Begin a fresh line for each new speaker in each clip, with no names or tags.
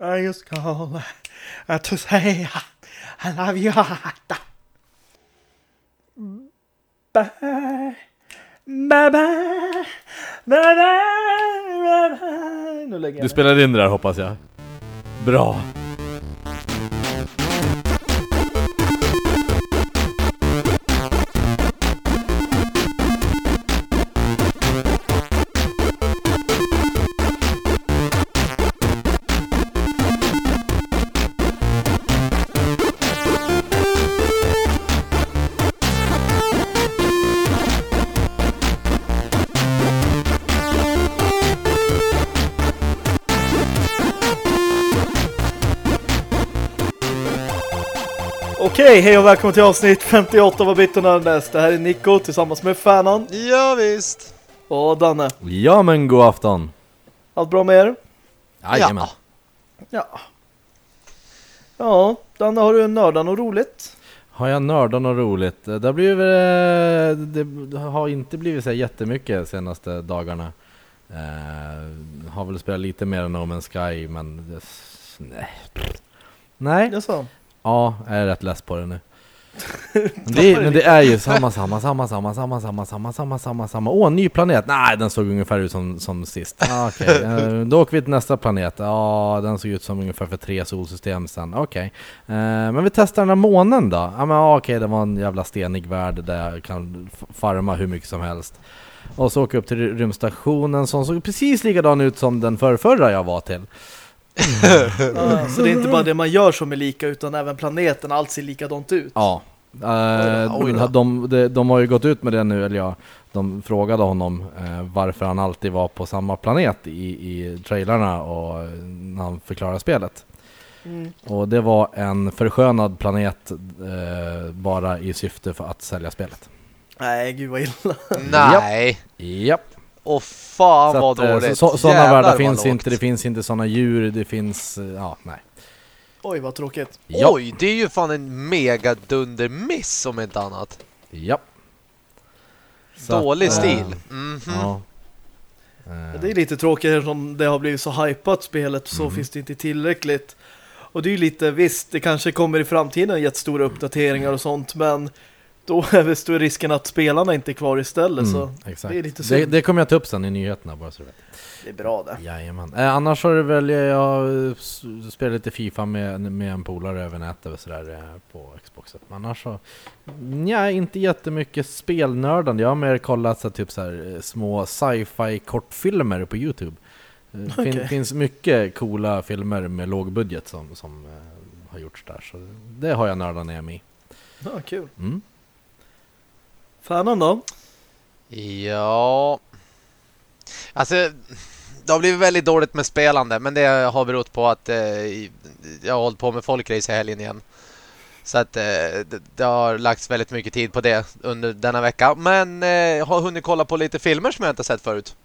I just call uh, to say I love you. Bye. Bye, bye. Bye, bye, bye, bye.
Du spelade in det där hoppas jag. Bra.
Okej, hej och välkommen till avsnitt 58 av Bitten Nördnäs. Det här är Nico tillsammans med Fanan
Ja, visst.
och Danne.
Ja men god afton.
Allt bra med er?
Jajamän.
Ja. Ja, Danne har du nördat något roligt?
Har jag nördat något roligt? Det har, blivit, eh, det har inte blivit så jättemycket senaste dagarna. Eh, har väl spelat lite mer än No Man's Sky men det, nej. Nej. Ja jag är rätt less på det nu. det, är- men det är ju samma, samma, samma, samma, samma, samma, samma, samma, samma, samma. Åh, ny planet! Nej, den såg ungefär ut som, som sist. Ah, Okej, eh, då åker vi till nästa planet. Ja, den såg ut som ungefär för tre solsystem sen. Okej. Eh, men vi testar den här månen då. Ja, men ah, okej, det var en jävla stenig värld där jag kan farma hur mycket som helst. Och så åker jag upp till ry- rymdstationen som såg precis likadan ut som den förrförra jag var till.
Ja, så det är inte bara det man gör som är lika utan även planeten, allt ser likadant ut.
Ja.
Då.
de, de, de har ju gått ut med det nu, eller ja, de frågade honom eh, varför han alltid var på samma planet i, i trailarna och eh, när han förklarade spelet.
Mm.
Och det var en förskönad planet eh, bara i syfte för att sälja spelet.
Nej, gud vad illa.
Nej.
Japp.
Och fan
Så
vad
att, eh,
dåligt.
så, så, sådana världar finns
lågt.
inte, det finns inte sådana djur, det finns, eh, ja, nej.
Oj, vad tråkigt.
Japp.
Oj, det är ju fan en mega dundermiss om inte annat.
Japp. Så
Dålig
att, eh,
stil. Mhm.
Ja. Eh,
Det är lite tråkigt eftersom det har blivit så hypat spelet så
Mm.
finns det inte tillräckligt. Och det är ju lite, visst, det kanske kommer i framtiden jättestora uppdateringar och sånt, men då stor risken att spelarna inte är kvar istället, så
Mm, exakt.
det är lite
det,
synd.
det kommer jag ta upp sen i nyheterna bara så du vet.
det är bra det.
Jajamän. Eh, annars har det väl, jag eh, s- spelat lite FIFA med, med en polare över nätet och sådär eh, på Xboxet. Men annars så, nja, inte jättemycket spelnördande. Jag har mer kollat så, typ så här, eh, små sci-fi kortfilmer på Youtube. Det
Okej.
finns mycket coola filmer med låg budget som, som har gjorts där. Så det har jag nördat ner mig i.
Ja, kul.
Mm.
Fanan då?
Ja. Alltså, det har blivit väldigt dåligt med spelande, men det har berott på att eh, jag har hållit på med folkrace i helgen igen. Så att eh, det, det har lagts väldigt mycket tid på det under denna vecka. Men eh, jag har hunnit kolla på lite filmer som jag inte sett förut.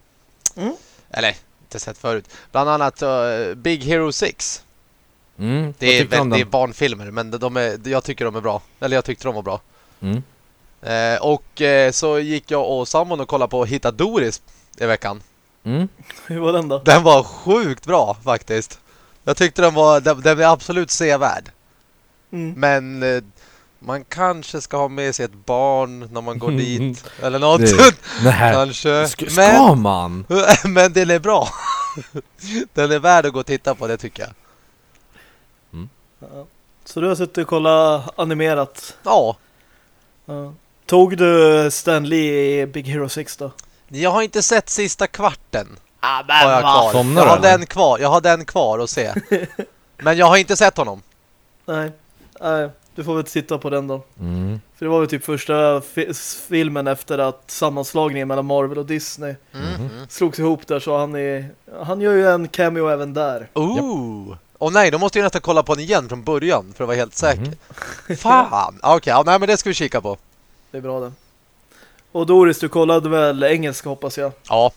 Mm.
Eller, inte sett förut. Bland annat eh, Big Hero 6.
Mm.
Det är, det är barnfilmer, men de är, jag tycker de är bra. Eller jag tyckte de var bra.
Mm.
Eh, och eh, så gick jag och sambon och kollade på Hitta Doris i veckan.
Mm.
Hur var den då?
Den var sjukt bra faktiskt. Jag tyckte den var, den, den är absolut sevärd.
Mm.
Men eh, man kanske ska ha med sig ett barn när man går dit. Eller något.
Det- Nej,
kanske.
Sk- ska
Men,
man?
men den är bra. den är värd att gå och titta på, det tycker jag.
Ja. Så du har suttit och kollat animerat?
Ja,
Ja. Tog du Stan Lee i Big Hero 6 då?
jag har inte sett sista kvarten.
Ah,
Har jag kvar.
Somnar
Jag har
eller?
den kvar. Jag har den kvar att se. Men jag har inte sett honom.
Nej. Nej, du får väl titta på den då.
Mm.
För det var väl typ första fi filmen efter att sammanslagningen mellan Marvel och Disney
Mm.
slogs ihop där så han är han gör ju en cameo även där.
Ooh. Åh nej, då måste jag nästan kolla på den igen från början för att vara helt säker.
Mhm.
Fan! Okej, ja, nej men det ska vi kika på.
Det är bra det. Och Doris, du kollade väl engelska hoppas jag?
Ja.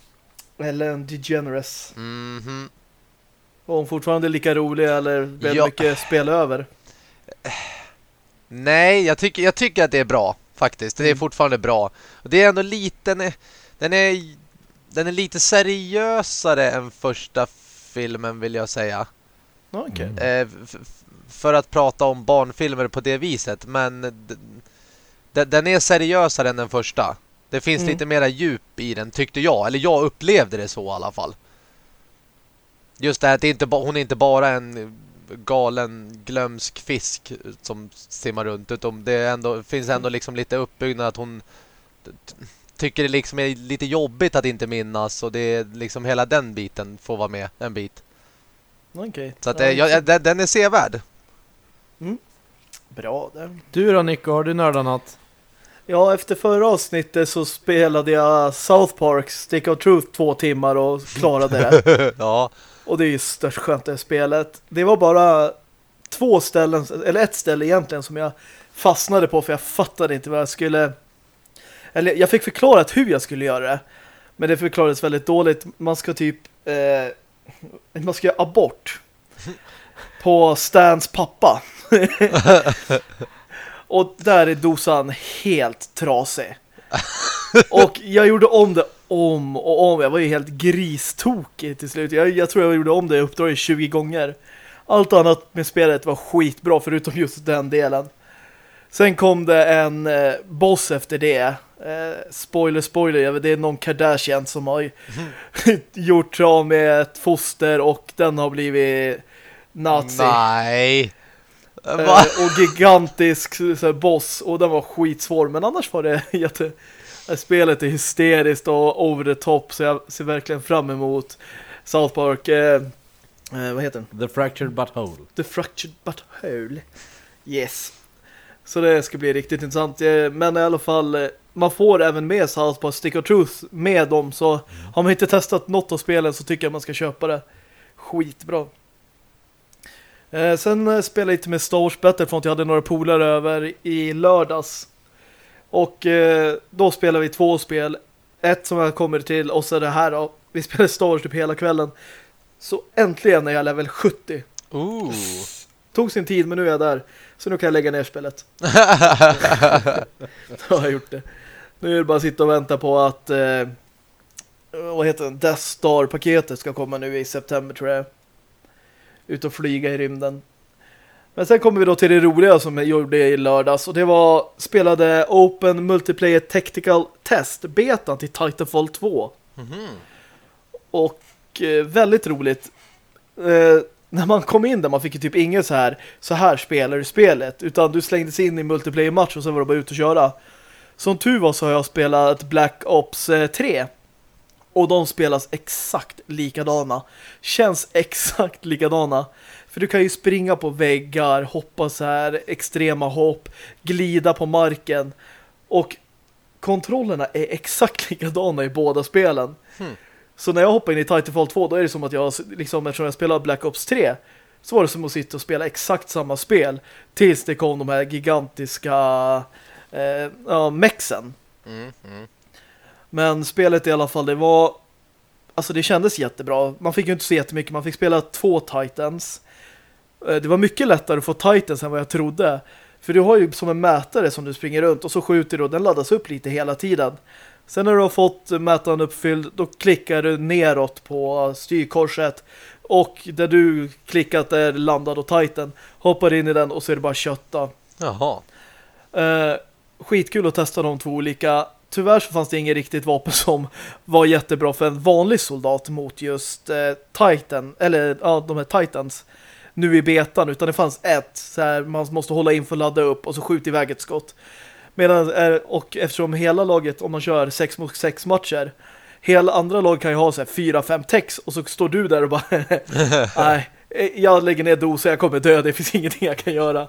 Ellen DeGeneres.
Mhm.
Och hon fortfarande lika rolig eller väldigt
Ja.
mycket spel över?
Nej, jag tycker, jag tycker att det är bra faktiskt. Det är
Mm.
fortfarande bra. Och det är ändå lite... Den är, den är, lite seriösare än första filmen vill jag säga.
Okej.
Mm.
Eh, för att prata om barnfilmer på det viset. Men den är seriösare än den första. Det finns
Mm.
lite mera djup i den tyckte jag. Eller jag upplevde det så i alla fall. Just det här att det inte hon är inte bara en galen glömsk fisk som simmar runt. Utan det ändå, finns ändå liksom lite uppbyggnad att hon tycker det liksom är lite jobbigt att inte minnas. Och det är liksom hela den biten får vara med en bit.
Okej.
Så att
Ja,
det, jag, den, den är sevärd.
Bra där.
Du då Nico, har du nördat något?
Ja, efter förra avsnittet så spelade jag South Park Stick of Truth två timmar och klarade det.
ja.
och det är ju störst skönt det spelet. Det var bara två ställen, eller ett ställe egentligen som jag fastnade på för jag fattade inte vad jag skulle... Eller jag fick förklarat hur jag skulle göra det. Men det förklarades väldigt dåligt. Man ska typ... Eh, man ska göra abort. På Stans pappa. och där är dosan helt trasig. och jag gjorde om det om och om. Jag var ju helt gristokig till slut. Jag, jag tror jag gjorde om det uppdraget 20 gånger. Allt annat med spelet var skitbra förutom just den delen. Sen kom det en eh, boss efter det. Eh, spoiler, spoiler. Det är någon Kardashian som har gjort av med ett foster och den har blivit nazi.
Nej. Va?
Eh, och gigantisk så här, boss och den var skitsvår men annars var det jätte eh, spelet är hysteriskt och over the top så jag ser verkligen fram emot South Park eh, eh, vad heter den?
The Fractured Butthole.
The Fractured Butthole Yes Så det ska bli riktigt intressant Eh, men i alla fall eh, man får även med South Park Stick of Truth med dem så har man inte testat något av spelen så tycker jag man ska köpa det skitbra Eh, sen eh, spelade jag lite med Star Wars Battlefront. Jag hade några polare över i lördags. Och eh, då spelade vi två spel. Ett som jag kommer till och så det här då. Vi spelade Star Wars typ hela kvällen. Så äntligen är jag level 70.
Ooh.
Tog sin tid men nu är jag där. Så nu kan jag lägga ner spelet. Då har jag gjort det. Nu är det bara att sitta och vänta på att eh, vad heter den? Death Star-paketet ska komma nu i september tror jag. Ut och flyga i rymden. Men sen kommer vi då till det roliga som jag gjorde i lördags och det var spelade Open Multiplayer Tactical Test betan till Titanfall 2.
Mhm.
Och eh, väldigt roligt. Eh, när man kom in där, man fick ju typ inget så här så här spelar du spelet. Utan du slängdes in i multiplayer-match och så var det bara ut och köra. Som tur var så har jag spelat Black Ops eh, 3. Och de spelas exakt likadana. Känns exakt likadana. För du kan ju springa på väggar, hoppa så här, extrema hopp, glida på marken. Och kontrollerna är exakt likadana i båda spelen.
Hmm.
Så när jag hoppar in i Titanfall 2 då är det som att jag, liksom, eftersom jag spelar Black Ops 3 så var det som att sitta och spela exakt samma spel tills det kom de här gigantiska eh, ja, mexen.
Mm, mm.
Men spelet i alla fall, det var alltså det kändes jättebra. Man fick ju inte se jättemycket, man fick spela två Titans. Eh, Det var mycket lättare att få Titans än vad jag trodde. För du har ju som en mätare som du springer runt och så skjuter du och den laddas upp lite hela tiden. Sen när du har fått mätaren uppfylld då klickar du neråt på styrkorset och där du klickat är landad och Titan. Hoppar in i den och så är det bara kötta.
Jaha.
Eh, skitkul att testa de två olika. Tyvärr så fanns det ingen riktigt vapen som var jättebra för en vanlig soldat mot just eh, Titan, eller ja, de här Titans nu i betan, utan det fanns ett så här, man måste hålla in för att ladda upp och så skjuta iväg ett skott. Medan, eh, och eftersom hela laget, om man kör 6 mot 6 matcher hela andra lag kan ju ha så här 4-5 text och så står du där och bara nej, eh, jag lägger ner doser, jag kommer dö, det finns ingenting jag kan göra.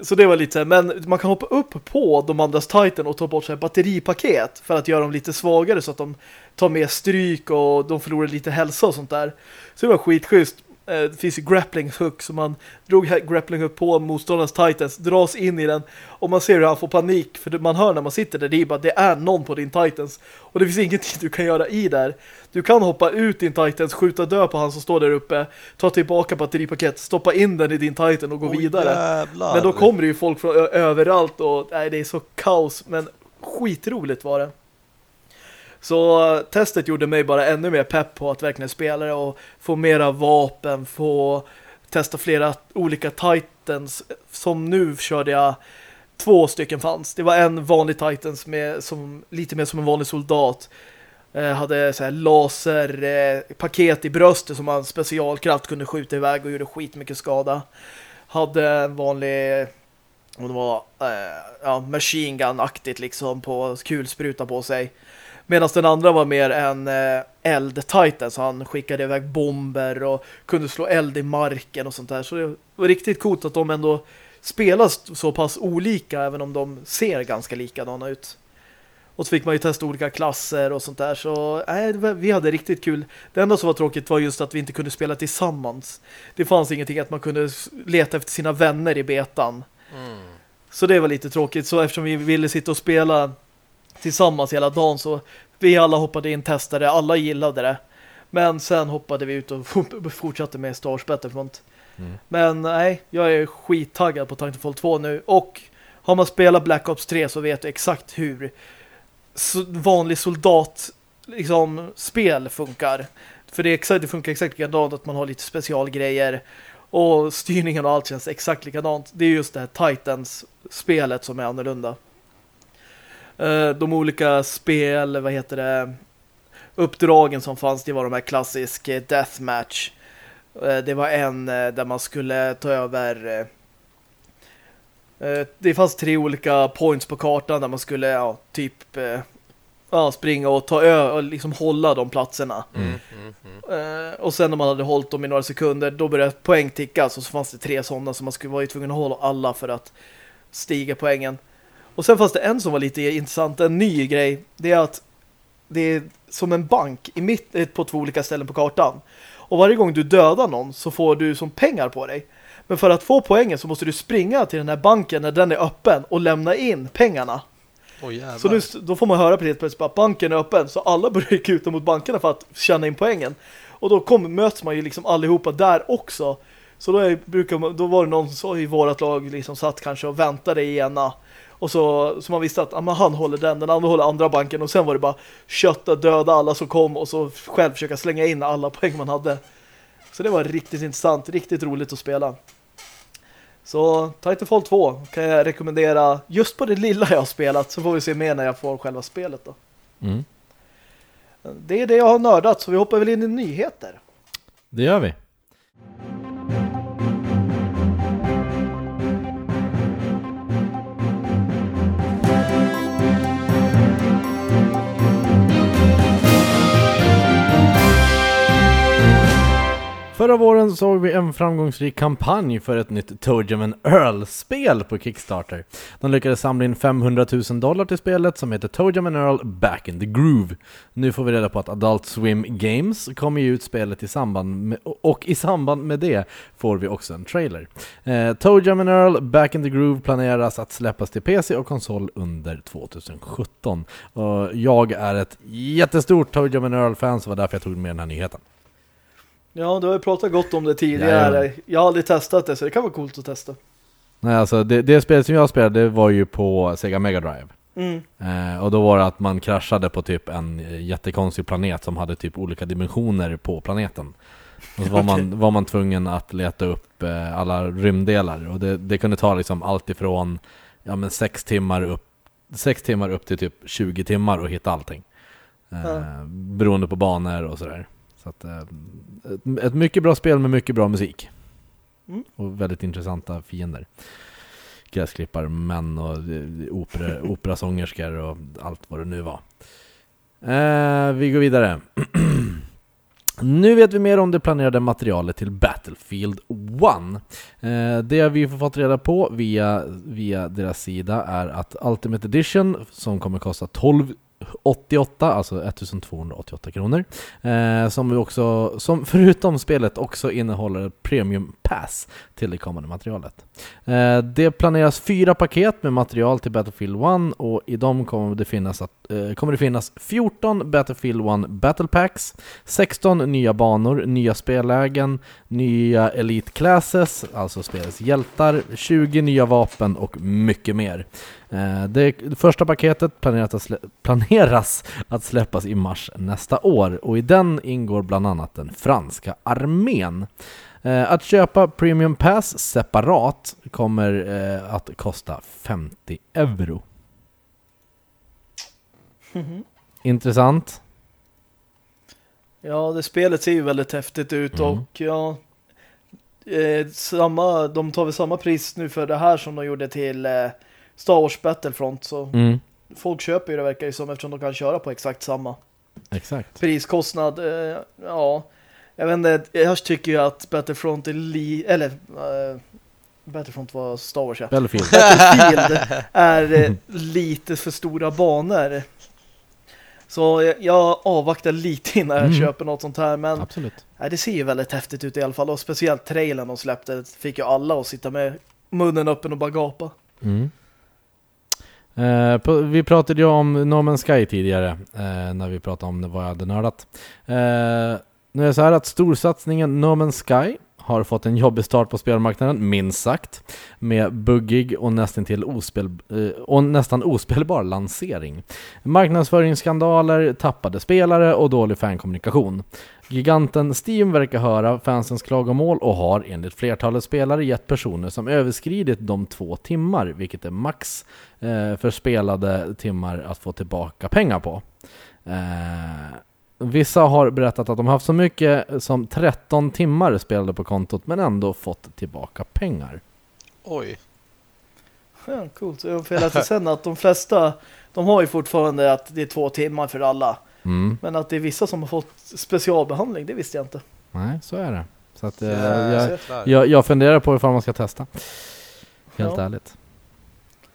Så det var lite så här, men man kan hoppa upp på de andras Titan och ta bort så här batteripaket för att göra dem lite svagare så att de tar mer stryk och de förlorar lite hälsa och sånt där. Så det var skitschysst. Eh, Det finns ju grappling hook så man drog grappling hook på motståndarens Titans, dras in i den och man ser hur han får panik för man hör när man sitter där, det är bara det är någon på din Titans och det finns ingenting du kan göra i där. Du kan hoppa ut din Titans, skjuta död på han som står där uppe, ta tillbaka batteripaket, stoppa in den i din Titan och gå vidare.
jävlar.
Men då kommer det ju folk från överallt och nej, det är så kaos. Men skitroligt var det. Så eh, testet gjorde mig bara ännu mer pepp på att verkligen spela det och få mera vapen, få testa flera olika Titans. Som nu körde jag två stycken fanns. Det var en vanlig Titans med som, lite mer som en vanlig soldat. Eh, hade så här laserpaket eh, i bröstet som man specialkraft kunde skjuta iväg och gjorde skitmycket skada. Hade en vanlig om det var eh, ja, machine gun-aktigt liksom på kulspruta på sig. Medan den andra var mer en eh, eld-titan så han skickade iväg bomber och kunde slå eld i marken och sånt där. Så det var riktigt coolt att de ändå spelas så pass olika även om de ser ganska likadana ut. Och så fick man ju testa olika klasser och sånt där. Så nej, vi hade riktigt kul. Det enda som var tråkigt var just att vi inte kunde spela tillsammans. Det fanns ingenting att man kunde leta efter sina vänner i betan. Mm. Så det var lite tråkigt. Så eftersom vi ville sitta och spela tillsammans hela dagen så vi alla hoppade in, testade, alla gillade det. Men sen hoppade vi ut och fortsatte med Stars Battlefront. Mm. Men nej, jag är skittaggad på Titanfall 2 nu. Och har man spelat Black Ops 3 så vet du exakt hur vanlig soldat liksom, spel funkar. För det, exakt, det funkar exakt likadant att man har lite specialgrejer och styrningen och allt känns exakt likadant. Det är just det här Titans-spelet som är annorlunda. Eh, de olika spel, vad heter det, uppdragen som fanns, det var de här klassiska deathmatch. Eh, det var en eh, där man skulle ta över det fanns tre olika points på kartan där man skulle ja, typ ja, springa och ta ö och liksom hålla de platserna. Mm, mm, mm. och sen när man hade hållit dem i några sekunder då började poäng tickas och så fanns det tre sådana som man skulle vara tvungen att hålla alla för att stiga poängen. Och sen fanns det en som var lite intressant, en ny grej. Det är att det är som en bank i mitt, eh, på två olika ställen på kartan. Och varje gång du dödar någon så får du som pengar på dig. Men för att få poängen så måste du springa till den här banken när den är öppen och lämna in pengarna. Oh, så nu, då får man höra på det att banken är öppen så alla börjar kuta mot bankerna för att tjäna in poängen. Och då kommer, möts man ju liksom allihopa där också. Så då, är, brukar man, då var det någon så i vårat lag liksom satt kanske och väntade i ena och så, så man visste att ah, han håller den, den andra håller andra banken och sen var det bara kötta, döda alla som kom och så själv försöka slänga in alla poäng man hade. Så det var riktigt intressant, riktigt roligt att spela. Så Titanfall 2 kan jag rekommendera just på det lilla jag har spelat så får vi se mer när jag får själva spelet då. Mm. Det är det jag har nördat så vi hoppar väl in i nyheter.
Det gör vi. Förra våren såg vi en framgångsrik kampanj för ett nytt Toadjam Earl-spel på Kickstarter. De lyckades samla in 500 000 dollar till spelet som heter Toadjam Earl Back in the Groove. Nu får vi reda på att Adult Swim Games kommer ge ut spelet i samband med, och i samband med det får vi också en trailer. Eh, Toadjam Earl Back in the Groove planeras att släppas till PC och konsol under 2017. Och jag är ett jättestort Toadjam Earl-fan så var därför jag tog med den här nyheten.
Ja, du har ju pratat gott om det tidigare. Ja, ja. Jag har aldrig testat det, så det kan vara coolt att testa.
Nej, alltså det, det spelet som jag spelade det var ju på Sega Mega Drive. Mm. Eh, och då var det att man kraschade på typ en jättekonstig planet som hade typ olika dimensioner på planeten. Och så var, okay. man, var man tvungen att leta upp eh, alla rymddelar. Och det, det kunde ta liksom allt ifrån ja, men sex, timmar upp, sex timmar upp till typ 20 timmar och hitta allting. Eh, ja. Beroende på banor och sådär. Så att, eh, ett, ett mycket bra spel med mycket bra musik. Mm. Och väldigt intressanta fiender. Gräsklippar, män och eh, opera, operasångerskor och allt vad det nu var. Eh, vi går vidare. Nu vet vi mer om det planerade materialet till Battlefield 1. Eh, det vi fått reda på via, via deras sida är att Ultimate Edition, som kommer kosta 12 88, alltså 1288 kronor. Eh, som, vi också, som förutom spelet också innehåller Premium Pass till det kommande materialet. Eh, det planeras fyra paket med material till Battlefield 1 och i dem kommer det finnas, att, eh, kommer det finnas 14 Battlefield 1 Battle Packs, 16 nya banor, nya spellägen, nya Elite Classes, alltså spelets hjältar, 20 nya vapen och mycket mer. Eh, det första paketet planeras att, planeras att släppas i mars nästa år och i den ingår bland annat den franska armén. Eh, att köpa Premium Pass separat kommer eh, att kosta 50 euro. Intressant.
Ja, det spelet ser ju väldigt häftigt ut
Mm.
och ja, eh, samma, de tar väl samma pris nu för det här som de gjorde till eh, Star Wars Battlefront så
Mm.
folk köper ju det verkar ju som eftersom de kan köra på exakt samma
Exakt.
priskostnad. Eh, ja, jag vet inte, jag tycker ju att Battlefront är li eller eh, Battlefront var Star Wars ja.
Battlefield.
Battlefield är eh, lite för stora banor. Så jag, jag avvaktar lite innan jag
Mm.
köper något sånt här. Men
Absolut.
nej, det ser ju väldigt häftigt ut i alla fall. Och speciellt trailern de släppte fick ju alla att sitta med munnen öppen och bara gapa.
Mm. Eh, på, vi pratade ju om No Man's Sky tidigare, eh, när vi pratade om vad jag hade nördat. Eh, nu är det så här att storsatsningen No Man's Sky har fått en jobbig start på spelmarknaden, minst sagt, med buggig och ospel, eh, och nästan ospelbar lansering. Marknadsföringsskandaler, tappade spelare och dålig fankommunikation. Giganten Steam verkar höra fansens klagomål och har enligt flertalet spelare gett personer som överskridit de två timmar, vilket är max eh, för spelade timmar att få tillbaka pengar på. Eh, vissa har berättat att de haft så mycket som 13 timmar spelade på kontot men ändå fått tillbaka pengar.
Oj.
Ja, coolt. Så Jag får läsa sen att de flesta, de har ju fortfarande att det är två timmar för alla.
Mm.
Men att det är vissa som har fått specialbehandling, det visste jag inte.
Nej, så är det. Så att, eh,
Ja,
jag, jag, jag funderar på ifall man ska testa. Helt
Ja.
ärligt.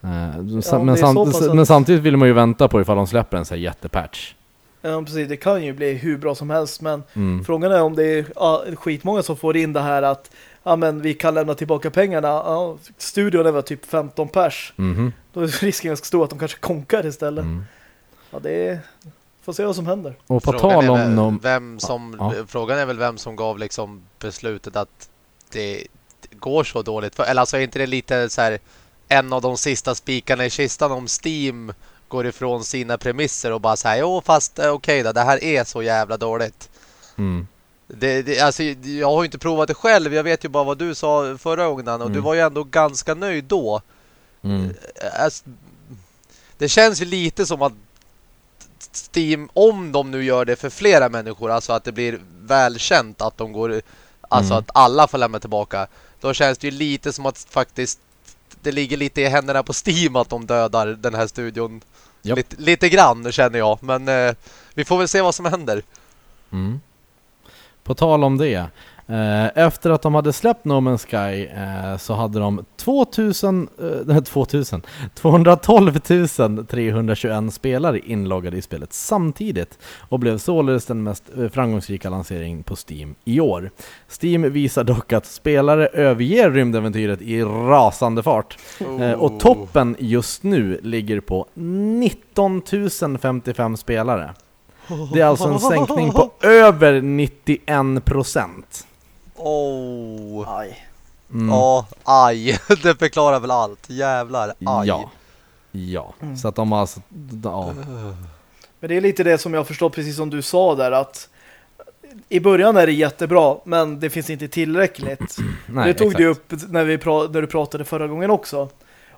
Eh,
är
men, samt, men samtidigt vill man ju vänta på ifall de släpper en sån här jättepatch.
Ja, precis. Det kan ju bli hur bra som helst, men
Mm.
Frågan är om det är ja, skitmånga som får in det här att ja, men vi kan lämna tillbaka pengarna. Ja, studion är väl typ 15 pers.
Mhm.
Då är risken ganska stor att de kanske konkar istället.
Mm.
Ja, det är... Får se vad som händer.
Och på
Frågan
tal om
väl
nom-
vem som,
Ja.
Frågan är väl vem som gav liksom beslutet att det går så dåligt. För, eller alltså är inte det lite så här en av de sista spikarna i kistan om Steam går ifrån sina premisser och bara säger jo fast eh, okej då, det här är så jävla dåligt.
Mm.
Det, det, alltså, jag har ju inte provat det själv. Jag vet ju bara vad du sa förra gången och du
Mm.
var ju ändå ganska nöjd då.
Mm.
Alltså, det känns ju lite som att Steam, om de nu gör det för flera människor, alltså att det blir välkänt att de går, alltså
Mm.
att alla får lämna tillbaka, då känns det ju lite som att faktiskt det ligger lite i händerna på Steam att de dödar den här studion.
Japp.
Lite, lite grann känner jag, men eh, vi får väl se vad som händer.
Mm. På tal om det. Eh, efter att de hade släppt No Man's Sky eh, så hade de 2000, eh, nej, 2000, 212 321 spelare inloggade i spelet samtidigt och blev således den mest framgångsrika lanseringen på Steam i år. Steam visar dock att spelare överger rymdäventyret i rasande fart eh, och toppen just nu ligger på 19 055 spelare. Det är alltså en sänkning på över 91 procent.
Oh.
Aj.
Mm.
Ja, aj. Det förklarar väl allt. Jävlar, aj.
Ja. Ja, så att de har alltså... Ja.
Men det är lite det som jag förstår, precis som du sa där, att i början är det jättebra, men det finns inte tillräckligt.
Nej,
det tog
exakt.
du upp när, vi pra- när du pratade förra gången också.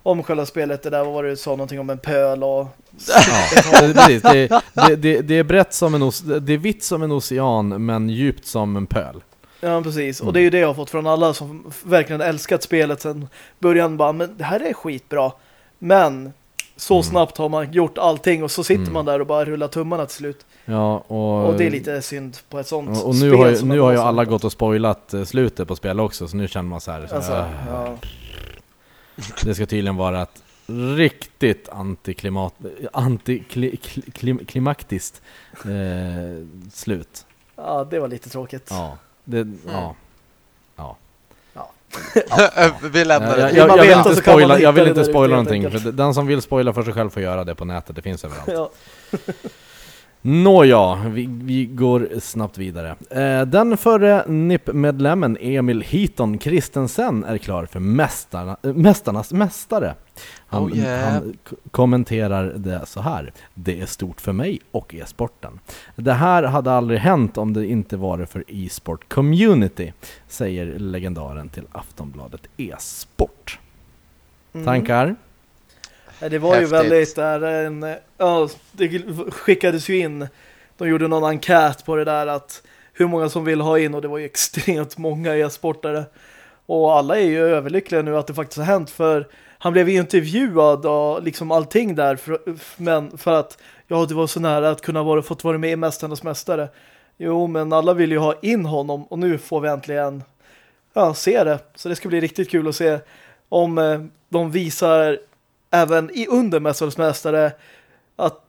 Om själva spelet, det där vad var det du sa någonting om en pöl och...
Ja, det, precis. Det, det, det, det är brett som en os, det är vitt som en ocean men djupt som en pöl.
Ja, precis.
Mm.
Och det är ju det jag har fått från alla som verkligen älskat spelet sen början. Bara, men det här är skitbra. Men så snabbt har man gjort allting och så sitter
Mm.
man där och bara rullar tummarna till slut.
Ja, och,
Och det är lite synd på ett sånt
och, och nu
spel
har ju, nu har ju alla gått och spoilat eh, slutet på spel också så nu känner man så här. Så,
Alltså,
äh,
ja.
Det ska tydligen vara ett riktigt antiklimat, antiklimaktiskt eh, slut.
ja, det var lite tråkigt.
Ja, det, ja.
vi lämnar
Jag,
det.
jag,
Vill
jag,
man
vill inte spoila, jag vill inte spoila någonting för den som vill spoila får sig själv få göra det på nätet, det finns överallt.
Ja.
Nåja, vi, vi går snabbt vidare. Eh, den förre NIP-medlemmen Emil Hiton Christensen är klar för mästarna, äh, Mästarnas Mästare. Han,
Oh, yeah.
han kommenterar det så här. Det är stort för mig och e-sporten. Det här hade aldrig hänt om det inte var för e-sport community, säger legendaren till Aftonbladet e-sport.
Mm.
Tankar?
Det var ju
Häftigt.
väldigt där en, eh, ja, det skickades ju in. De gjorde någon enkät på det där att hur många som vill ha in och det var ju extremt många e-sportare. Och alla är ju överlyckliga nu att det faktiskt har hänt för han blev ju intervjuad och liksom allting där för, men för att ja det var så nära att kunna vara, fått vara med i Mästarnas Mästare. Jo men alla vill ju ha in honom och nu får vi äntligen ja, se det. Så det ska bli riktigt kul att se om eh, de visar även i under Mästarnas Mästare att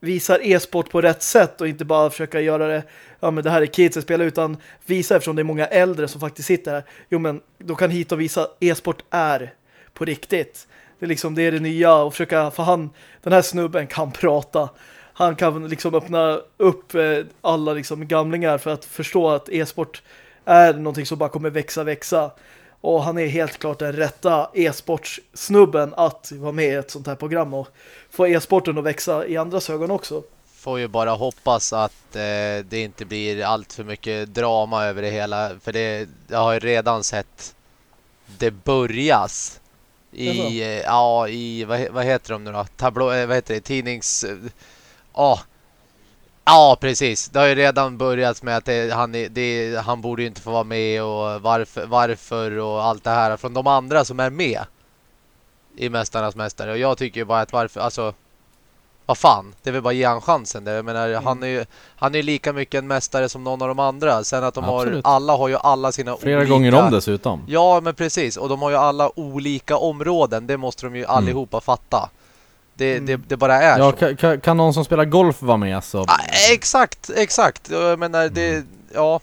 visar e-sport på rätt sätt och inte bara försöka göra det ja men det här är kids att spela utan visa eftersom det är många äldre som faktiskt sitter här. Jo men då kan hit och visa e-sport är på riktigt. Det är liksom det är det nya och försöka för han den här snubben kan prata. Han kan liksom öppna upp eh, alla liksom gamlingar för att förstå att e-sport är någonting som bara kommer växa växa och han är helt klart den rätta e-sportsnubben att vara med i ett sånt här program och få e-sporten att växa i andras ögon också.
Får ju bara hoppas att eh, det inte blir allt för mycket drama över det hela. För det, jag har ju redan sett det börjas. I, eh, ja, i, vad, vad heter de nu då? Tablå, eh, vad heter det? Tidnings... eh, Ja, ja precis. Det har ju redan börjat med att det, han, det, han borde ju inte få vara med och varför, varför och allt det här från de andra som är med i Mästarnas Mästare. Och jag tycker ju bara att varför, alltså vad fan, det väl bara ge han chansen. Det, jag menar,
Mm.
han är ju han är lika mycket en mästare som någon av de andra. Sen att de
Absolut.
har, alla har ju alla sina
Flera
olika...
gånger om dessutom.
Ja, men precis. Och de har ju alla olika områden. Det måste de ju allihopa fatta. Det,
Mm.
det, det bara är
Mm. Ja,
så.
kan, kan, någon som spelar golf vara med så...
Ah, exakt, exakt. Jag menar, det... Ja.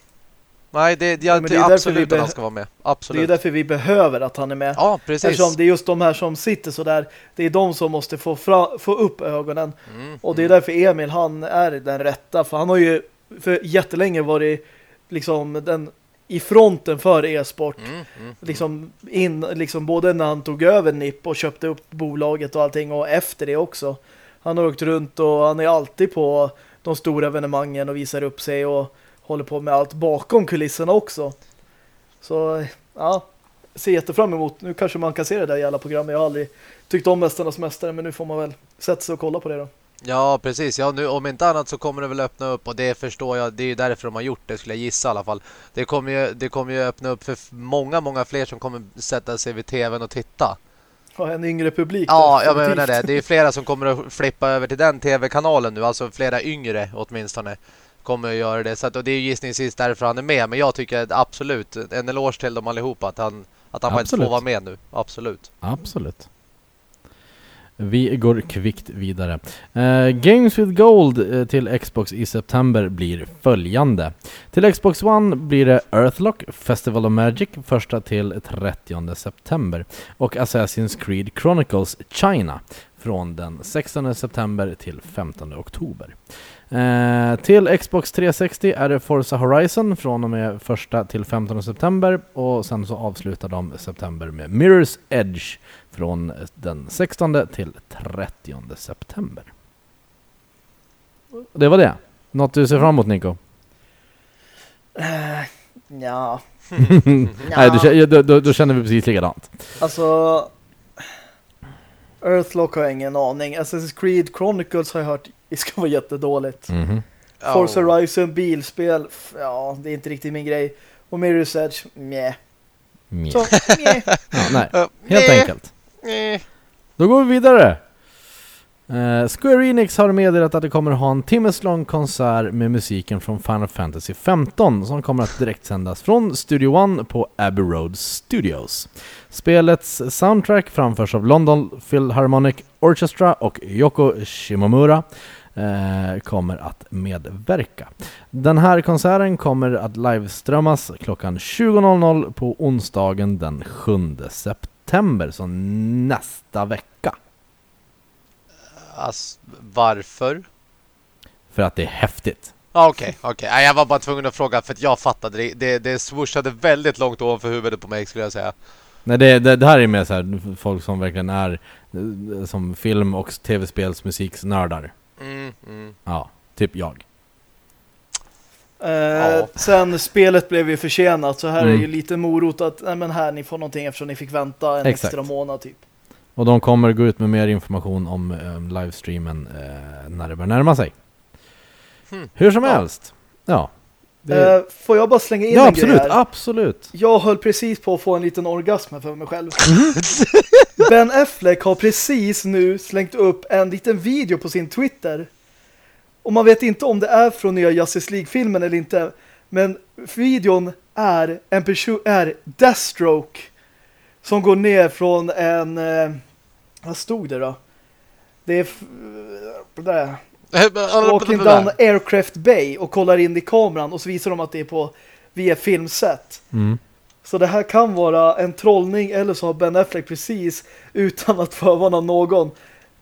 Nej, det,
Ja,
jag, det
det är
absolut att han ska vara med.
Det är
Absolut.
därför vi behöver att han är med.
Ja, precis.
Eftersom det är just de här som sitter så där, det är de som måste få, fra, få upp ögonen.
Mm,
Och det är därför Emil, han är den rätta. För han har ju för jättelänge varit liksom den i fronten för e-sport.
Mm, mm.
Liksom, in, liksom både när han tog över NIP och köpte upp bolaget och allting och efter det också. Han har åkt runt och han är alltid på de stora evenemangen och visar upp sig och håller på med allt bakom kulisserna också. Så ja, ser jättefram emot. Nu kanske man kan se det där i alla program. Jag har aldrig tyckt om Mästarnas Mästare men nu får man väl sätta sig och kolla på det då.
Ja, precis. Ja, nu, om inte annat så kommer det väl öppna upp och det förstår jag. Det är ju därför de har gjort det, skulle jag gissa i alla fall. Det kommer ju, det kommer ju öppna upp för många, många fler som kommer sätta sig vid tvn och titta.
Ha en yngre publik.
Ja,
då,
jag menar det. Det är flera som kommer att flippa över till den tv-kanalen nu. Alltså flera yngre åtminstone kommer att göra det. Så att, och det är ju gissningsvis därför han är med. Men jag tycker att absolut en eloge till dem allihopa att han, att han faktiskt får vara med nu. Absolut.
Absolut. Vi går kvickt vidare. Uh, Games with Gold uh, till Xbox i september blir följande. Till Xbox One blir det Earthlock, Festival of Magic, 1 till 30 september. Och Assassin's Creed Chronicles China från den 16 september till 15 oktober. Eh, till Xbox 360 är det Forza Horizon från och med 1 till 15 september och sen så avslutar de september med Mirror's Edge från den 16 till 30 september. Det var det. Något du ser fram emot Nico?
Eh, ja,
Nej, du, då, då, då känner vi precis likadant.
alltså Earthlock har jag ingen aning. Assassin's Creed Chronicles har jag hört det ska vara jättedåligt.
Mhm.
Forza
Ja.
Horizon, bilspel, ja, det är inte riktigt min grej. Och Mirror's Edge, mjä.
Mjä.
Så, mjä.
Ja, nej, helt
nej.
enkelt.
Eh.
Då går vi vidare. Eh, Square Enix har meddelat att det kommer ha en timmes lång konsert med musiken från Final Fantasy 15 som kommer att direktsändas från Studio One på Abbey Road Studios. Spelets soundtrack framförs av London Philharmonic Orchestra och Yoko Shimomura eh, kommer att medverka. Den här konserten kommer att liveströmmas klockan 20.00 på onsdagen den 7 september, så nästa vecka.
Alltså, varför?
för att det är häftigt.
Okej, okej. Nej, Jag var bara tvungen att fråga för att jag fattade det. Det, det swooshade väldigt långt ovanför huvudet på mig skulle jag säga.
Nej, det, det, det här är mer så här, folk som verkligen är som film- och tv-spelsmusiksnördar.
Mm, mm.
Ja, typ jag.
Eh,
Ja.
Sen spelet blev ju försenat så här
Mm.
är ju lite morot att nej men här ni får någonting eftersom ni fick vänta en
Exakt.
extra månad typ.
Och de kommer gå ut med mer information om eh, livestreamen eh, när det börjar närma sig.
Hmm.
Hur som
Ja.
helst. Ja. Det,
Eh, får jag bara slänga in
ja,
en
absolut,
grej här?
absolut.
Jag höll precis på att få en liten orgasm för mig själv.
Mhm.
ben Affleck har precis nu slängt upp en liten video på sin Twitter. Och man vet inte om det är från nya Justice League-filmen eller inte. Men videon är en person är Deathstroke som går ner från en eh, vad stod det då? Det är där. Walking down Aircraft Bay och kollar in i kameran och så visar de att det är på via filmset.
Mm.
Så det här kan vara en trollning eller så har Ben Affleck precis utan att förvarna någon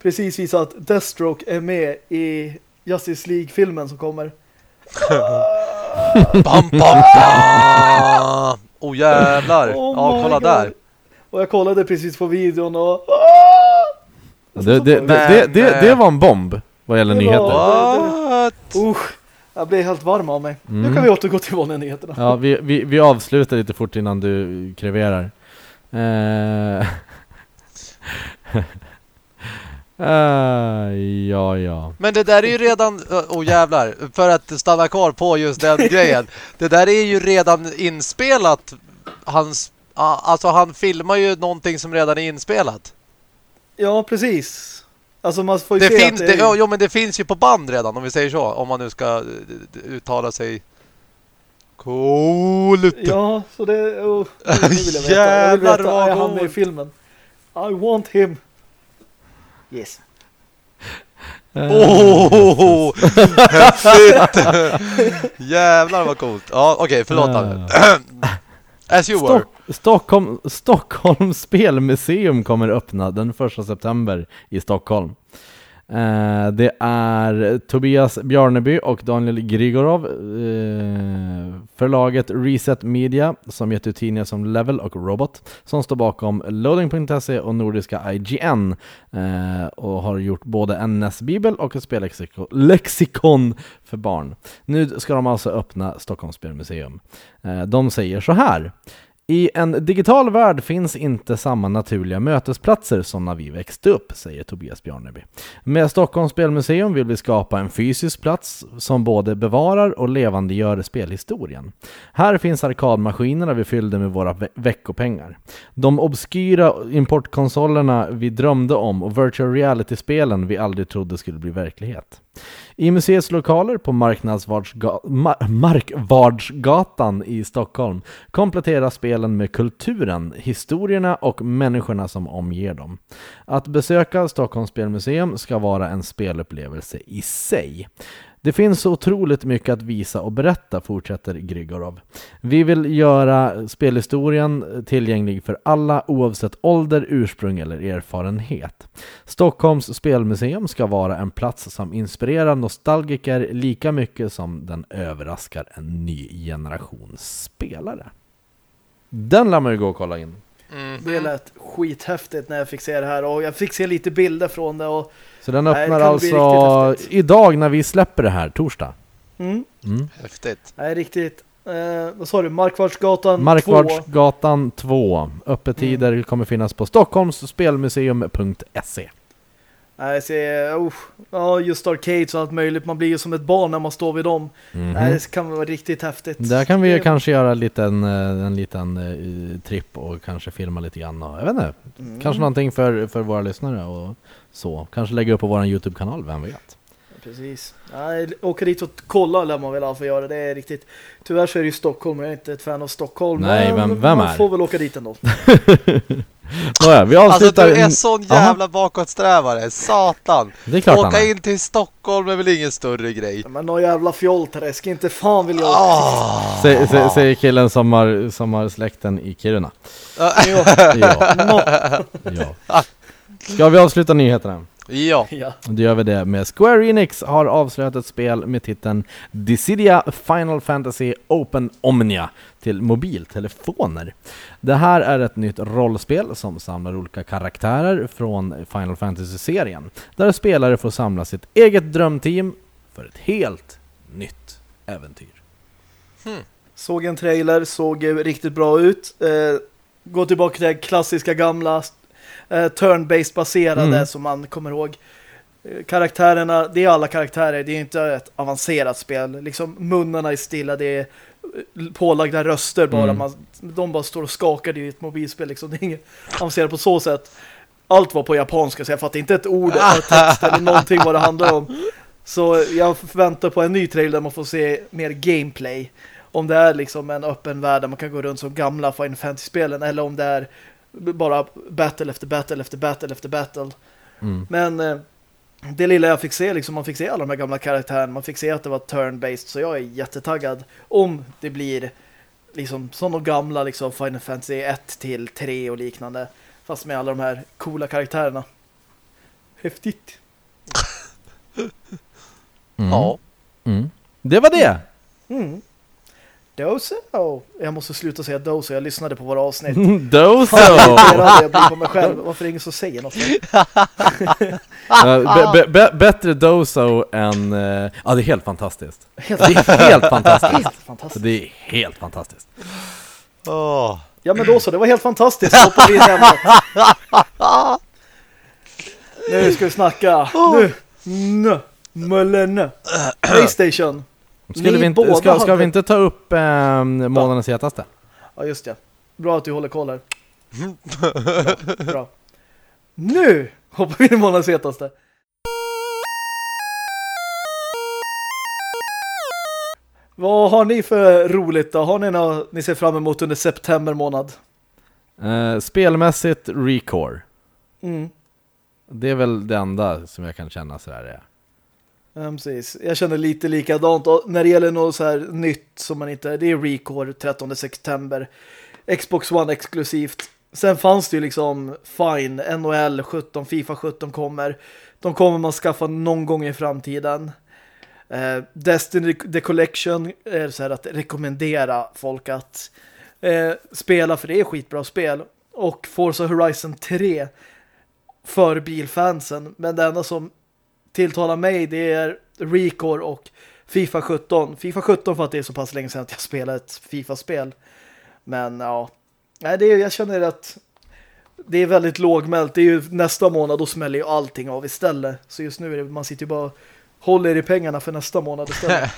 precis visat att Deathstroke är med i Justice League-filmen som kommer.
Bam, bam, bam! Oh jävlar!
Oh
ja, kolla
God.
där.
Och jag kollade precis på videon och...
Det, det, det, det, det, det var en bomb vad gäller
Det
nyheter.
What?
Usch, jag blev helt varm av mig. Nu
Mm.
kan vi återgå till vanliga nyheterna.
Ja, vi, vi, vi avslutar lite fort innan du kreverar. Eh. Eh, ja, ja.
Men det där är ju redan... Åh oh, jävlar, för att stanna kvar på just den grejen. Det där är ju redan inspelat. Hans, alltså han filmar ju någonting som redan är inspelat.
Ja, precis. Alltså man får ju
Det finns,
att
det,
är-
jo, men det finns ju på band redan om vi säger så. Om man nu ska eh, uttala sig coolt.
Ja, så det... Oh, nu vill jag veta. Jag vill
Jävlar,
veta,
vad
är han med i filmen? I want him. Yes.
Eh,
Oh, häftigt! Jävlar vad coolt. Ja, okej, förlåt
Eh.
As you were.
Stockholm, Stockholms spelmuseum kommer öppna den 1 september i Stockholm. Eh, det är Tobias Bjarneby och Daniel Grigorov, eh, förlaget Reset Media, som gett ut tidningar som Level och Robot, som står bakom Loading.se och nordiska IGN eh, och har gjort både en NS-bibel och ett spellexikon för barn. Nu ska de alltså öppna Stockholms spelmuseum. Eh, De säger så här. I en digital värld finns inte samma naturliga mötesplatser som när vi växte upp, säger Tobias Bjarneby. Med Stockholms spelmuseum vill vi skapa en fysisk plats som både bevarar och levandegör spelhistorien. Här finns arkadmaskinerna vi fyllde med våra ve- veckopengar. De obskyra importkonsolerna vi drömde om och virtual reality-spelen vi aldrig trodde skulle bli verklighet. I museets lokaler på Markvardsgatan i Stockholm kompletteras spelen med kulturen, historierna och människorna som omger dem. Att besöka Stockholms spelmuseum ska vara en spelupplevelse i sig. Det finns så otroligt mycket att visa och berätta, fortsätter Grigorov. Vi vill göra spelhistorien tillgänglig för alla oavsett ålder, ursprung eller erfarenhet. Stockholms spelmuseum ska vara en plats som inspirerar nostalgiker lika mycket som den överraskar en ny generation spelare. Den lär man ju gå och kolla in.
Mm.
Det lät skithäftigt när jag fick se det här och jag fick se lite bilder från det och
Så den
Nej,
öppnar
bli
alltså idag när vi släpper det här, torsdag.
mm,
Mm.
Häftigt.
nej, riktigt. Eh, vad sa du? Markvardsgatan 2.
Markvardsgatan 2. Öppettider kommer finnas på stockholmsspelmuseum.se.
Nej, se, uh, ja, just arcades och allt möjligt. Man blir ju som ett barn när man står vid dem.
Mhm.
Nej, det kan vara riktigt häftigt.
Där kan vi ju
Det-
kanske göra en liten, eh, en liten eh, tripp och kanske filma lite grann. Och, jag vet inte,
Mm.
kanske någonting för, för våra lyssnare och så. Kanske lägga upp på vår YouTube-kanal, vem vet?
Precis. Nej, åka dit och kolla lär man väl alla få göra. Det är riktigt. Tyvärr så är det ju Stockholm jag är inte ett fan av Stockholm.
Nej, vem- vem
man
är?
får väl åka dit ändå.
Nåja, vi
Alltså
avslutar...
du är sån jävla bakåtsträvare. Satan.
det är klart
Åka
är.
in till Stockholm är väl ingen större grej.
Men någon jävla fjollträsk. Inte fan vill jag åka
Ah.
Sä- sä- Säger killen som har, som har släkten i Kiruna.
Ja.
Ja. Ska vi avsluta nyheterna?
Ja.
Ja.
Då gör vi det med Square Enix har avslöjat ett spel med titeln Dissidia Final Fantasy Open Omnia till mobiltelefoner. Det här är ett nytt rollspel som samlar olika karaktärer från Final Fantasy-serien, där spelare får samla sitt eget drömteam för ett helt nytt äventyr.
Såg en trailer, såg riktigt bra ut. Eh, gå tillbaka till det klassiska gamla eh, turn-based baserade
Mm.
som man kommer ihåg. Eh, karaktärerna, det är alla karaktärer. Det är inte ett avancerat spel. Liksom munnarna är stilla, det är eh, pålagda röster bara.
Mm.
Man, de bara står och skakar i ett mobilspel. Liksom. Det är inget avancerat på så sätt. Allt var på japanska så jag fattar inte ett ord eller text eller någonting vad det handlar om. Så jag väntar på en ny trailer där man får se mer gameplay. Om det är liksom en öppen värld där man kan gå runt som gamla Final Fantasy-spelen eller om det är bara battle efter battle efter battle efter battle.
Mm.
Men eh, det lilla jag fick se, liksom man fick se alla de här gamla karaktärerna, man fick se att det var turn-based så jag är jättetaggad om det blir liksom som de gamla liksom Final Fantasy 1 till 3 och liknande. Fast med alla de här coola karaktärerna. Häftigt.
Mm.
Ja.
Mm. Det var det!
Mm. Doso. Jag måste sluta säga Doso. Jag lyssnade på våra avsnitt. Irriterad jag blir på mig själv. Varför är det ingen som säger något?
Uh, be, be, bättre Doso än... uh, ja, det är helt fantastiskt.
Helt,
Det är helt fantastiskt.
helt fantastiskt.
Det är helt fantastiskt.
Åh.
Ja men så, det var helt fantastiskt. Hoppar vi in i ämnet. Nu ska vi snacka. Nu. Nu. Möllene. Playstation.
Skulle vi inte,
båda
ska, ska vi inte ta upp eh, månadens hetaste?
Ja just det. Bra att du håller koll här. Bra. Bra. Nu hoppar vi in i månadens hetaste. Vad har ni för roligt då? Har ni något ni ser fram emot under september månad?
Eh, spelmässigt, Recore.
Mm.
Det är väl det enda som jag kan känna sådär. Ja.
Ja, precis. Jag känner lite likadant. Och när det gäller något så här nytt som man inte... Det är Recore 13 september. Xbox One exklusivt. Sen fanns det ju liksom fine, NHL 17, FIFA 17 kommer. De kommer man skaffa någon gång i framtiden. Eh, Destiny The Collection är så här att rekommendera folk att eh, spela för det är skitbra spel. Och Forza Horizon 3 för bilfansen. Men det enda som tilltalar mig det är Recore och FIFA 17. FIFA 17 för att det är så pass länge sedan att jag spelade ett FIFA-spel. Men ja, Nej, det är, jag känner att det är väldigt lågmält. Det är ju nästa månad, då smäller ju allting av istället. Så just nu är det, man sitter ju bara håller i pengarna för nästa månad istället.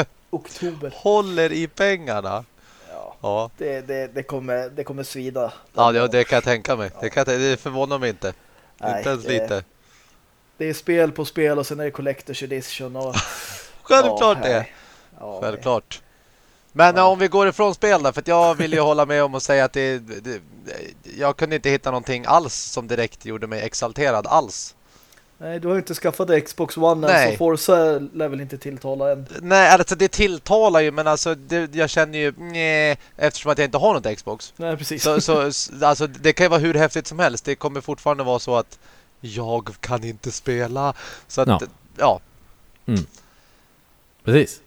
Oktober.
Håller i pengarna.
Ja,
Ja,
det, det, det, kommer, det kommer svida.
ja det, det kan jag tänka mig. Det, kan, det förvånar mig inte.
Nej,
inte ens lite.
Det är spel på spel och sen är det Collector's Edition. Och,
Självklart
Ja,
det.
Ja,
Självklart. Men
Ja.
om vi går ifrån spel då, för jag vill ju hålla med om att säga att det, det, jag kunde inte hitta någonting alls som direkt gjorde mig exalterad alls.
Nej, du har ju inte skaffat Xbox One än,
Nej.
så Forza lär väl inte tilltala än.
Nej, alltså det tilltalar ju, men alltså det, jag känner ju nej, eftersom att jag inte har något Xbox.
Nej, precis.
Så, så alltså det kan ju vara hur häftigt som helst. Det kommer fortfarande vara så att jag kan inte spela. Så att,
Ja.
ja.
Precis.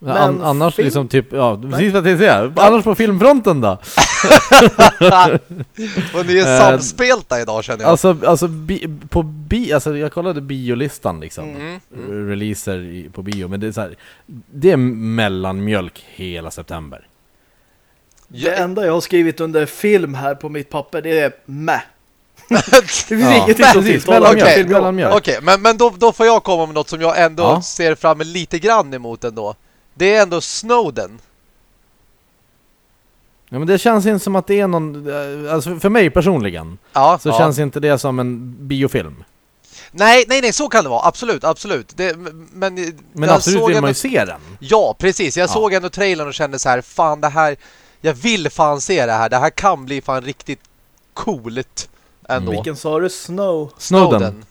Men
An, annars
film-
liksom typ, ja, precis vad jag säger. Annars på filmfronten då?
Och ni är
Eh,
samspelta idag känner jag.
Alltså, alltså bi, på bi, alltså jag kollade biolistan liksom.
Mm, mm.
Releaser i, på bio, men det är så här, det är mellanmjölk hela september.
Det enda jag har skrivit under film här på mitt papper, det är mäh. Det finns
Ja,
som
precis, mellanmjölk,
Okej,
jag-
mellanmjölk.
Okej, men, men då, då får jag komma med något som jag ändå
Ja.
ser fram lite grann emot ändå. Det är ändå Snowden.
Ja, men det känns inte som att det är någon, eh, alltså för mig personligen,
Ja,
så
ja.
känns inte det som en biofilm.
Nej, nej, nej, så kan det vara. Absolut, absolut. Det, men
Men
jag
absolut
såg
vill man
ändå-
ju se den.
Ja, precis. Jag
Ja.
såg ändå trailern och kände så här, fan det här, jag vill fan se det här. Det här kan bli fan riktigt coolt ändå.
Vilken sa du? Snow?
Snowden.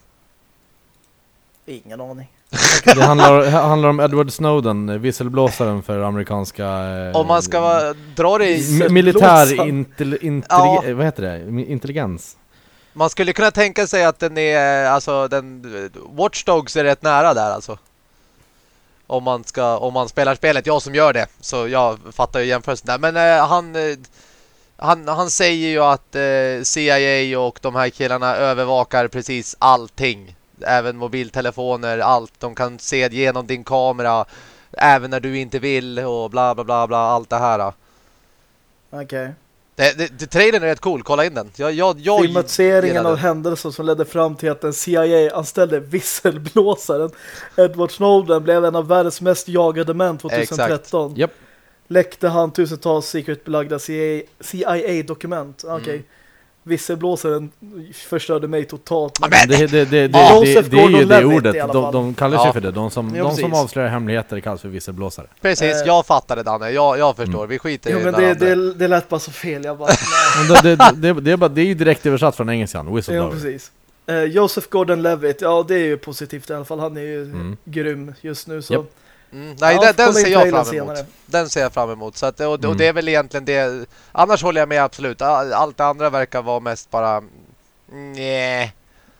Ingen aning.
Det handlar, handlar om Edward Snowden, visselblåsaren för amerikanska... eh,
Om man ska vara, dra det i...
mi- Militär intel, intelli,
Ja.
vad heter det? Intelligens.
Man skulle kunna tänka sig att den är, alltså den, Watch Dogs är rätt nära där alltså. Om man ska, om man spelar spelet, jag som gör det, så jag fattar ju jämförelsen där. Men eh, han, eh, han, han säger ju att eh, CIA och de här killarna övervakar precis allting. Även mobiltelefoner, allt. De kan se genom din kamera även när du inte vill och bla bla bla bla, allt det här.
Okej. Okay.
Det, det, det, trailern är rätt cool, kolla in den. Jag, jag, jag
Filmatiseringen av händelser som ledde fram till att en CIA anställde visselblåsaren Edward Snowden blev en av världens mest jagade män 2013.
Yep.
Läckte han tusentals secretbelagda CIA-dokument. Okej. Okay. Mm visselblåsaren förstörde mig totalt.
Men det, det, det, det, det, är ju det ordet. De, de kallar sig ja. för det. De som, de som avslöjar hemligheter kallas för visselblåsare.
Precis, eh. jag fattade Danne. Jag, jag förstår. Mm. Vi skiter
jo,
i
men det, det, det lät bara så fel. Jag bara,
det, det, det, är bara, det är ju direkt översatt från engelskan. Whistleblower.
Ja, precis. Uh, Joseph Gordon-Levitt, ja det är ju positivt i alla fall. Han är ju mm. grym just nu. Så. Yep.
Mm, nej, ja, den, den ser jag fram emot. Senare. Den ser jag fram emot. Så att, och, mm. och, det är väl egentligen det. Annars håller jag med absolut. Allt det andra verkar vara mest bara nej.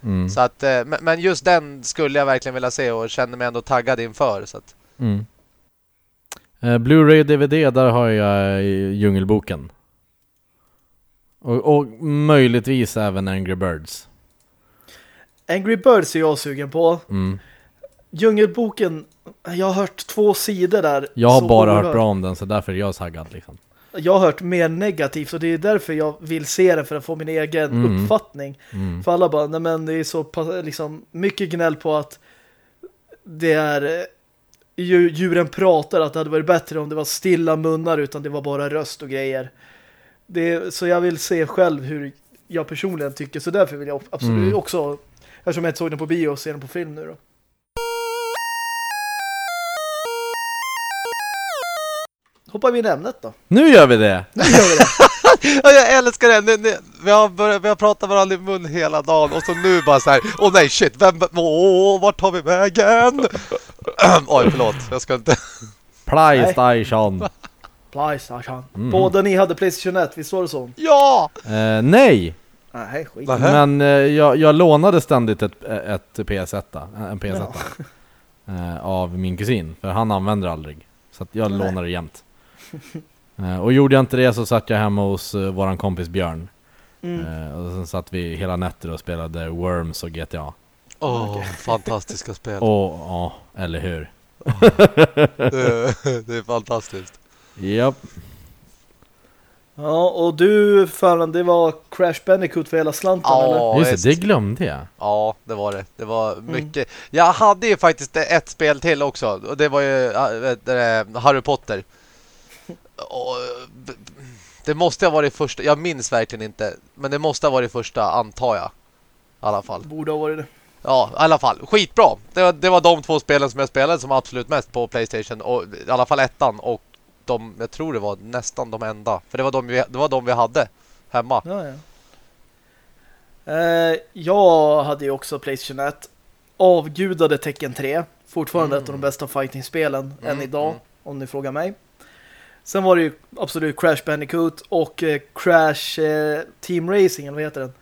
Mm. Så att, eh, men just den skulle jag verkligen vilja se och känner mig ändå taggad inför. Så att.
Mm. Uh, Blu-ray DVD, där har jag Djungelboken. Och, och möjligtvis även Angry Birds.
Angry Birds är jag sugen på.
Mm.
Djungelboken jag har hört två sidor där.
Jag har bara hört bra om den så därför är jag taggad liksom.
Jag har hört mer negativt och det är därför jag vill se den för att få min egen mm. uppfattning.
Mm.
För alla bara, nej men det är så liksom, mycket gnäll på att det är eh, djuren pratar att det hade varit bättre om det var stilla munnar utan det var bara röst och grejer. Det, så jag vill se själv hur jag personligen tycker så därför vill jag absolut mm. också eftersom jag inte såg den på bio och ser den på film nu då. Hoppar vi in i ämnet då.
Nu gör vi det!
Nu gör vi
det. jag älskar det. Nu, nu, vi, har börjat, vi har pratat varandra i mun hela dagen och så nu bara så här, åh oh, nej shit, vem, åh, vart tar vi vägen? Oj, förlåt, jag ska inte...
Playstation.
Playstation. Mm. Båda ni hade Playstation 1, visst var det så?
Ja!
Eh, nej!
Nej, skit.
Men eh, jag, jag lånade ständigt ett, ett PS1, en PS1 ja. eh, av min kusin, för han använder aldrig. Så att jag Nej. lånar det jämt. Eh, och gjorde jag inte det så satt jag hemma hos uh, våran kompis Björn. Mm. Uh, och sen satt vi hela nätter och spelade Worms och GTA.
Åh, oh, okay. fantastiska spel.
Och, ja, eller hur?
det, det, är fantastiskt.
Japp.
Ja, och du fan, det var Crash Bandicoot för hela slanten
ja,
eller? Just det, det glömde jag.
Ja, det var det. Det var mm. mycket. Mm. Jag hade ju faktiskt ett spel till också. Och det var ju äh, Harry Potter det måste ha varit första, jag minns verkligen inte, men det måste ha varit första antar jag. I alla fall.
Borde ha varit det.
Ja, i alla fall. Skitbra. Det var, det var de två spelen som jag spelade som absolut mest på Playstation. Och, I alla fall ettan. Och de, jag tror det var nästan de enda. För det var de vi, det var de vi hade hemma.
Ja, ja. Eh, jag hade ju också Playstation 1. Avgudade Tekken 3. Fortfarande mm. ett av de bästa fighting-spelen mm, än idag. Mm. Om ni frågar mig. Sen var det ju absolut Crash Bandicoot och eh, Crash eh, Team Racing, vad heter den?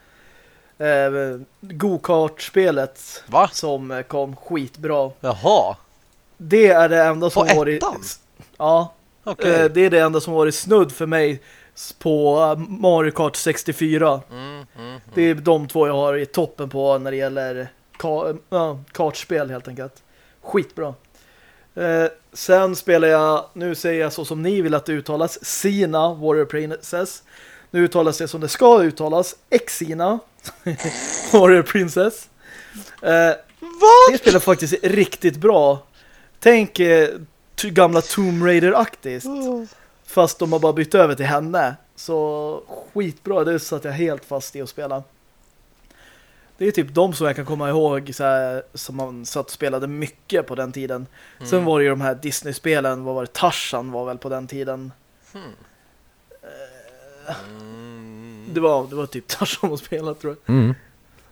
Eh, Go-kart-spelet som kom skitbra.
Jaha.
Det är det enda som
på
varit... Ja. Okay. Det är det enda som varit snudd för mig på Mario Kart 64.
Mm, mm, mm.
Det är de två jag har i toppen på när det gäller ka äh, kartspel helt enkelt. Skitbra. Eh, sen spelar jag, nu säger jag så som ni vill att det uttalas, Sina Warrior Princess. Nu uttalas det som det ska uttalas, Exina Warrior Princess. Eh, det spelar faktiskt riktigt bra. Tänk eh, gamla Tomb Raider-aktigt. Mm. Fast de har bara bytt över till henne. Så skitbra, det satt jag helt fast i att spela. Det är typ de som jag kan komma ihåg så här, som man satt och spelade mycket på den tiden. Mm. Sen var det ju de här Disney-spelen, vad var det? Tarzan var väl på den tiden. Mm. Det, var, det var typ Tarzan att spela tror
jag. Mm.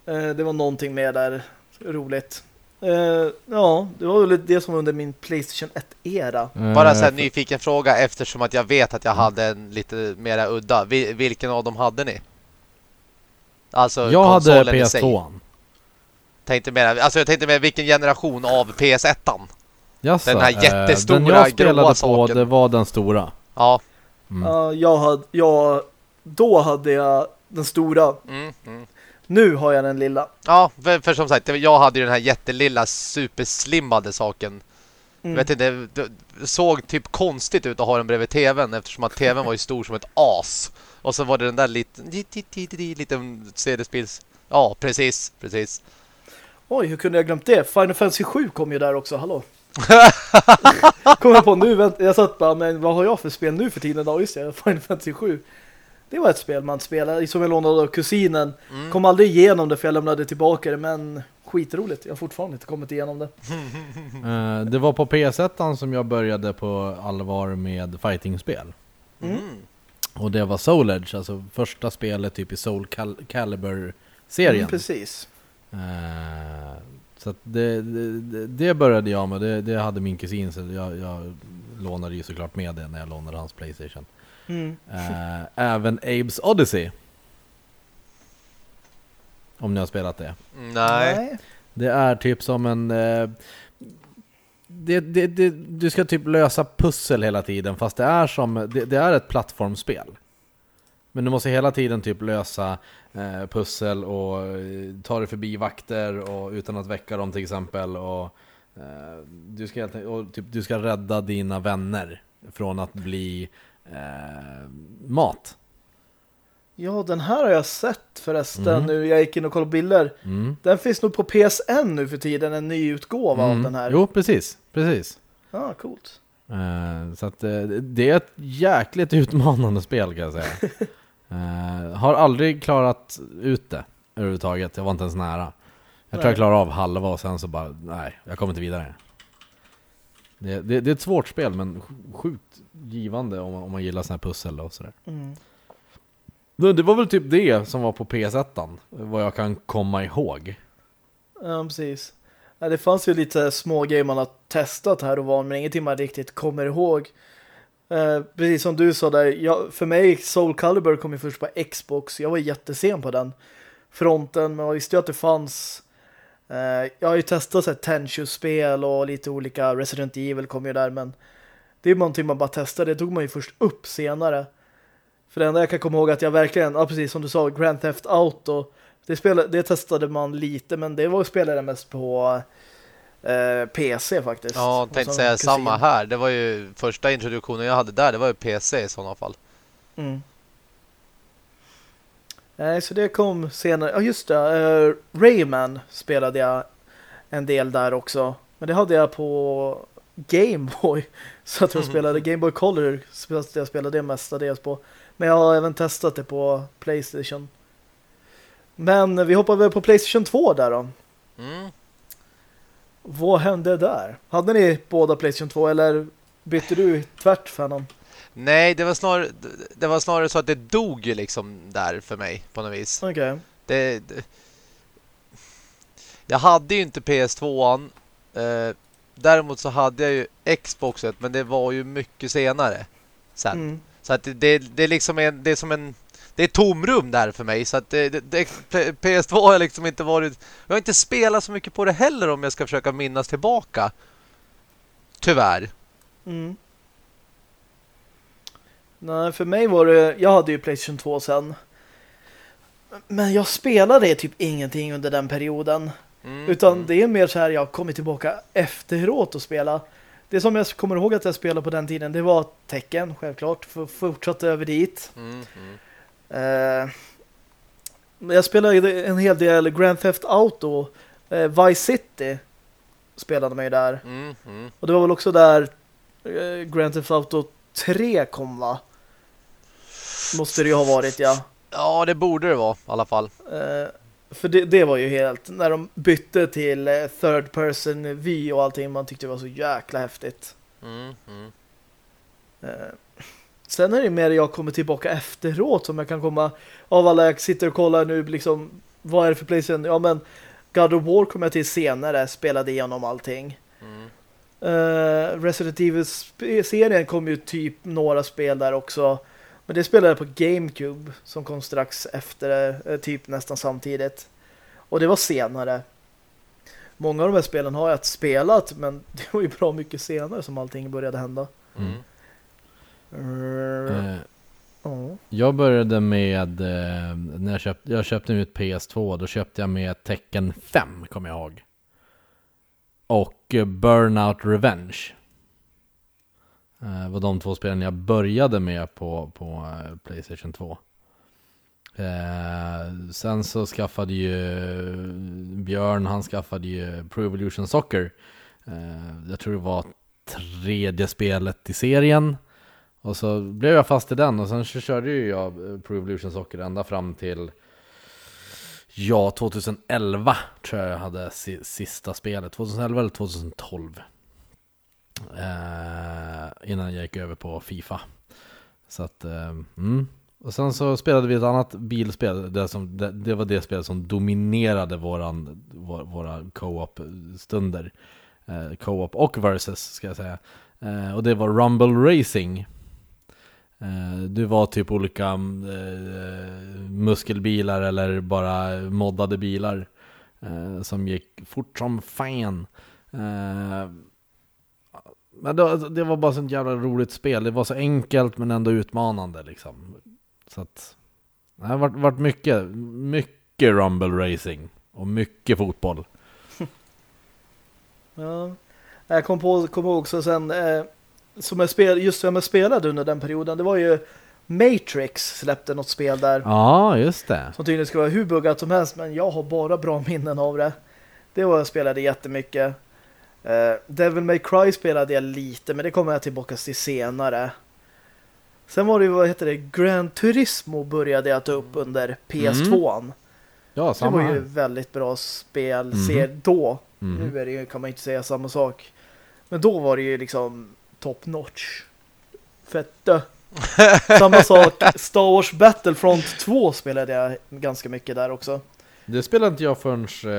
Eh, det var någonting mer där roligt. Uh, ja, det var väl det som var under min Playstation 1-era.
Uh, Bara så här nyfiken fråga eftersom att jag vet att jag hade en lite mera udda. Vil vilken av dem hade ni? Alltså
Jag hade
konsolen i sig.
PS2.
Tänkte mer, alltså jag tänkte mer vilken generation av PS1.
Jaså,
Den här
eh,
jättestora
Den jag spelade på,
saken.
det var den stora.
Ja.
Mm.
Ja, jag hade, jag, då hade jag den stora.
Mm, mm.
Nu har jag den lilla.
Ja, för, för som sagt, jag hade ju den här jättelilla superslimmade saken.
Mm.
Vet inte, det, det såg typ konstigt ut att ha den bredvid tvn eftersom att tvn var ju stor som ett as. Och så var det den där liten, liten CD-spels... Ja, precis, precis.
Oj, hur kunde jag glömt det? Final Fantasy 7 kom ju där också, hallå. kom jag på nu, vänt, jag satt bara, men vad har jag för spel nu för tiden? Ja, just det, Final Fantasy 7. Det var ett spel man spelade, som jag lånade av kusinen.
Mm.
Kom aldrig igenom det för jag lämnade tillbaka det, men skitroligt. Jag har fortfarande inte kommit igenom det.
Eh, det var på PS1 som jag började på allvar med fightingspel.
Mm.
Och det var Soul Edge, alltså första spelet typ i Soul Cal Calibur-serien.
Mm, precis.
Eh, så att det, det, det började jag med, det, det hade min kusin så jag, jag lånade ju såklart med det när jag lånade hans Playstation.
Mm.
Eh, även Abe's Odyssey. Om ni har spelat det.
Nej.
Det är typ som en... Eh, det, det, det, du ska typ lösa pussel hela tiden fast det är som... Det, är ett plattformsspel. Men du måste hela tiden typ lösa eh, pussel och eh, ta dig förbi vakter och, utan att väcka dem till exempel. Och, eh, du, ska helt, och typ, du ska rädda dina vänner från att bli eh, mat.
Ja, den här har jag sett förresten
Mm.
nu. Jag gick in och kollade bilder.
Mm.
Den finns nog på PSN nu för tiden, en ny utgåva av
Mm.
den här.
Jo, precis. Precis.
Ja, coolt.
Eh, så att, eh, det är ett jäkligt utmanande spel kan jag säga. Eh, har aldrig klarat ut det överhuvudtaget. Jag var inte ens nära. Jag tror
Nej.
jag klarade av halva och sen så bara, nej, jag kommer inte vidare. Det, det, det är ett svårt spel men sj- sjukt givande om man, om man gillar sådana här pussel och sådär.
Mm.
Det, det var väl typ det som var på PS1, vad jag kan komma ihåg.
Ja, precis. Ja, det fanns ju lite små grejer man har testat här och var, men ingenting man riktigt kommer ihåg. Eh, precis som du sa där, jag, för mig Soul Calibur kom ju först på Xbox. Jag var jättesen på den fronten, men jag visste ju att det fanns eh, jag har ju testat så Tenchu-spel och lite olika Resident Evil kom ju där, men det är någonting man bara testade. Det tog man ju först upp senare. För det enda jag kan komma ihåg att jag verkligen, ja precis som du sa, Grand Theft Auto det, spelade, det testade man lite, men det var spelade mest på eh, PC faktiskt.
Ja, tänkte säga
kusin.
samma här. Det var ju första introduktionen jag hade där, det var ju PC i sådana fall.
Mm. Nej, så det kom senare. Ja, just det. Uh, Rayman spelade jag en del där också. Men det hade jag på Game Boy. Så att jag spelade Game Boy Color. Så jag spelade det mestadels på. Men jag har även testat det på Playstation. Men vi hoppar väl på Playstation 2 där då.
Mm.
Vad hände där? Hade ni båda Playstation 2 eller bytte du tvärt för någon?
Nej, det var, snarare, det var snarare så att det dog liksom där för mig på något vis.
Okej.
Det, det, jag hade ju inte PS2an. Eh, däremot så hade jag ju Xboxet, men det var ju mycket senare. Sen.
Mm.
Så att det, det, det är liksom en, det är som en det är tomrum där för mig så att det, det, det, PS2 har jag liksom inte varit jag har inte spelat så mycket på det heller om jag ska försöka minnas tillbaka. Tyvärr.
Mm. Nej, för mig var det... Jag hade ju Playstation 2 sen. Men jag spelade typ ingenting under den perioden.
Mm.
Utan det är mer så här jag kommer tillbaka efteråt och spela. Det som jag kommer ihåg att jag spelade på den tiden, det var tecken, självklart. För fortsatte över dit.
Mm, mm.
Jag spelade en hel del Grand Theft Auto. Eh, Vice City spelade mig där.
Mm, mm.
Och det var väl också där eh, Grand Theft Auto 3 kom va? Måste det ju ha varit, ja.
Ja, det borde det vara i alla fall.
Eh, för det, det var ju helt, när de bytte till eh, third person vy och allting, man tyckte det var så jäkla häftigt.
Mm.
Eh, sen är det mer jag kommer tillbaka efteråt som jag kan komma av alla jag sitter och kollar nu liksom, vad är det för Playstation? Ja men God of War kommer jag till senare, spelade igenom allting.
Mm.
Uh, Resident Evil-serien kom ju typ några spel där också. Men det spelade jag på Gamecube som kom strax efter, eh, typ nästan samtidigt. Och det var senare. Många av de här spelen har jag spelat, men det var ju bra mycket senare som allting började hända.
Mm.
Uh,
Eh,
ja.
Jag började med, eh, när jag köpte, jag köpte ut PS2, då köpte jag med Tecken 5, kommer jag ihåg. Och eh, Burnout Revenge. Eh, var de två spelen jag började med på, på Playstation 2. Eh, sen så skaffade ju Björn, han skaffade ju Pro Evolution Soccer. Eh, jag tror det var tredje spelet i serien. Och så blev jag fast i den och sen så körde ju jag eh, Pro Evolution Soccer ända fram till Ja, 2011 tror jag jag hade sista spelet. 2011 eller 2012. Eh, innan jag gick över på Fifa. Så att, eh, mm. Och sen så spelade vi ett annat bilspel. Det, som, det, det var det spel som dominerade våran, vår, våra co-op-stunder. Eh, co-op och versus ska jag säga. Eh, och det var Rumble Racing. Eh, du Det var typ olika eh, muskelbilar eller bara moddade bilar eh, som gick fort som fan. Men alltså, det, var bara sånt jävla roligt spel. Det var så enkelt men ändå utmanande liksom. Så att det har varit, varit mycket, mycket Rumble Racing och mycket fotboll.
Ja. Jag kom på kom ihåg också sen eh, som jag spel, just vem jag spelade under den perioden, det var ju Matrix släppte något spel där
Ja, just det.
som tydligen ska vara hur buggat som helst men jag har bara bra minnen av det. Det var jag spelade jättemycket. Eh, Devil May Cry spelade jag lite men det kommer jag tillbaka till senare. Sen var det ju, vad heter det, Gran Turismo började jag ta upp under PS2an.
Ja,
Det var
samma
ju väldigt bra spel
Mhm.
ser då.
Mhm.
Nu är det ju, kan man inte säga samma sak. Men då var det ju liksom top notch. Fette. samma sak. Star Wars Battlefront 2 spelade jag ganska mycket där också.
Det spelade inte jag förrän eh,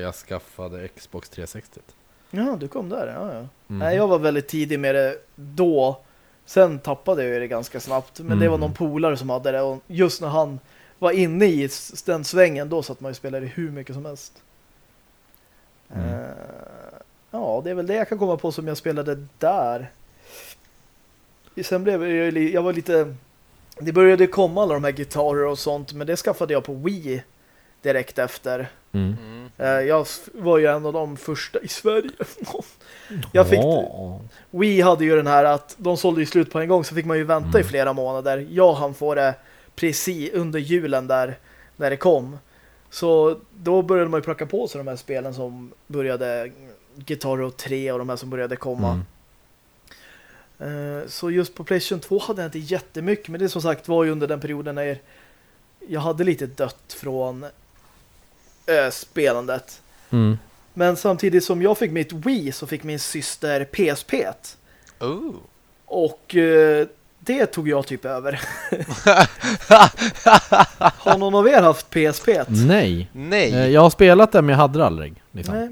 jag skaffade Xbox 360.
Ja, du kom där. Ja, ja.
Mhm.
Nej, jag var väldigt tidig med det då. Sen tappade jag det ganska snabbt. Men det var
Mhm.
någon polare som hade det. Och just när han var inne i den svängen, då satt man ju spelade hur mycket som helst.
Mm.
Eh, ja, det är väl det jag kan komma på som jag spelade där. Sen blev jag, jag var lite... Det började komma alla de här gitarrer och sånt, men det skaffade jag på Wii direkt efter.
Mm.
Eh, jag var ju en av de första i Sverige. Jag fick-. Wii hade ju den här att de sålde ju slut på en gång så fick man ju vänta i
Mm.
flera månader. Jag han få det precis under julen där när det kom. Så då började man ju plocka på sig de här spelen som började Guitar Hero 3 och de här som började komma.
Mm.
Eh, Så just på PlayStation 2 hade jag inte jättemycket men det som sagt var ju under den perioden när jag hade lite dött från äh, spelandet.
Mm.
Men samtidigt som jag fick mitt Wii så fick min syster PSP.
Oh.
Och eh, det tog jag typ över. Har någon av er haft PSP?
Nej.
Nej.
Eh, Jag har spelat det men jag hade det aldrig. Liksom.
Nej.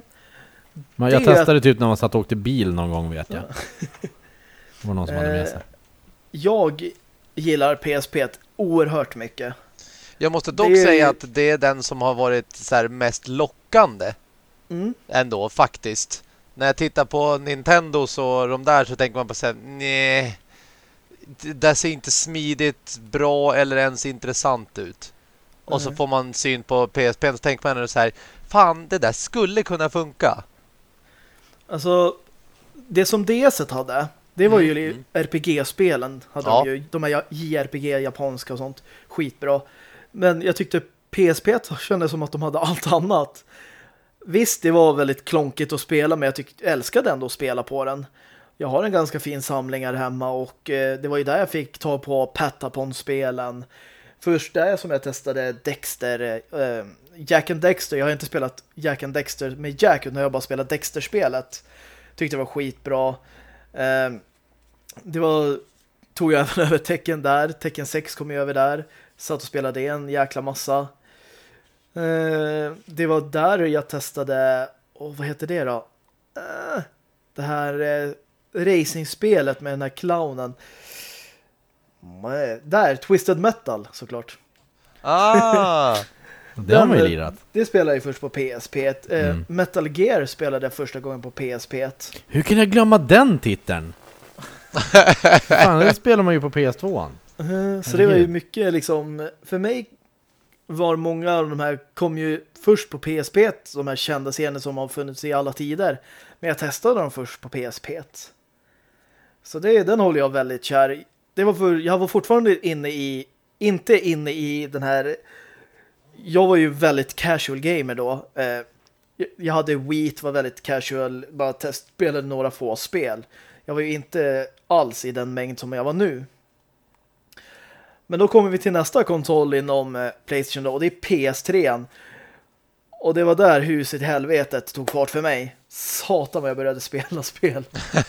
Men jag testade typ när man satt och åkte bil någon gång vet jag. Det var någon som hade med
Eh,
sig.
Jag gillar PSP oerhört mycket.
Jag måste dock
det
säga att det är den som har varit så här mest lockande
Mm.
ändå faktiskt. När jag tittar på Nintendo så de där så tänker man på så här, nej. Det där ser inte smidigt, bra eller ens intressant ut. Och så
Nej.
får man syn på PSP så tänker man så här, fan det där skulle kunna funka.
Alltså, det som DS hade, det var ju
Mm.
RPG-spelen. Hade
Ja.
de, ju, de här JRPG, japanska och sånt. Skitbra. Men jag tyckte PSP kändes som att de hade allt annat. Visst, det var väldigt klonkigt att spela, men jag tyck, älskade ändå att spela på den. Jag har en ganska fin samling här hemma och eh, det var ju där jag fick ta på Patapon-spelen. Först där som jag testade Dexter, eh, Jack and Dexter. Jag har inte spelat Jack and Dexter med Jack, utan jag har bara spelat Dexter-spelet. Tyckte det var skitbra. Eh, det var tog jag även över Tekken där. Tekken 6 kom jag över där. Satt och spelade en jäkla massa. Eh, det var där jag testade och vad heter det då? Eh, det här eh, racingspelet med den här clownen. Där, Twisted Metal såklart.
Ah!
Det har man ju
Den,
lirat.
Det spelade jag först på PSP. Eh,
Mm.
Metal Gear spelade jag första gången på PSP.
Hur kan jag glömma den titeln? Fan, det spelar man ju på PS2.
Eh, Så det var ju mycket liksom, för mig var många av de här kom ju först på PSP, de här kända scener som har funnits i alla tider. Men jag testade dem först på PSP. Så det, den håller jag väldigt kär. Det var för, jag var fortfarande inne i, inte inne i den här, jag var ju väldigt casual gamer då. Eh, jag- hade Wheat, var väldigt casual, bara test, spelade några få spel. Jag var ju inte alls i den mängd som jag var nu. Men då kommer vi till nästa konsol inom eh, Playstation då, och det är PS3. Och det var där huset i helvetet tog fart för mig. Satan vad jag började spela spel.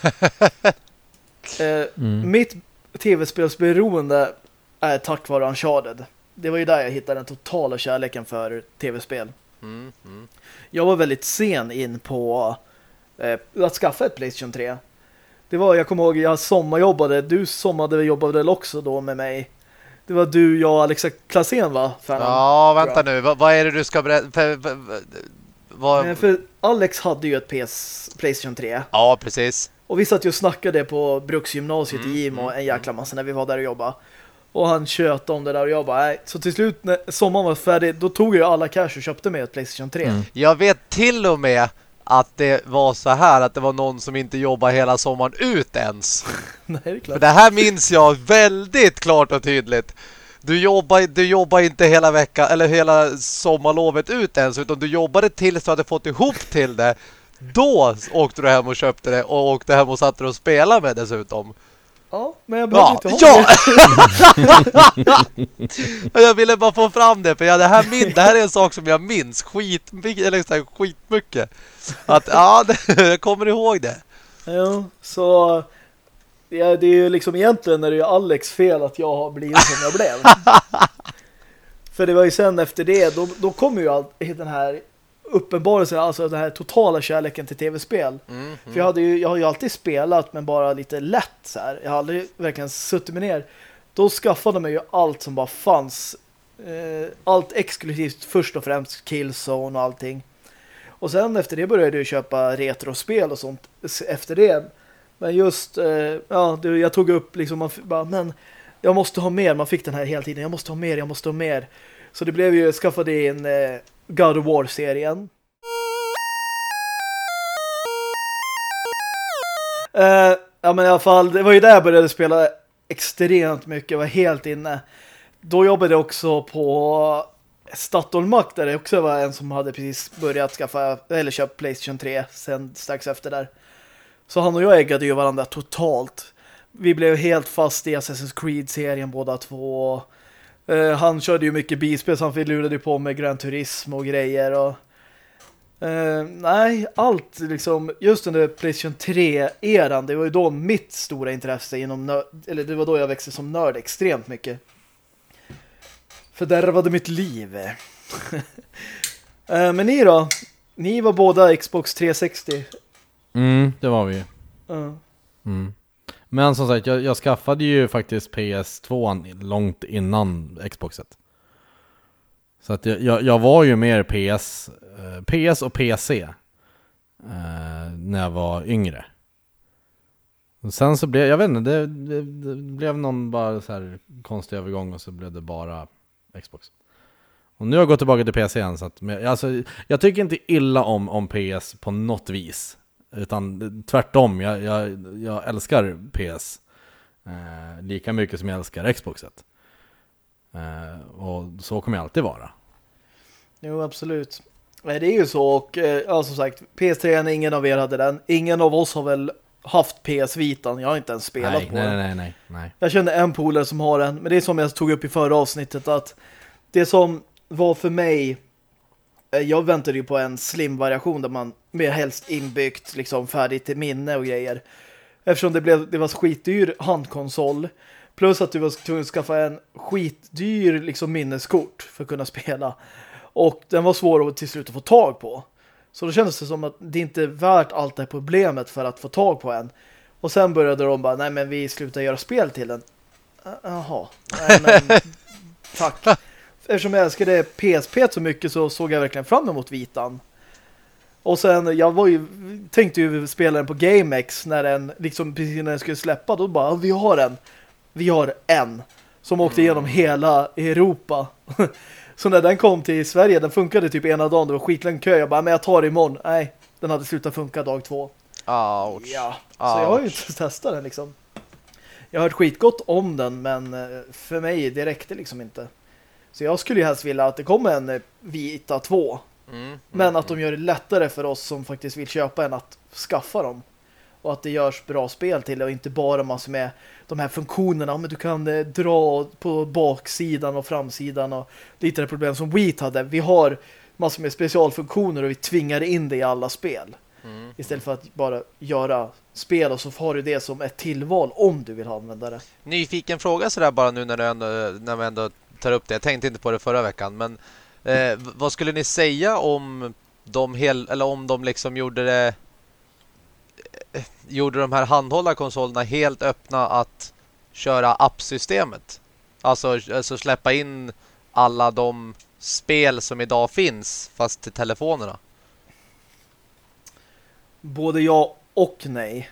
eh,
Mm.
Mitt tv-spelsberoende är tack vare Uncharted. Det var ju där jag hittade den totala kärleken för tv-spel.
Mm, mm.
Jag var väldigt sen in på eh, att skaffa ett Playstation 3. Det var, jag kommer ihåg, jag sommarjobbade. Du sommarade jobbade väl också då med mig. Det var du, jag och Alexa Klasen va? Fan,
Ja, vänta nu. Vad, vad är det du ska berätta? Vad...
För Alex hade ju ett PS, Playstation 3.
Ja, precis.
Och vi satt ju och snackade på Bruksgymnasiet
Mm,
i Gimo
mm,
en jäkla massa när vi var där och jobbade. Och han tjöt om det där och jag bara, nej. Så till slut när sommaren var färdig, då tog jag alla cash och köpte mig ett Playstation 3.
Mm.
Jag vet till och med att det var så här att det var någon som inte jobbade hela sommaren ut ens.
nej, det är
För
klart.
det här minns jag väldigt klart och tydligt. Du jobbar, du jobbar inte hela veckan eller hela sommarlovet ut ens utan du jobbade tills du hade fått ihop till det. Då åkte du hem och köpte det och åkte hem och satte dig och spelade med dessutom.
Ja, men jag behövde
Ja,
inte ha
ja!
det.
jag ville bara få fram det för jag, det, här min, det här är en sak som jag minns skit, eller så här, skitmycket. Att ja, det, jag kommer ihåg det.
Ja, så ja, det är ju liksom egentligen är det ju Alex fel att jag har blivit som jag blev. För det var ju sen efter det, då, då kommer ju all, den här uppenbarelsen, alltså den här totala kärleken till tv-spel.
Mm,
För jag, hade ju, jag har ju alltid spelat men bara lite lätt så här. Jag har aldrig verkligen suttit mig ner. Då skaffade man ju allt som bara fanns. Eh, allt exklusivt först och främst Killzone och allting. Och sen efter det började jag köpa retrospel och sånt efter det. Men just, eh, ja, jag tog upp liksom, man bara, men jag måste ha mer. Man fick den här hela tiden. Jag måste ha mer, jag måste ha mer. Så det blev ju, jag skaffade in eh, God of War-serien. Uh, ja men i alla fall, det var ju där jag började spela extremt mycket, jag var helt inne. Då jobbade jag också på Statoil Mac där det också var en som hade precis börjat skaffa, eller köpt Playstation 3 sen strax efter där. Så han och jag äggade ju varandra totalt. Vi blev helt fast i Assassin's Creed-serien båda två. Eh, han körde ju mycket bilspel så han lurade på med Gran Turismo och grejer och Eh, nej, allt liksom, just den där PlayStation 3-eran, det var ju då mitt stora intresse inom eller det var då jag växte som nörd extremt mycket. Fördärvade mitt liv. Eh, men ni då? Ni var båda Xbox 360.
Mm, det var vi.
Uh,
Mm. Men som sagt, jag, jag skaffade ju faktiskt PS2 långt innan Xboxet. Så att jag, jag, jag var ju mer PS, eh, PS och PC eh, när jag var yngre. Och sen så blev, jag vet inte, det, det, det blev någon bara så här konstig övergång och så blev det bara Xbox. Och nu har jag gått tillbaka till PC igen så att, men, alltså, jag tycker inte illa om, om PS på något vis. Utan tvärtom, jag, jag, jag älskar PS eh, lika mycket som jag älskar Xboxet. Eh, och så kommer jag alltid vara.
jo, absolut. Det är ju så och eh, ja, som sagt, PS3, ingen av er hade den. Ingen av oss har väl haft PS Vitan. Jag har inte ens spelat
nej,
på
nej,
den.
nej, nej, nej.
Jag kände en polare som har en, men det är som jag tog upp i förra avsnittet att det som var för mig jag väntade ju på en slim-variation där man mer helst inbyggt liksom färdigt till minne och grejer. Eftersom det blev det var skitdyr handkonsol plus att du var tvungen att skaffa en skitdyr liksom minneskort för att kunna spela. Och den var svår att till slut att få tag på. Så då kändes det som att det inte är värt allt det här problemet för att få tag på en. Och sen började de bara, nej men vi slutar göra spel till den. Jaha. Nej, men, tack. Eftersom jag älskade PSP så mycket så såg jag verkligen fram emot Vitan. Och sen, jag var ju tänkte ju spela den på GameX när den liksom precis när den skulle släppa, då bara, vi har en. Vi har en. Som åkte igenom hela Europa. så när den kom till Sverige, den funkade typ ena dagen, det var skitlång kö. Jag bara, men jag tar det imorgon. Nej, den hade slutat funka dag två.
Ouch.
Ja, så jag har ju inte testat den liksom. Jag har hört skitgott om den, men eh, för mig, det räckte liksom inte. Så jag skulle ju helst vilja att det kommer en eh, Vita 2.
Mm, mm,
Men att de gör det lättare för oss som faktiskt vill köpa en att skaffa dem. Och att det görs bra spel till och inte bara massor med de här funktionerna. Men du kan eh, dra på baksidan och framsidan och lite det problem som Wii hade. Vi har massor med specialfunktioner och vi tvingar in det i alla spel.
mm.
Istället för att bara göra spel och så får du det som ett tillval om du vill använda det.
Nyfiken fråga sådär bara nu när, du ändå, när vi ändå tar upp det. Jag tänkte inte på det förra veckan, men eh, vad skulle ni säga om de hel, eller om de liksom gjorde det eh, gjorde de här handhållna konsolerna helt öppna att köra appsystemet? Alltså, alltså släppa in alla de spel som idag finns fast till telefonerna.
Både ja och nej.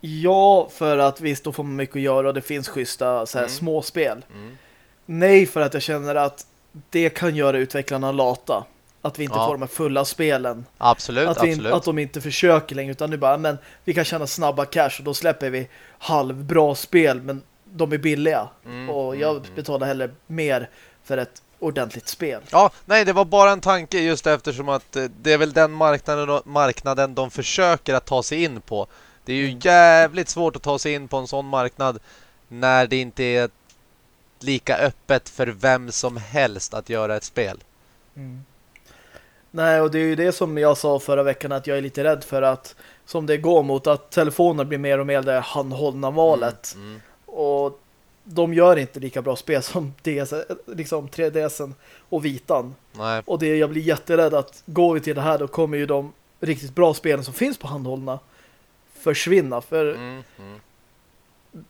Ja, för att visst, då får man mycket att göra och det finns schyssta så här,
Mm.
små spel.
Mm.
Nej, för att jag känner att det kan göra utvecklarna lata. Att vi inte
Ja.
får de här fulla spelen.
Absolut,
Att, vi,
absolut.
att de inte försöker längre utan nu bara, men vi kan tjäna snabba cash och då släpper vi halvbra spel men de är billiga.
Mm,
och jag
mm, mm.
betalar hellre mer för ett ordentligt spel.
Ja, nej, det var bara en tanke just eftersom att eh, det är väl den marknaden, marknaden de försöker att ta sig in på. Det är ju
Mm.
jävligt svårt att ta sig in på en sån marknad när det inte är lika öppet för vem som helst att göra ett spel.
Nej, och det är ju det som jag sa förra veckan att jag är lite rädd för att som det går mot att telefoner blir mer och mer det handhållna valet.
Mm.
Och de gör inte lika bra spel som DS, liksom 3DSen och Vitan.
Nej,
Och det jag blir jätterädd att går vi till det här då kommer ju de riktigt bra spelen som finns på handhållna försvinna. För
mm, mm.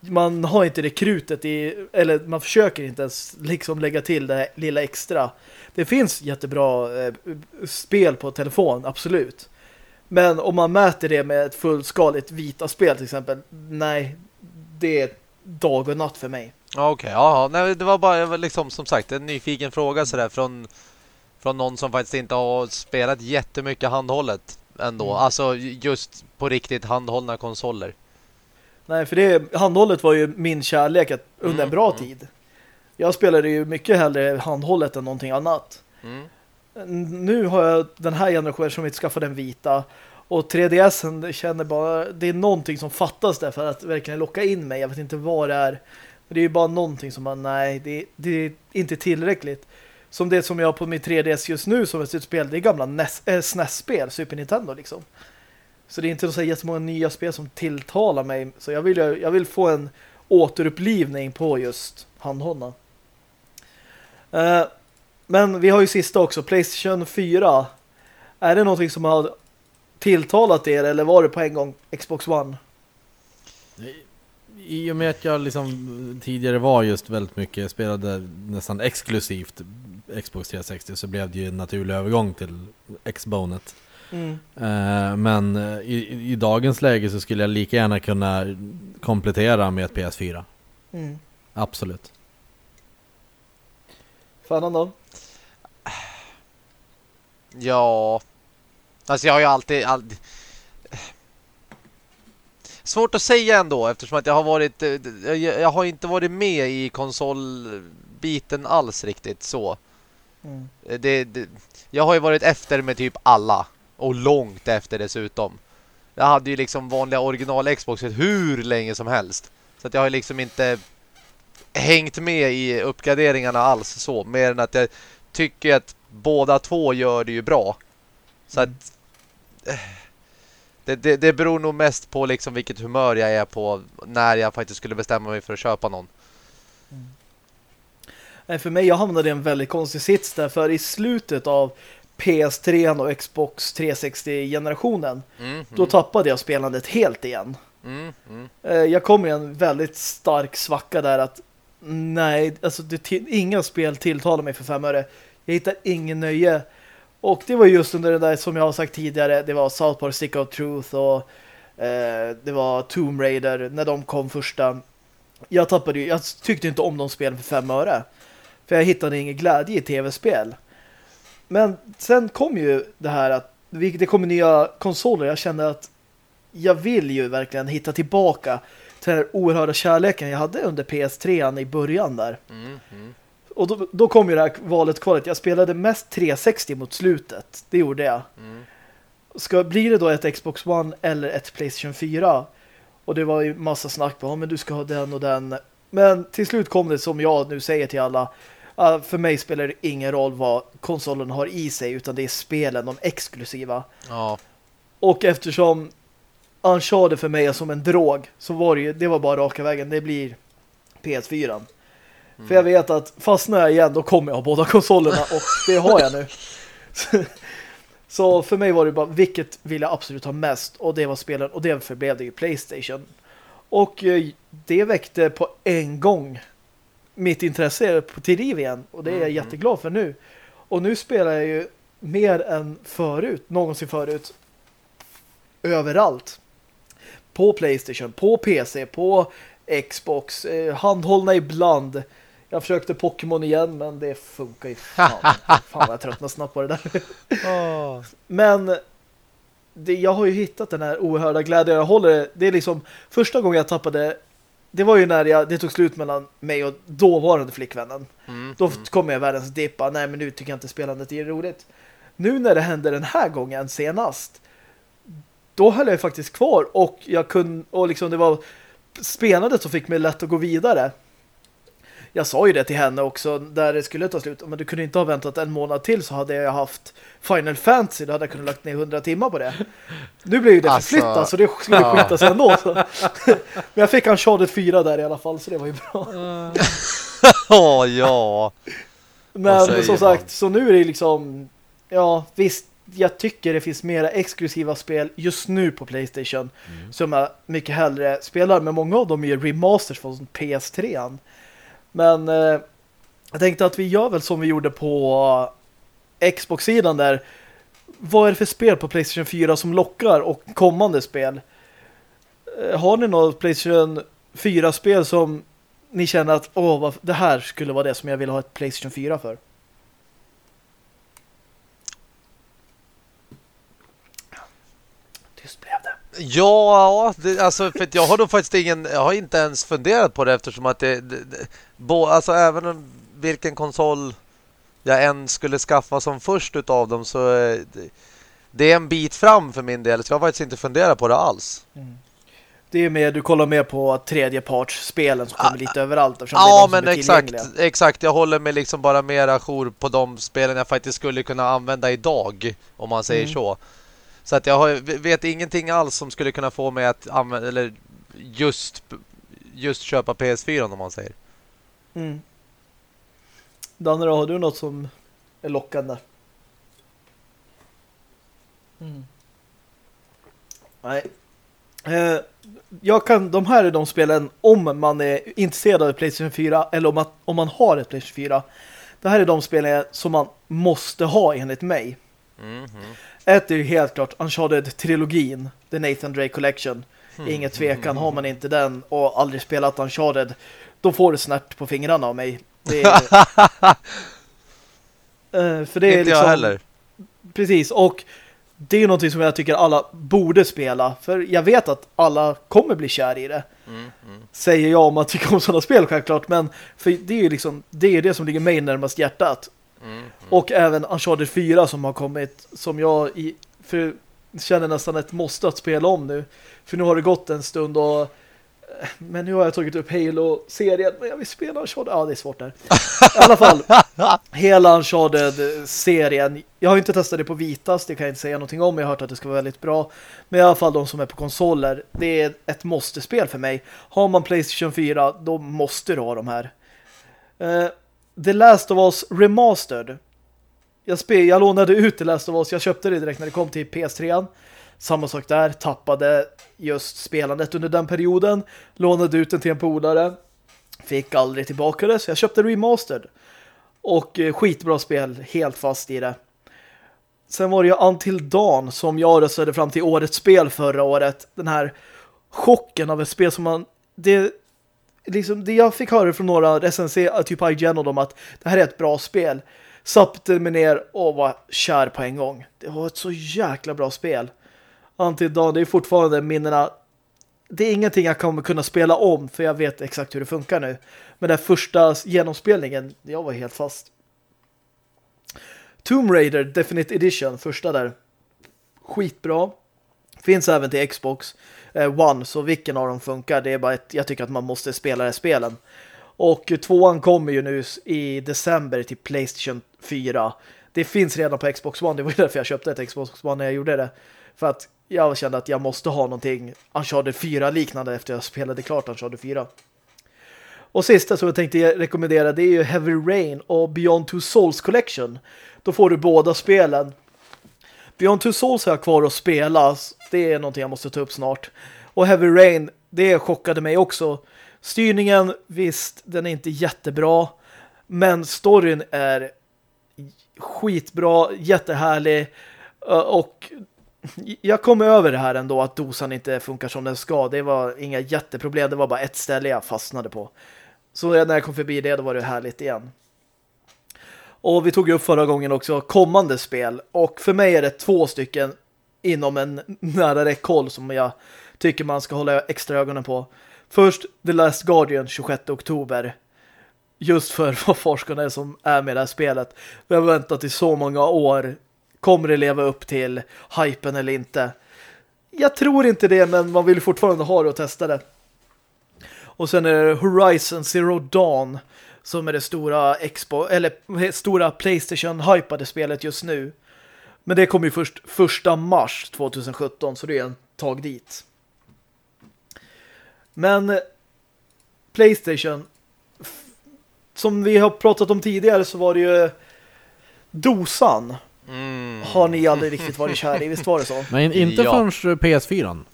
Man har inte det krutet i, eller man försöker inte ens liksom lägga till det lilla extra. Det finns jättebra eh, spel på telefon, absolut. Men om man mäter det med ett fullskaligt vita spel till exempel, nej, det är dag och natt för mig.
Okej, ja, ja. Nej, det var bara liksom som sagt en nyfiken fråga sådär från, från någon som faktiskt inte har spelat jättemycket handhållet ändå.
Mm.
Alltså just på riktigt handhållna konsoler.
Nej, för det handhållet var ju min kärlek att, under
Mm,
en bra
mm.
tid. Jag spelade ju mycket hellre handhållet än någonting annat.
Mm.
Nu har jag den här generationen som inte skaffade den vita och 3DSen känner bara det är någonting som fattas där för att verkligen locka in mig. Jag vet inte vad det är. Men det är ju bara någonting som bara, nej, det, det är inte tillräckligt. Som det som jag har på min 3DS just nu som ett spel, det är gamla NES, äh, SNES-spel, Super Nintendo liksom. Så det är inte så jättemånga nya spel som tilltalar mig. Så jag vill, jag vill få en återupplivning på just handhållna. Eh, men vi har ju sista också, Playstation 4. Är det någonting som har tilltalat er eller var det på en gång Xbox One?
I och med att jag liksom tidigare var just väldigt mycket, spelade nästan exklusivt Xbox 360 så blev det ju en naturlig övergång till Xbonet.
Mm.
Men eh, i, i dagens läge så skulle jag lika gärna kunna komplettera med ett PS4.
Mm.
Absolut.
Fanan då?
Ja, alltså jag har ju alltid, alltid... Svårt att säga ändå eftersom att jag har varit, eh, jag, jag har inte varit med i konsolbiten alls riktigt så.
Mm.
Det, det, jag har ju varit efter med typ alla och långt efter dessutom. Jag hade ju liksom vanliga original Xbox hur länge som helst. Så att jag har liksom inte hängt med i uppgraderingarna alls så. Mer än att jag tycker att båda två gör det ju bra. Så
Mm.
att eh, det, det, det beror nog mest på liksom vilket humör jag är på när jag faktiskt skulle bestämma mig för att köpa någon.
Nej, för mig jag hamnade i en väldigt konstig sits där för i slutet av PS3 och Xbox 360-generationen
Mm,
då tappade jag spelandet helt igen.
Mm, mm.
Jag kom i en väldigt stark svacka där att nej, alltså det inga spel tilltalar mig för fem öre. Jag hittar ingen nöje. Och det var just under det där som jag har sagt tidigare, det var South Park Stick of Truth och eh, det var Tomb Raider när de kom första. Jag tappade ju, jag tyckte inte om de spelen för fem öre. För jag hittade ingen glädje i tv-spel. Men sen kom ju det här att det kommer nya konsoler. Jag kände att jag vill ju verkligen hitta tillbaka till den här oerhörda kärleken jag hade under PS3 i början där.
Mm, mm.
Och då, då kom ju det här valet kvalet. Jag spelade mest 360 mot slutet. Det gjorde jag.
Mm.
Ska, blir det då ett Xbox One eller ett Playstation 4? Och det var ju massa snack på, ja, men du ska ha den och den. Men till slut kom det som jag nu säger till alla. Uh, för mig spelar det ingen roll vad konsolen har i sig utan det är spelen, de exklusiva.
Ja.
Och eftersom Uncharted för mig är som en drog så var det ju, det var bara raka vägen. Det blir PS4.
Mm.
För jag vet att fastnar jag igen då kommer jag ha båda konsolerna och det har jag nu. så för mig var det bara, vilket vill jag absolut ha mest? Och det var spelen och därför blev det ju Playstation. Och eh, det väckte på en gång mitt intresse till liv igen. Och det är jag
Mm.
jätteglad för nu. Och nu spelar jag ju mer än förut, någonsin förut. Överallt. På Playstation, på PC, på Xbox, eh, handhållna ibland. Jag försökte Pokémon igen men det funkar ju fan. fan jag tröttnar snabbt på det där.
Åh.
Men det, jag har ju hittat den här oerhörda glädjen. Jag håller det är liksom första gången jag tappade det var ju när jag, det tog slut mellan mig och dåvarande flickvännen.
Mm,
Då
mm.
kom jag världens dippa. Nej men nu tycker jag inte spelandet är roligt. Nu när det hände den här gången senast då höll jag faktiskt kvar och jag kunde och liksom det var spelandet som fick mig lätt att gå vidare. Jag sa ju det till henne också där det skulle ta slut. Men du kunde inte ha väntat en månad till så hade jag haft Final Fantasy. Då hade jag kunnat lagt ner 100 timmar på det. Nu blev ju det
Alltså,
förflyttat så det skulle
ja.
skitas ändå. Så. Men jag fick en Charlotte 4 där i alla fall så det var ju bra.
Åh, ja.
Men som sagt, så nu är det liksom ja, visst, jag tycker det finns mera exklusiva spel just nu på Playstation som jag mycket hellre spelar, men många av dem är remasters från PS3. Men eh, jag tänkte att vi gör väl som vi gjorde på Xbox-sidan där. Vad är det för spel på Playstation 4 som lockar och kommande spel? Eh, har ni något Playstation 4-spel som ni känner att åh, det här skulle vara det som jag vill ha ett Playstation 4 för? Tyst blev det.
Ja, det, alltså för jag har då faktiskt ingen jag har inte ens funderat på det eftersom att det, det, det bo, alltså även om vilken konsol jag än skulle skaffa som först utav dem så eh, det, det är en bit fram för min del så jag har faktiskt inte funderat på det alls.
Det är mer, du kollar mer på tredjepartsspelen som kommer
Ah,
lite överallt
Ja, men exakt, exakt. Jag håller mig liksom bara mer ajour på de spelen jag faktiskt skulle kunna använda idag, om man säger
Mm.
så. Så att jag har, vet ingenting alls som skulle kunna få mig att använda, eller just, just köpa PS4 om man säger.
Mm. Danne, har du något som är lockande? Mm. Nej. Eh, jag kan, de här är de spelen om man är intresserad av Playstation 4 eller om man, om man har ett Playstation 4. Det här är de spelen som man måste ha enligt mig.
Mhm.
Ett är ju helt klart Uncharted-trilogin, The Nathan Drake Collection.
Hmm.
Inget tvekan, har man inte den och aldrig spelat Uncharted, då får du snärt på fingrarna av mig. Det är, Eh, för det är
inte
liksom,
jag heller.
Precis, och det är någonting som jag tycker alla borde spela. För jag vet att alla kommer bli kär i det.
Mm, mm.
Säger jag om man tycker om sådana spel självklart. Men för det är ju liksom det, är det som ligger mig närmast hjärtat.
Mm.
Och även Uncharted 4 som har kommit som jag i, för, känner nästan ett måste att spela om nu. För nu har det gått en stund och eh, men nu har jag tagit upp Halo-serien men jag vill spela Uncharted. Ja, det är svårt där. I alla fall, hela Uncharted-serien. Jag har inte testat det på Vitas, det kan jag inte säga någonting om. Jag har hört att det ska vara väldigt bra. Men i alla fall de som är på konsoler, det är ett måste-spel för mig. Har man Playstation 4, då måste du ha de här. The Last of Us Remastered. Jag, jag lånade ut The Last of Us. Jag köpte det direkt när det kom till PS3. Samma sak där, tappade just spelandet under den perioden. Lånade ut den till en polare. Fick aldrig tillbaka det, så jag köpte Remastered. Och eh, skitbra spel, helt fast i det. Sen var det ju Until Dawn som jag röstade fram till årets spel förra året. Den här chocken av ett spel som man... Det, liksom, det jag fick höra från några recensenter, eh, typ IGN och dem att det här är ett bra spel. Satte mig ner och var kär på en gång. Det var ett så jäkla bra spel. Antidan, det är fortfarande minnena det är ingenting jag kommer kunna spela om för jag vet exakt hur det funkar nu. Men den första genomspelningen, jag var helt fast. Tomb Raider Definite Edition, första där. Skitbra. Finns även till Xbox eh, One, så vilken av dem funkar. Det är bara ett, jag tycker att man måste spela det spelen. Och tvåan kommer ju nu i december till Playstation 4. Det finns redan på Xbox One, det var därför jag köpte ett Xbox One när jag gjorde det. För att jag kände att jag måste ha någonting Uncharted 4 liknande efter jag spelade klart Uncharted 4. Och sista som jag tänkte rekommendera det är ju Heavy Rain och Beyond Two Souls Collection. Då får du båda spelen. Beyond Two Souls har jag kvar att spela. Det är någonting jag måste ta upp snart. Och Heavy Rain, det chockade mig också. Styrningen, visst, den är inte jättebra. Men storyn är skitbra, jättehärlig. Eh, och jag kom över det här ändå att dosan inte funkar som den ska. Det var inga jätteproblem. Det var bara ett ställe jag fastnade på. Så när jag kom förbi det då var det härligt igen. Och vi tog upp förra gången också kommande spel. Och för mig är det två stycken inom en nära räckhåll som jag tycker man ska hålla extra ögonen på. Först The Last Guardian 26 oktober. Just för vad forskarna är som är med det här spelet. Vi har väntat i så många år Kommer det leva upp till hypen eller inte? Jag tror inte det, men man vill fortfarande ha det och testa det. Och sen är det Horizon Zero Dawn som är det stora Expo eller stora Playstation-hypade spelet just nu. Men det kommer ju först första mars 2017 så det är en tag dit. Men Playstation som vi har pratat om tidigare så var det ju dosan Mm. Har ni aldrig riktigt varit kär i, visst var det så?
Men inte ja. förrän PS4.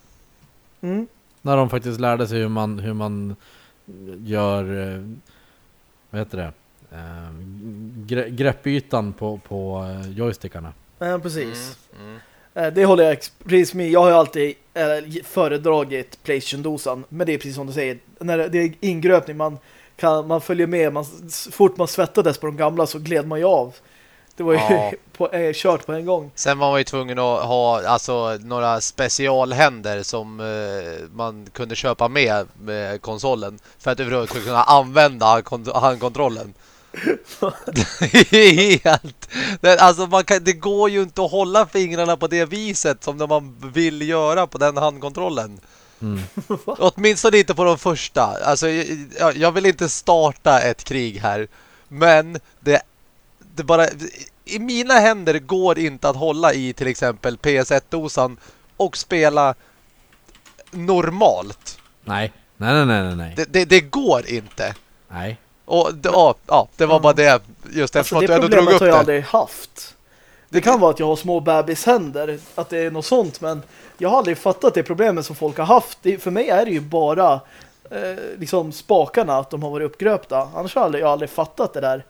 Mm. När de faktiskt lärde sig hur man, hur man gör, eh, vad heter det? Eh, greppytan på, på eh, joystickarna.
Ja, precis. Mm. Mm. Det håller jag precis med. Jag har ju alltid föredragit Playstation-dosan. Men det är precis som du säger. När det är ingröpning, man, kan, man följer med. Man, fort man svettades på de gamla så gled man ju av. Det var ju ja. på, eh, kört på en gång.
Sen var man ju tvungen att ha alltså, några specialhänder som eh, man kunde köpa med, med konsolen för att överhuvudtaget kunna använda handkontrollen. Helt. Det, alltså man kan, det går ju inte att hålla fingrarna på det viset som man vill göra på den handkontrollen. Mm. Åtminstone inte på de första. Alltså, jag, jag vill inte starta ett krig här. Men det det bara i mina händer går inte att hålla i till exempel PS1-dosan och spela normalt.
Nej, nej, nej, nej, nej.
Det, det, det går inte.
Nej.
Och det, ja, ja, det var bara det just eftersom alltså,
att du ändå drog upp det. har jag aldrig haft. Det kan vara att jag har små bebishänder, att det är något sånt, men jag har aldrig fattat det problemet som folk har haft. Det, för mig är det ju bara eh, liksom spakarna, att de har varit uppgröpta. Annars har jag aldrig, jag har aldrig fattat det där.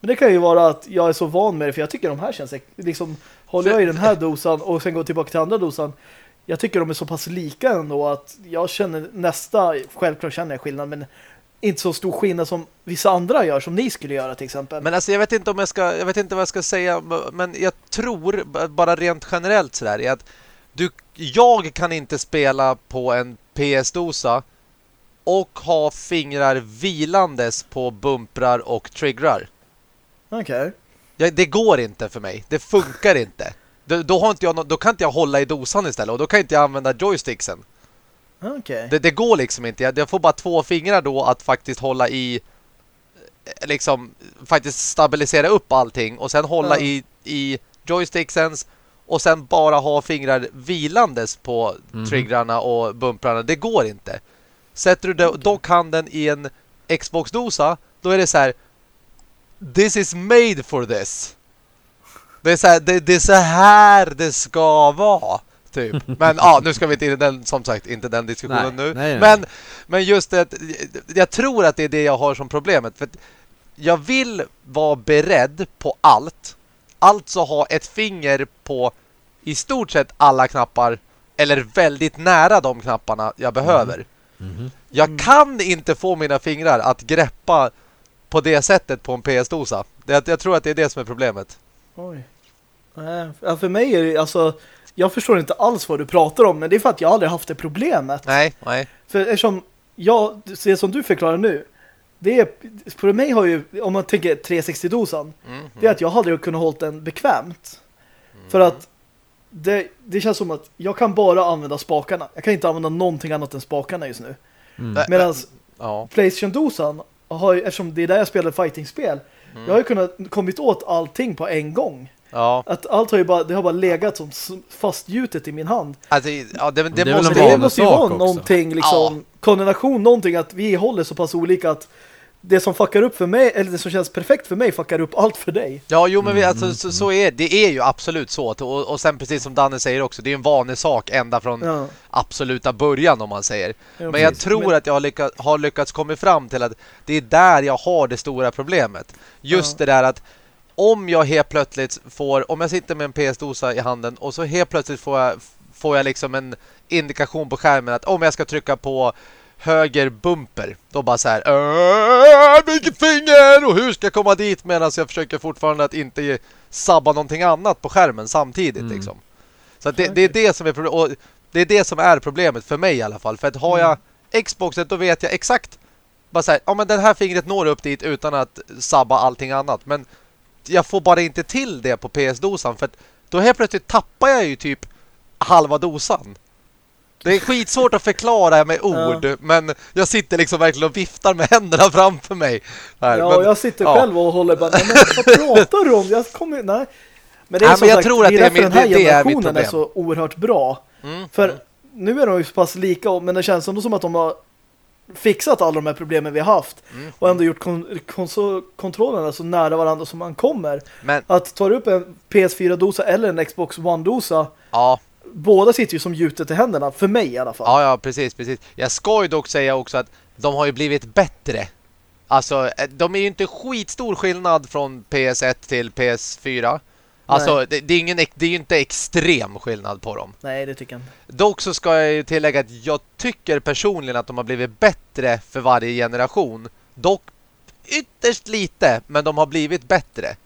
Men det kan ju vara att jag är så van med det för jag tycker de här känns liksom håller jag i den här dosan och sen går tillbaka till andra dosan. Jag tycker de är så pass lika ändå att jag känner nästa, självklart känner jag skillnad men inte så stor skillnad som vissa andra gör som ni skulle göra till exempel.
Men alltså jag vet inte om jag ska jag vet inte vad jag ska säga men jag tror bara rent generellt så där att du jag kan inte spela på en PS-dosa och ha fingrar vilandes på bumprar och triggrar.
Okej. Okay.
Ja, det går inte för mig. Det funkar inte. Då, då, har inte jag, då kan inte jag hålla i dosan istället. Och då kan inte jag använda joysticksen.
Okej. Okay.
Det, det, går liksom inte. Jag, jag får bara två fingrar då att faktiskt hålla i eh, liksom faktiskt stabilisera upp allting och sen hålla mm. i, i joysticksens och sen bara ha fingrar vilandes på mm. triggrarna och bumprarna. Det går inte. Sätter du okay. dock handen i en Xbox-dosa, då är det så här This is made for this. Det är så här, det, det, är så här det ska vara. Typ. Men ja, nu ska vi inte in i den, som sagt, inte den diskussionen
Nej,
nu.
nej, nej.
Men, men just det, jag tror att det är det jag har som problemet. För jag vill vara beredd på allt. Alltså ha ett finger på i stort sett alla knappar. Eller väldigt nära de knapparna jag behöver.
Mhm.
Jag kan inte få mina fingrar att greppa på det sättet på en PS-dosa. Det, jag tror att det är det som är problemet.
Oj. Nej, ja, för mig är det alltså jag förstår inte alls vad du pratar om, men det är för att jag aldrig haft det problemet.
Nej, nej.
För eftersom jag, det som du förklarar nu, det är, för mig har ju, om man tänker 360-dosan,
Mm,
det är att jag hade kunnat hålla den bekvämt. För att det, det känns som att jag kan bara använda spakarna. Jag kan inte använda någonting annat än spakarna just nu.
Nej,
Medan
Ja.
Playstation-dosan, har ju, eftersom det är där jag spelar fighting-spel, jag har ju kunnat kommit åt allting på en gång.
Ja.
Att allt har ju bara, det har bara legat som fastgjutet i min hand.
Alltså, ja, det, det,
Det
måste
det måste ju vara
också.
någonting liksom, koordination, någonting att vi håller så pass olika att det som fuckar upp för mig, eller det som känns perfekt för mig fuckar upp allt för dig.
Ja, jo men vi,
Mm,
alltså, så, så är det är ju absolut så och, och sen precis som Danne säger också, det är en vanlig sak ända från
Ja,
absoluta början om man säger.
ja,
Men jag
precis.
tror att jag har lyckats, har lyckats komma fram till att det är där jag har det stora problemet. Just
Ja.
det där att om jag helt plötsligt får, om jag sitter med en PS-dosa i handen och så helt plötsligt får jag, får jag liksom en indikation på skärmen att om jag ska trycka på höger bumper, då bara så här "Åh, vilket finger! Och hur ska jag komma dit medan jag försöker fortfarande att inte sabba någonting annat på skärmen samtidigt
Mm.
liksom. Så det, det är det som är problemet. Det är det som är problemet för mig i alla fall. För att har jag Xboxet då vet jag exakt bara så här, ja men den här fingret når upp dit utan att sabba allting annat. Men jag får bara inte till det på PS-dosan för att då helt plötsligt tappar jag ju typ halva dosan. Det är skitsvårt att förklara med ord, men jag sitter liksom verkligen och viftar med händerna framför mig. Här,
Ja,
men,
jag sitter
ja.
själv och håller bara, men vad pratar du om? Jag kommer, nej. Men det är
Nej,
som
jag
sagt,
tror att det är mitt-
den här
det- är
generationen är,
problem.
så oerhört bra.
Mm,
För
mm.
nu är de ju så pass lika, men det känns ändå som att de har fixat alla de här problemen vi har haft
Mm.
och ändå gjort kon kontrollerna så nära varandra som man kommer.
Men
Att ta upp en PS4-dosa eller en Xbox One-dosa,
ja,
båda sitter ju som gjutet i händerna, för mig i alla fall.
Ja, ja, precis, precis. Jag ska ju dock säga också att de har ju blivit bättre. Alltså, eh, de är ju inte skitstor skillnad från PS1 till PS4. Alltså, det, det, är ingen, det är ju inte extrem skillnad på dem.
Nej, det tycker jag inte.
Dock så ska jag ju tillägga att jag tycker personligen att de har blivit bättre för varje generation. Dock ytterst lite, men de har blivit bättre.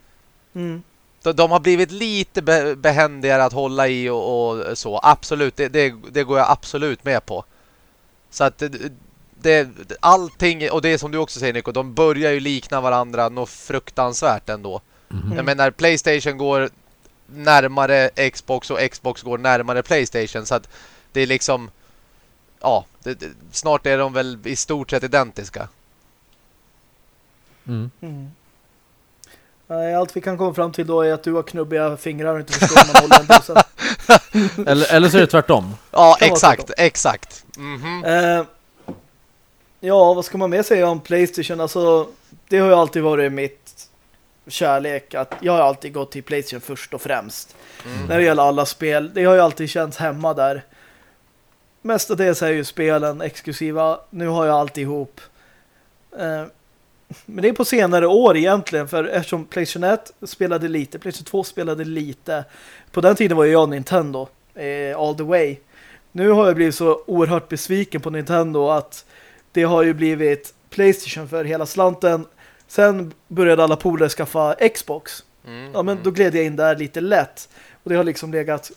Mm.
De, de har blivit lite be, behändigare att hålla i och, och så. Absolut, det, det, det går jag absolut med på. Så att det, det, allting, och det är som du också säger Nico, de börjar ju likna varandra något fruktansvärt ändå.
Mhm.
Jag menar, Playstation går närmare Xbox och Xbox går närmare Playstation. Så att det är liksom, ja, det, det, snart är de väl i stort sett identiska.
Mm.
Mm. Nej, allt vi kan komma fram till då är att du har knubbiga fingrar och inte förstår hur man håller en dosa.
Eller, eller så är det tvärtom.
Ja,
Kan vara
exakt, exakt. Mhm.
Eh, ja, vad ska man mer säga om Playstation? Alltså, det har ju alltid varit mitt kärlek. Att jag har alltid gått till Playstation först och främst.
Mm.
När det gäller alla spel. Det har ju alltid känts hemma där. Mestadels är ju spelen exklusiva. Nu har jag alltihop. Eh, men det är på senare år egentligen. För eftersom Playstation 1 spelade lite. Playstation 2 spelade lite. På den tiden var jag Nintendo. Eh, all the way. Nu har jag blivit så oerhört besviken på Nintendo att det har ju blivit Playstation för hela slanten. Sen började alla polare skaffa Xbox.
Mm.
Ja, men då gled jag in där lite lätt. Och det har liksom legat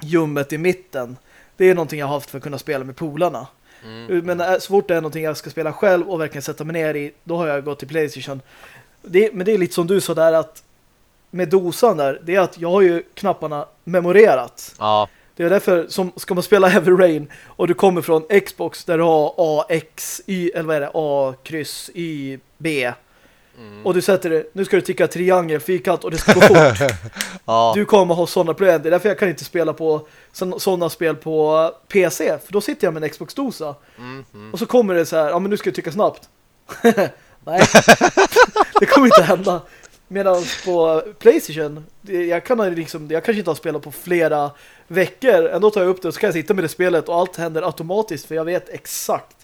ljummet i mitten. Det är någonting jag har haft för att kunna spela med polarna.
Mm.
Men äh, så fort det är någonting jag ska spela själv och verkligen sätta mig ner i, då har jag gått till Playstation. Det, men det är lite som du sa där att med dosan där, det är att jag har ju knapparna memorerat.
Ja,
Det är därför som ska man spela Heavy Rain och du kommer från Xbox där du har A, X, Y, eller vad är det? A, kryss, Y, B.
Mm.
Och du sätter det, nu ska du ticka triangel, fyrkant och det ska gå fort.
ja.
Du kommer ha sådana problem. Det är därför jag kan inte spela på sådana spel på PC. För då sitter jag med en Xbox-dosa.
Mm, mm.
Och så kommer det så här, ja men nu ska du tycka snabbt. Nej, det kommer inte hända. Medan på Playstation, jag, kan liksom, jag kanske inte har spelat på flera veckor. Ändå tar jag upp det och så kan jag sitta med det spelet och allt händer automatiskt för jag vet exakt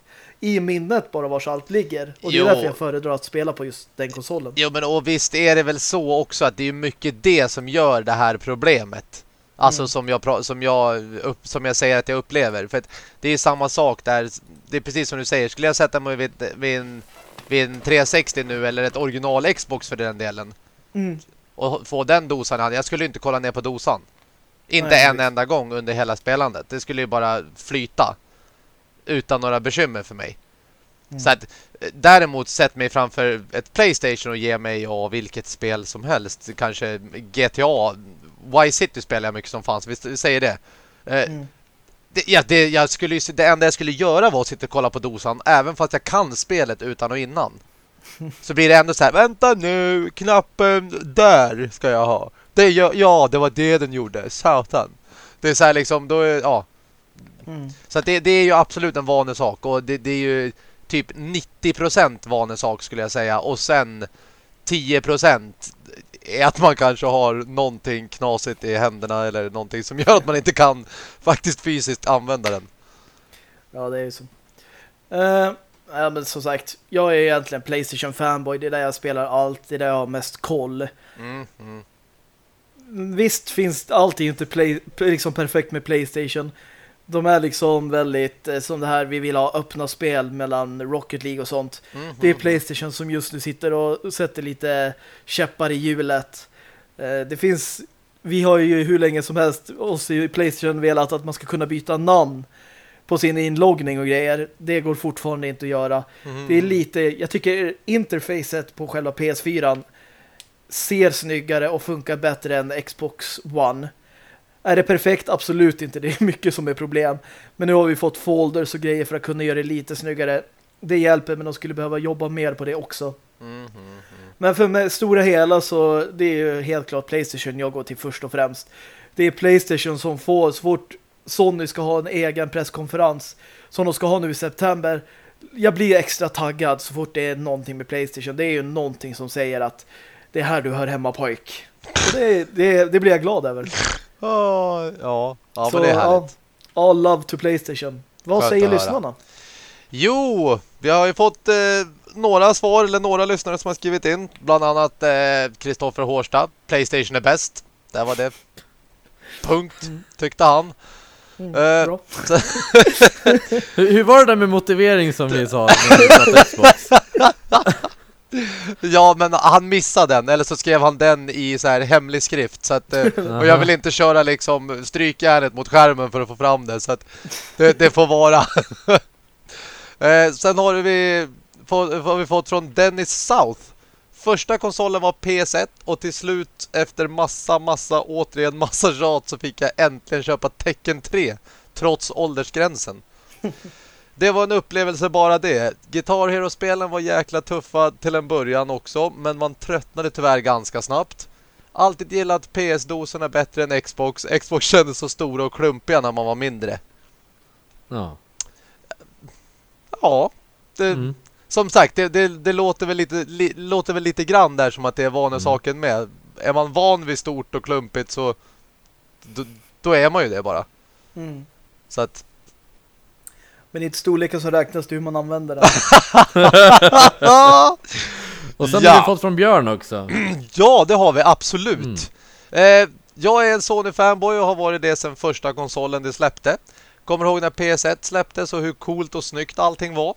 i minnet bara var allt ligger. Och det är jo. därför jag föredrar att spela på just den konsolen.
Jo, men och visst är det väl så också att det är mycket det som gör det här problemet. Alltså mm. som, jag, som, jag upp, som jag säger att jag upplever. För det är samma sak där. Det är precis som du säger. Skulle jag sätta mig vid, vid, en, vid en 360 nu eller ett original Xbox för den delen. Mm. Och få den dosan. Jag skulle inte kolla ner på dosan. Inte Nej, en enda gång under hela spelandet. Det skulle ju bara flyta utan några bekymmer för mig. Mm. Så att däremot sätt mig framför ett Playstation och ge mig ja, vilket spel som helst. Kanske GTA. Y-City spelar jag mycket som fanns. Vi säger det. Eh, mm. Det, ja, det, jag skulle, det enda jag skulle göra var att sitta och kolla på dosan även fast jag kan spelet utan och innan. Så blir det ändå så här, vänta nu, knappen där ska jag ha. Det, ja, det var det den gjorde, satan. Det är så här liksom, då är, ja, Mm. Så det, det, är ju absolut en vanesak och det, det är ju typ 90% vanesak skulle jag säga och sen 10% är att man kanske har någonting knasigt i händerna eller någonting som gör att man inte kan faktiskt fysiskt använda den.
Ja, det är ju så. Uh, ja, men som sagt, jag är egentligen Playstation fanboy. Det är där jag spelar allt. Det är där jag har mest koll. Mm, mm. Visst finns alltid inte play, liksom perfekt med Playstation. De är liksom väldigt eh, som det här vi vill ha öppna spel mellan Rocket League och sånt. Mm -hmm. Det är Playstation som just nu sitter och sätter lite käppar i hjulet. Eh, det finns vi har ju hur länge som helst oss i Playstation velat att man ska kunna byta namn på sin inloggning och grejer. Det går fortfarande inte att göra. Mm. Det är lite, jag tycker interfacet på själva PS4 ser snyggare och funkar bättre än Xbox One. Är det perfekt? Absolut inte. Det är mycket som är problem. Men nu har vi fått folders och grejer för att kunna göra det lite snyggare. Det hjälper, men de skulle behöva jobba mer på det också. Mm, mm, mm. Men för mig, stora hela så det är ju helt klart Playstation jag går till först och främst. Det är Playstation som får så fort Sony ska ha en egen presskonferens som de ska ha nu i september. Jag blir extra taggad så fort det är någonting med Playstation. Det är ju någonting som säger att det är här du hör hemma pojk. Och det, det, det blir jag glad över.
Oh, ja, ja så, men det är härligt.
All, all love to Playstation. Vad Skönt säger lyssnarna?
Jo, vi har ju fått eh, några svar eller några lyssnare som har skrivit in. Bland annat Kristoffer eh, Hårstad. Playstation är bäst. Det var det. Punkt, mm. tyckte han.
Mm, bra.
hur, hur, var det där med motivering som vi sa?
Ja, men han missade den. Eller så skrev han den i så här hemlig skrift. Så att, eh, och jag vill inte köra liksom strykjärnet mot skärmen för att få fram det. Så att det, det får vara. eh, sen har vi, få, har vi fått från Dennis South. Första konsolen var PS1 och till slut efter massa, massa, återigen massa tjat så fick jag äntligen köpa Tekken 3 trots åldersgränsen. Det var en upplevelse bara det. Guitar Hero-spelen var jäkla tuffa till en början också, men man tröttnade tyvärr ganska snabbt. Alltid gillat PS-doserna bättre än Xbox. Xbox kändes så stora och klumpiga när man var mindre.
Ja.
Ja. Det, mm. Som sagt, det, det, det, låter, väl lite, li, låter väl lite grann där som att det är vanesaken mm. med. Är man van vid stort och klumpigt så då, då är man ju det bara. Mm. Så att
men inte storleken som räknas det hur man använder den.
och sen ja. har vi fått från Björn också.
ja, det har vi absolut. Mm. Eh, jag är en Sony-fanboy och har varit det sedan första konsolen det släppte. Kommer ihåg när PS1 släpptes och hur coolt och snyggt allting var.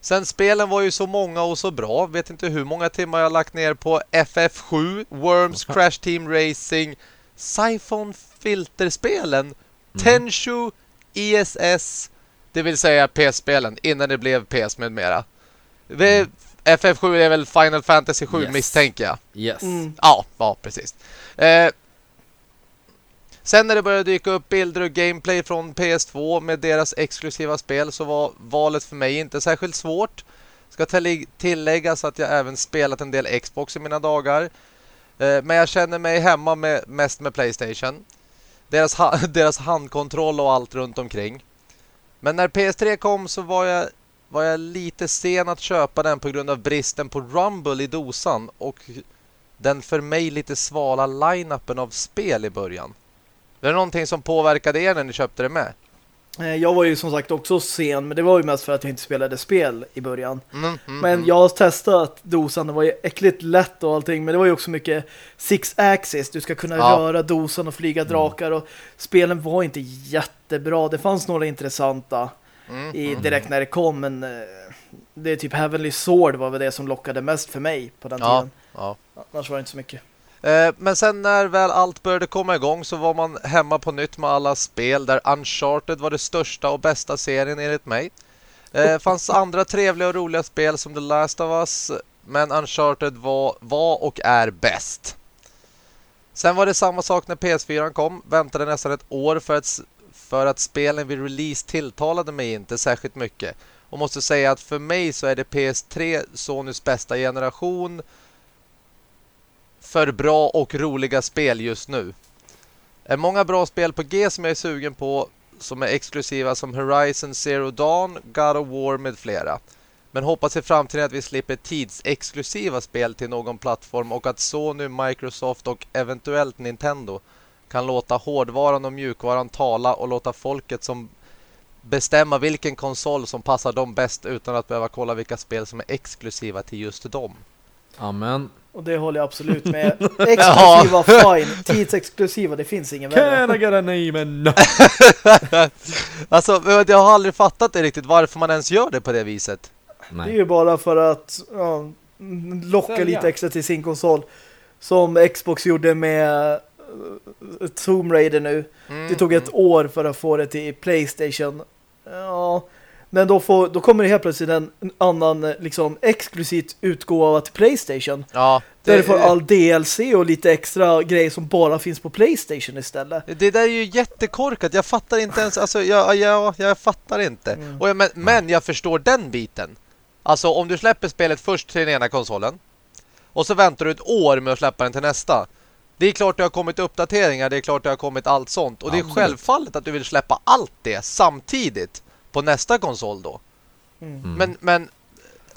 Sen spelen var ju så många och så bra. Vet inte hur många timmar jag har lagt ner på FF7, Worms, Crash Team Racing, Siphon Filterspelen, mm. Tenshu, ESS det vill säga PS-spelen innan det blev PS med mera. Mm. FF7 är väl Final Fantasy 7 yes. misstänker jag.
Yes. Mm.
Ja, ja, precis. Eh, sen när det började dyka upp bilder och gameplay från PS2 med deras exklusiva spel så var valet för mig inte särskilt svårt. Ska tilläggas att jag även spelat en del Xbox i mina dagar. Eh, men jag känner mig hemma med, mest med Playstation. Deras, ha deras handkontroll och allt runt omkring. Men när PS3 kom så var jag, var jag lite sen att köpa den på grund av bristen på Rumble i dosan och den för mig lite svala line-upen av spel i början. Var det någonting som påverkade er när ni köpte det med?
Eh, Jag var ju som sagt också sen, men det var ju mest för att jag inte spelade spel i början.
Mm, mm,
Men
mm.
jag har testat dosan, det var ju äckligt lätt och allting, men det var ju också mycket six axis. Du ska kunna
Ja.
röra dosan och flyga drakar och spelen var inte jättebra. Det fanns några intressanta
Mm,
i
mm.
direkt när det kom, men eh, det är typ Heavenly Sword var väl det som lockade mest för mig på den
Ja,
tiden.
ja.
Annars var det inte så mycket.
Eh, men sen när väl allt började komma igång så var man hemma på nytt med alla spel där Uncharted var det största och bästa serien enligt mig. Det fanns andra trevliga och roliga spel som The Last of Us men Uncharted var, var och är bäst. Sen var det samma sak när PS4 kom. Väntade nästan ett år för att, för att spelen vid release tilltalade mig inte särskilt mycket. Och måste säga att för mig så är det PS3 Sonys bästa generation för bra och roliga spel just nu. Det är många bra spel på G som jag är sugen på som är exklusiva som Horizon Zero Dawn, God of War med flera. Men hoppas i framtiden att vi slipper tidsexklusiva spel till någon plattform och att Sony, Microsoft och eventuellt Nintendo kan låta hårdvaran och mjukvaran tala och låta folket som bestämma vilken konsol som passar dem bäst utan att behöva kolla vilka spel som är exklusiva till just dem.
Amen.
Och det håller jag absolut med. Exklusiva, fine. Tidsexklusiva, det finns ingen värre.
Can I get a name no?
Alltså, jag har aldrig fattat det riktigt varför man ens gör det på det viset.
Det är
Nej.
ju bara för att ja, locka
Sälja.
lite extra till sin konsol. Som Xbox gjorde med uh, Tomb Raider nu.
Mm,
Det tog ett år för att få det till Playstation. Ja, men då, får, då kommer det helt plötsligt en en annan eh, liksom exklusivt utgåva till Playstation.
Ja,
Där du får all DLC och lite extra grejer som bara finns på Playstation istället.
Det där är ju jättekorkat. Jag fattar inte ens. Alltså, jag, jag, jag fattar inte.
Mm.
Jag, men, men jag förstår den biten. Alltså, om du släpper spelet först till den ena konsolen och så väntar du ett år med att släppa den till nästa. Det är klart det har kommit uppdateringar. Det är klart det har kommit allt sånt. Och det är självfallet att du vill släppa allt det samtidigt på nästa konsol då.
Mm.
Mm.
Men, men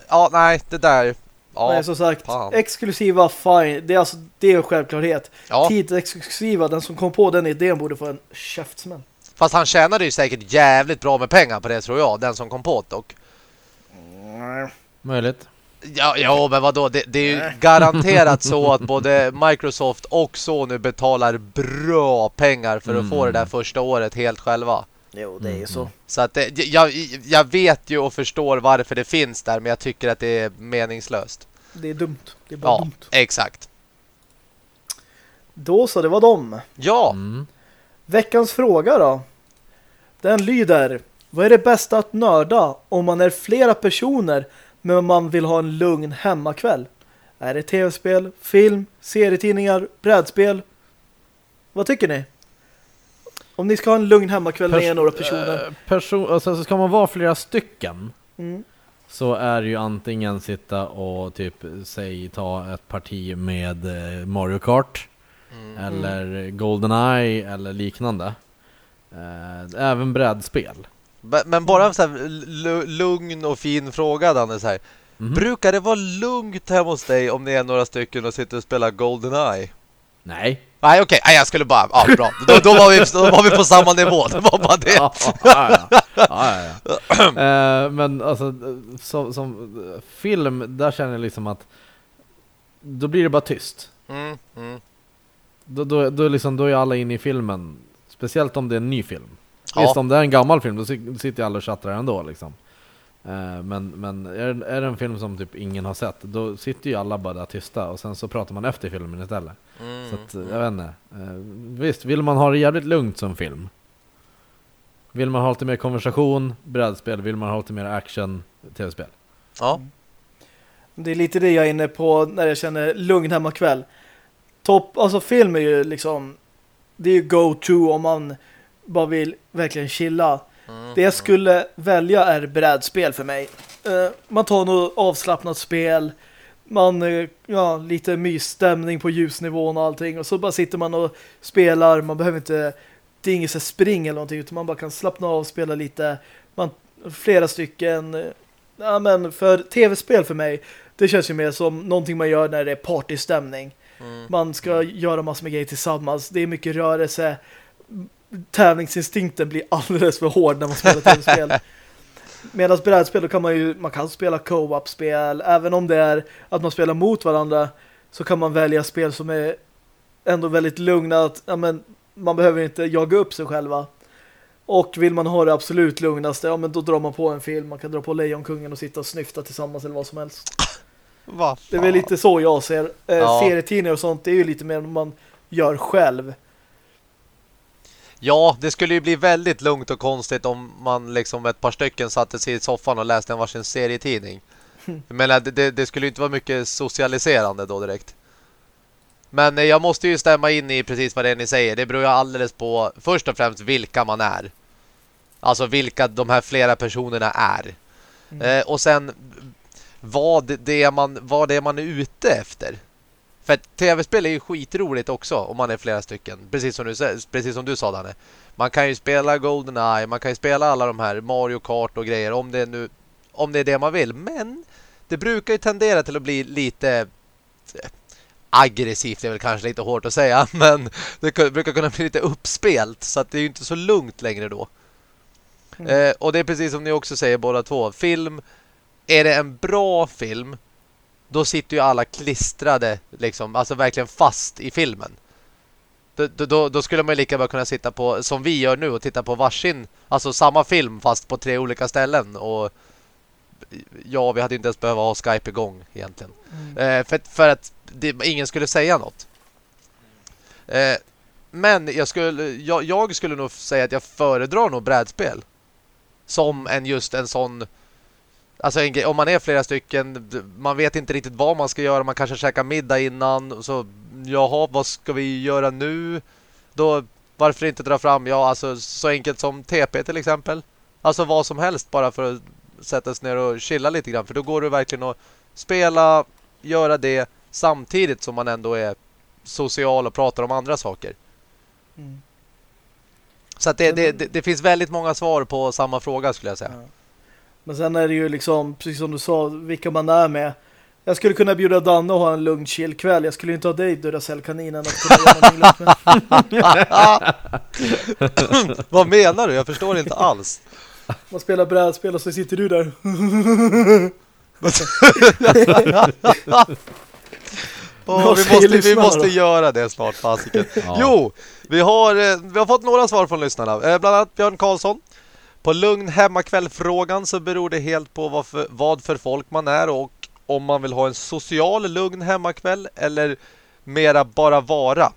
ja, nej, det där. Ja,
Nej, som sagt,
fan.
exklusiva fine. Det är alltså det är en självklarhet.
ja.
Tidsexklusiva, den som kom på den idén borde få en käftsmäll.
Fast han tjänade ju säkert jävligt bra med pengar på det tror jag. Den som kom på det och
Möjligt.
Ja, ja men vadå? Det, det är ju garanterat så att både Microsoft och Sony betalar bra pengar för att få det där första året helt själva.
Jo, det är ju så.
Så att det, jag, jag vet ju och förstår varför det finns där, men jag tycker att det är meningslöst.
Det är dumt. Det är bara
Ja,
dumt.
exakt.
Då så, det var dem.
Ja,
Mm.
Veckans fråga då. Den lyder. Vad är det bästa att nörda om man är flera personer men man vill ha en lugn hemmakväll? Är det tv-spel, film, serietidningar, brädspel? Vad tycker ni? Om ni ska ha en lugn hemmakväll med
Pers-
några personer.
eh, person, alltså, så ska man vara flera stycken
Mm.
så är det ju antingen sitta och typ säg ta ett parti med eh, Mario Kart
Mm.
eller GoldenEye eller liknande. Eh, även brädspel.
Men- men bara en så här lu- lugn och fin fråga Danne så här.
Mhm.
Brukar det vara lugnt hemma hos dig om ni är några stycken och sitter och spelar GoldenEye?
Nej.
Nej okej, Nej, jag skulle bara, ja bra. Då, då, var vi, då var vi på samma nivå, det var bara det.
ja, ja, ja. Eh, men alltså som, som film, där känner jag liksom att då blir det bara tyst.
Mm, mm.
Då, då, då, liksom, då är alla inne i filmen. Speciellt om det är en ny film.
Ja.
Visst, om det är en gammal film, då si- sitter alla och chattar ändå liksom. Eh, men men är, är det en film som typ ingen har sett, då sitter ju alla bara där tysta och sen så pratar man efter filmen istället.
Mm.
Så att, eh, jag vet inte. Eh, visst, vill man ha det jävligt lugnt som film? Vill man ha lite mer konversation, brädspel, vill man ha lite mer action, tv-spel?
Ja.
Det är lite det jag är inne på när jag känner lugn hemmakväll. Topp, alltså film är ju liksom det är ju go-to om man bara vill verkligen chilla. Det jag skulle välja är brädspel för mig. Eh, man tar något avslappnat spel. Man, eh, ja, lite mysstämning på ljusnivån och allting. Och så bara sitter man och spelar. Man behöver inte, det är inget så spring eller någonting. Utan man bara kan slappna av och spela lite. Man, flera stycken. eh, Ja, men för tv-spel för mig, det känns ju mer som någonting man gör när det är partystämning.
Mm.
Man ska göra massor med grejer tillsammans. Det är mycket rörelse. Tävlingsinstinkten blir alldeles för hård när man spelar tv-spel. Medan brädspel då kan man ju man kan spela co-op-spel. Även om det är att man spelar mot varandra så kan man välja spel som är ändå väldigt lugna. Att, ja, men, man behöver inte jaga upp sig själva. Och vill man ha det absolut lugnaste, ja men då drar man på en film. Man kan dra på Lejonkungen och sitta och snyfta tillsammans eller vad som helst.
Vad
Det är väl lite så jag ser. Eh,
Ja.
Serietidningar och sånt, det är ju lite mer man gör själv.
Ja, det skulle ju bli väldigt lugnt och konstigt om man liksom ett par stycken satte sig i soffan och läste en varsin serietidning. Menar, det- det, det skulle ju inte vara mycket socialiserande då direkt. Men eh, jag måste ju stämma in i precis vad det är ni säger. Det beror ju alldeles på först och främst vilka man är. Alltså vilka de här flera personerna är.
Mm.
Eh, och sen vad det, är man, vad det är man är ute efter. För att tv-spel är ju skitroligt också om man är flera stycken. Precis som du, precis som du sa Danne. Man kan ju spela GoldenEye, man kan ju spela alla de här Mario Kart och grejer om det, nu, om det är det man vill. Men det brukar ju tendera till att bli lite eh, aggressivt, det är väl kanske lite hårt att säga. Men det brukar kunna bli lite uppspelt så att det är ju inte så lugnt längre då.
Mm.
Eh, och det är precis som ni också säger båda två. Film, är det en bra film då sitter ju alla klistrade liksom, alltså verkligen fast i filmen. Då, då- då, skulle man lika bra kunna sitta på, som vi gör nu, och titta på varsin, alltså samma film fast på tre olika ställen. Och ja, vi hade inte ens behövt ha Skype igång egentligen.
Mm.
Eh, för, för att det, ingen skulle säga något. Eh, men jag skulle, jag, jag skulle nog säga att jag föredrar nog brädspel. Som en just en sån... Alltså om man är flera stycken, man vet inte riktigt vad man ska göra. Man kanske käkar middag innan. Så, jaha, vad ska vi göra nu? Då, varför inte dra fram, ja alltså så enkelt som TP till exempel. Alltså vad som helst bara för att sätta sig ner och chilla lite grann. För då går det verkligen att spela, göra det samtidigt som man ändå är social och pratar om andra saker.
Mm.
Så att det, det, det, det finns väldigt många svar på samma fråga skulle jag säga.
Ja. Men sen är det ju liksom, precis som du sa, vilka man är med. Jag skulle kunna bjuda Danne och ha en lugn chill kväll. Jag skulle inte ha dig, Duracell-kaninen, att kunna med.
Vad menar du? Jag förstår inte alls.
Man spelar brädspel och så sitter du där. Vad
vi, måste, vi måste göra det snart, fasiken.
Ja.
Jo, vi har, eh, vi har fått några svar från lyssnarna. Eh, Bland annat Björn Karlsson. På lugn hemmakväll-frågan så beror det helt på vad för, vad för folk man är och om man vill ha en social lugn hemmakväll eller mera bara vara.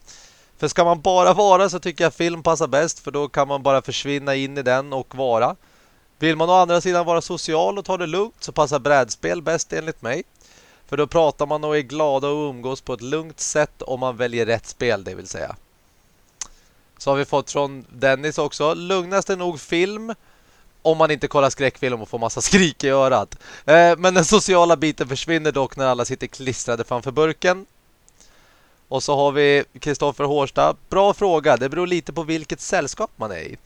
För ska man bara vara så tycker jag film passar bäst för då kan man bara försvinna in i den och vara. Vill man å andra sidan vara social och ta det lugnt så passar brädspel bäst enligt mig. För då pratar man och är glada och umgås på ett lugnt sätt om man väljer rätt spel, det vill säga. Så har vi fått från Dennis också. Lugnast är nog film. Om man inte kollar skräckfilm och får massa skrik i örat. Eh, men den sociala biten försvinner dock när alla sitter klistrade framför burken. Och så har vi Kristoffer Hårsta. Bra fråga. Det beror lite på vilket sällskap man är i.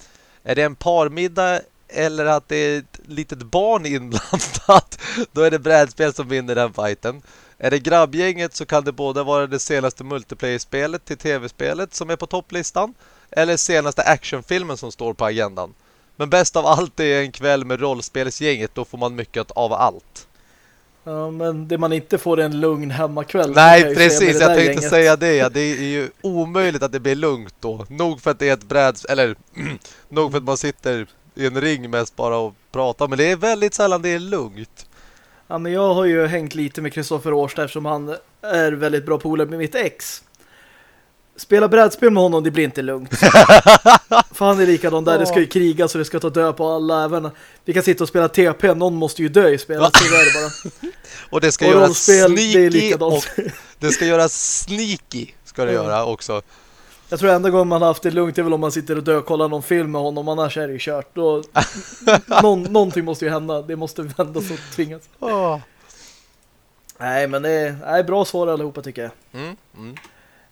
Är det en parmiddag eller att det är ett litet barn inblandat? Då är det brädspel som vinner den fighten. Är det grabbgänget så kan det både vara det senaste multiplayer-spelet till tv-spelet som är på topplistan eller senaste actionfilmen som står på agendan. Men bäst av allt är en kväll med rollspelsgänget, då får man mycket av allt.
Ja, men det man inte får är en lugn hemmakväll.
Nej, precis. Jag tänkte
gänget.
säga det. Ja, det är ju omöjligt att det blir lugnt då. Nog för att det är ett bräd... Eller, nog för att man sitter i en ring mest bara och pratar. Men det är väldigt sällan det är lugnt.
Ja, men jag har ju hängt lite med Kristoffer Årsta eftersom han är väldigt bra polare med mitt ex. Spela brädspel med honom, det blir inte lugnt. För han är likadan där, det ska ju kriga så det ska ta död på alla. Även vi kan sitta och spela TP, någon måste ju dö i spelet. Så är det bara.
Och det ska
Och
göras
det är
sneaky och det ska göras sneaky ska det
Mm.
göra också.
Jag tror enda gången man har haft det lugnt är väl om man sitter och dökollar någon film med honom, annars är det ju kört. Då, någon, någonting måste ju hända, det måste vändas och tvingas. Nej, men det är, nej, bra svar allihopa tycker jag.
Mm, mm.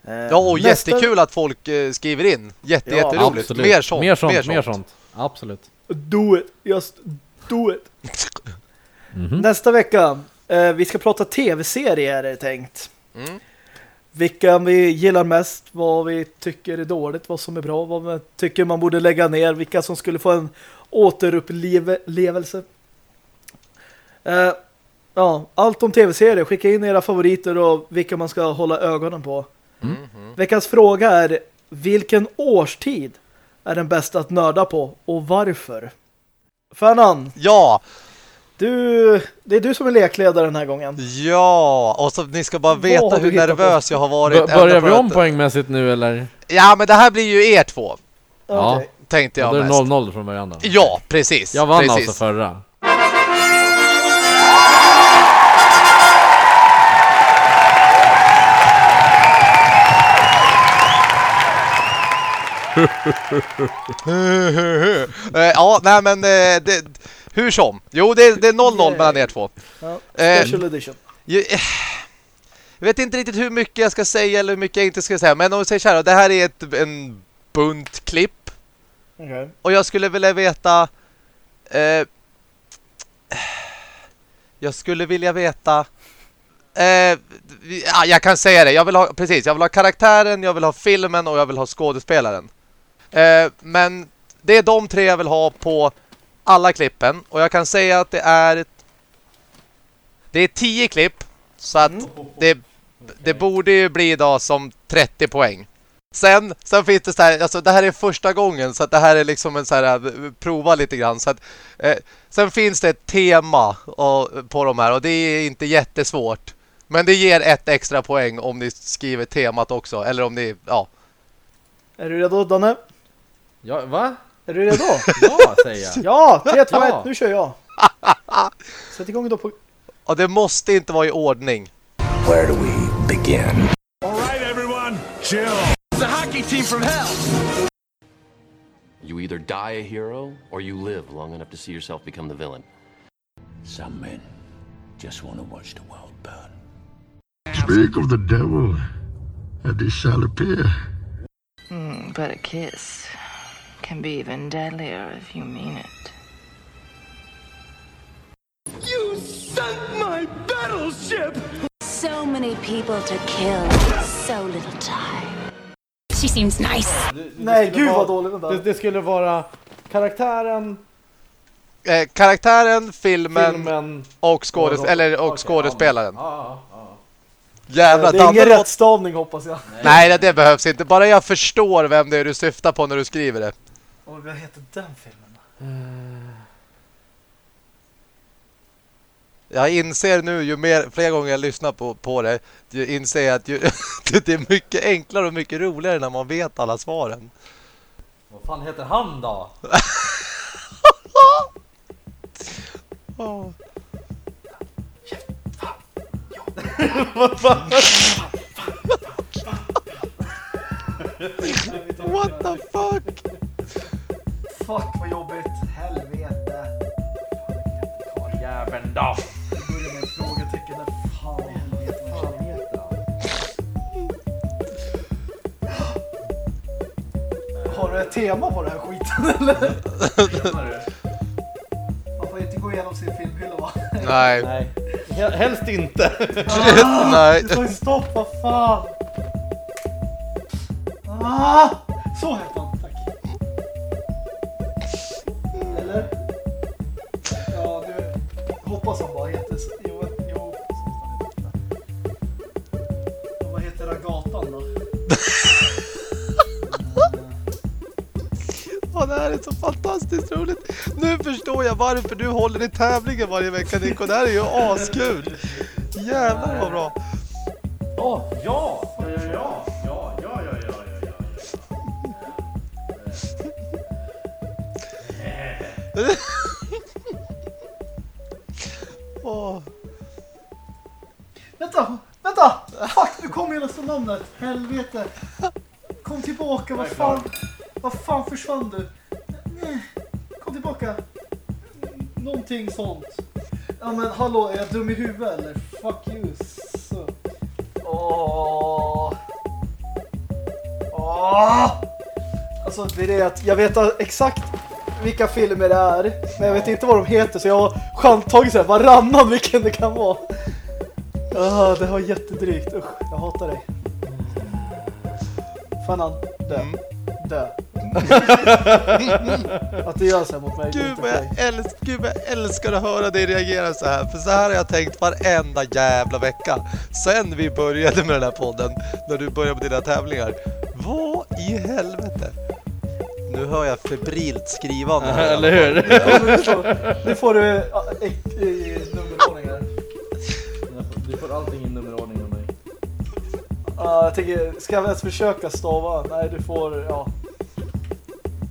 Eh,
Ja, och
nästa-
jättekul att folk eh, skriver in. Jätte,
Ja,
jätteroligt.
Absolut.
Mer sånt.
Mer sånt, mer sånt. Absolut.
Do it, just do it.
Mhm.
Nästa vecka, eh, vi ska prata tv-serier är det tänkt.
Mm.
vilka vi gillar mest, vad vi tycker är dåligt, vad som är bra, vad vi tycker man borde lägga ner, vilka som skulle få en återupplevelse. Uh, ja, allt om tv-serier. Skicka in era favoriter och vilka man ska hålla ögonen på. Mm. Veckans fråga är vilken årstid är den bästa att nörda på och varför? Fernan.
Ja!
Du, det är du som är lekledare den här gången.
Ja, och så ni ska bara veta hur nervös på? jag har varit.
B börjar vi om poängmässigt nu eller?
Ja, men det här blir ju er två.
Ja, okay.
tänkte jag
Då är det 0-0 från början då.
Ja, precis.
Jag vann
precis.
alltså förra.
Eh, ja, nej men eh, det, hur som. Jo, det, det är 0-0 mellan er två.
Ja, special eh, edition.
Jag, jag vet inte riktigt hur mycket jag ska säga eller hur mycket jag inte ska säga. Men om vi säger så här, det här är ett, en bunt klipp.
Okay.
Och jag skulle vilja veta... Eh, jag skulle vilja veta... Eh, ja, jag kan säga det. Jag vill ha, precis, jag vill ha karaktären, jag vill ha filmen och jag vill ha skådespelaren. Eh, men det är de tre jag vill ha på alla klippen. Och jag kan säga att det är det är tio klipp. Så att mm. det, det borde ju bli idag som 30 poäng. Sen, sen finns det så här, alltså det här är första gången så att det här är liksom en så här, eh, prova lite grann. Så att, eh, sen finns det ett tema och, på de här och det är inte jättesvårt. Men det ger ett extra poäng om ni skriver temat också. Eller om ni, ja.
Är du redo, Danne?
Ja, va?
Är du redo?
ja, säger jag.
Ja, 3, 2, 1, nu kör jag. Sätt igång då på...
Och det måste inte vara i ordning.
Where do we begin?
All right, everyone, chill. The hockey team from hell.
You either die a hero or you live long enough to see yourself become the villain.
Some men just want to watch the world burn.
Speak of the devil, and he shall appear.
Mm, but a kiss can be even deadlier if you mean it.
You sunk my battleship!
So many people to kill, so little time. She seems nice.
Nej, gud vad dåligt
det, det skulle vara karaktären
eh, karaktären, filmen,
filmen
och, skådes och, eller, och okay, skådespelaren.
Ja, ja, ja.
Jävlar,
det är ingen rättstavning hoppas jag.
Nej. Nej, det, det behövs inte. Bara jag förstår vem det är du syftar på när du skriver det.
Och vad heter den filmen? Uh...
Jag inser nu, ju mer, fler gånger jag lyssnar på, på det, ju inser jag att ju, det är mycket enklare och mycket roligare när man vet alla svaren.
Vad fan heter han då?
oh. What the fuck?
Fuck vad jobbigt. Helvete.
Ta jäveln då.
Vi börjar med ett frågetecken. Fan i helvete vad fan heter han? Har du ett tema på den här skiten eller? Man får inte gå igenom sin filmhylla va?
Nej.
Nej. Helst inte.
Ah,
Nej.
Det får stopp, vad fan. Ah, så heter han, hoppas han bara heter så. Jo, vad heter den gatan då?
Det här är så fantastiskt roligt. Nu förstår jag varför du håller i tävlingen varje vecka, Nico. Det här är ju askul. Jävlar vad bra.
Åh, oh, ja! Ja, ja, ja, ja, ja, ja, ja,
ja. oh.
Vänta, vänta! Fuck, nu kom ju nästan namnet. Helvete. Kom tillbaka, vad fan. Vad fan försvann du? Kom tillbaka. Någonting sånt. Ja men hallå, är jag dum i huvudet eller? Fuck you. Så. Åh. Åh. Alltså det är det att jag vet exakt vilka filmer det är. Men jag vet inte vad de heter så jag har chantagit så här varannan vilken det kan vara. Ah, det har jättedrygt. Usch, jag hatar dig. Fan han, dö.
Mm.
Dö. att det gör så här mot mig.
Gud vad, jag älsk, Gud vad jag älskar att höra dig reagera så här. För så här har jag tänkt varenda jävla vecka. Sen vi började med den här podden, när du började med dina tävlingar. Vad i helvete? Nu hör jag febrilt skrivande.
Eller hur?
Nu får du ja, i, nummerordning här.
Du får allting i nummerordning av mig.
Ja, jag tänker, ska jag ens försöka stava? Nej, du får, ja.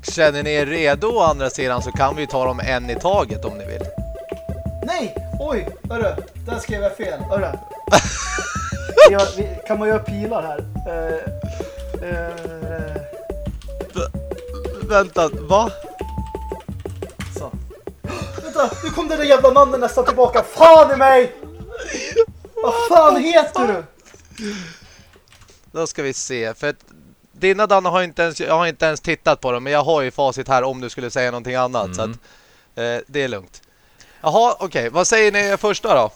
Känner ni er redo å andra sidan så kan vi ta dem en i taget om ni vill.
Nej! Oj! Hörru, där skrev jag fel. Hörru. Ja, vi, kan man göra pilar här? Uh, uh,
Vänta, va?
Vänta, nu kom den där jävla mannen nästan tillbaka. Fan i mig! Vad fan heter du?
Då ska vi se. För att dina Danne har inte ens, jag har inte ens tittat på dem. Men jag har ju facit här om du skulle säga någonting annat. Så att eh, det är lugnt. Jaha, okej. Vad säger ni första då?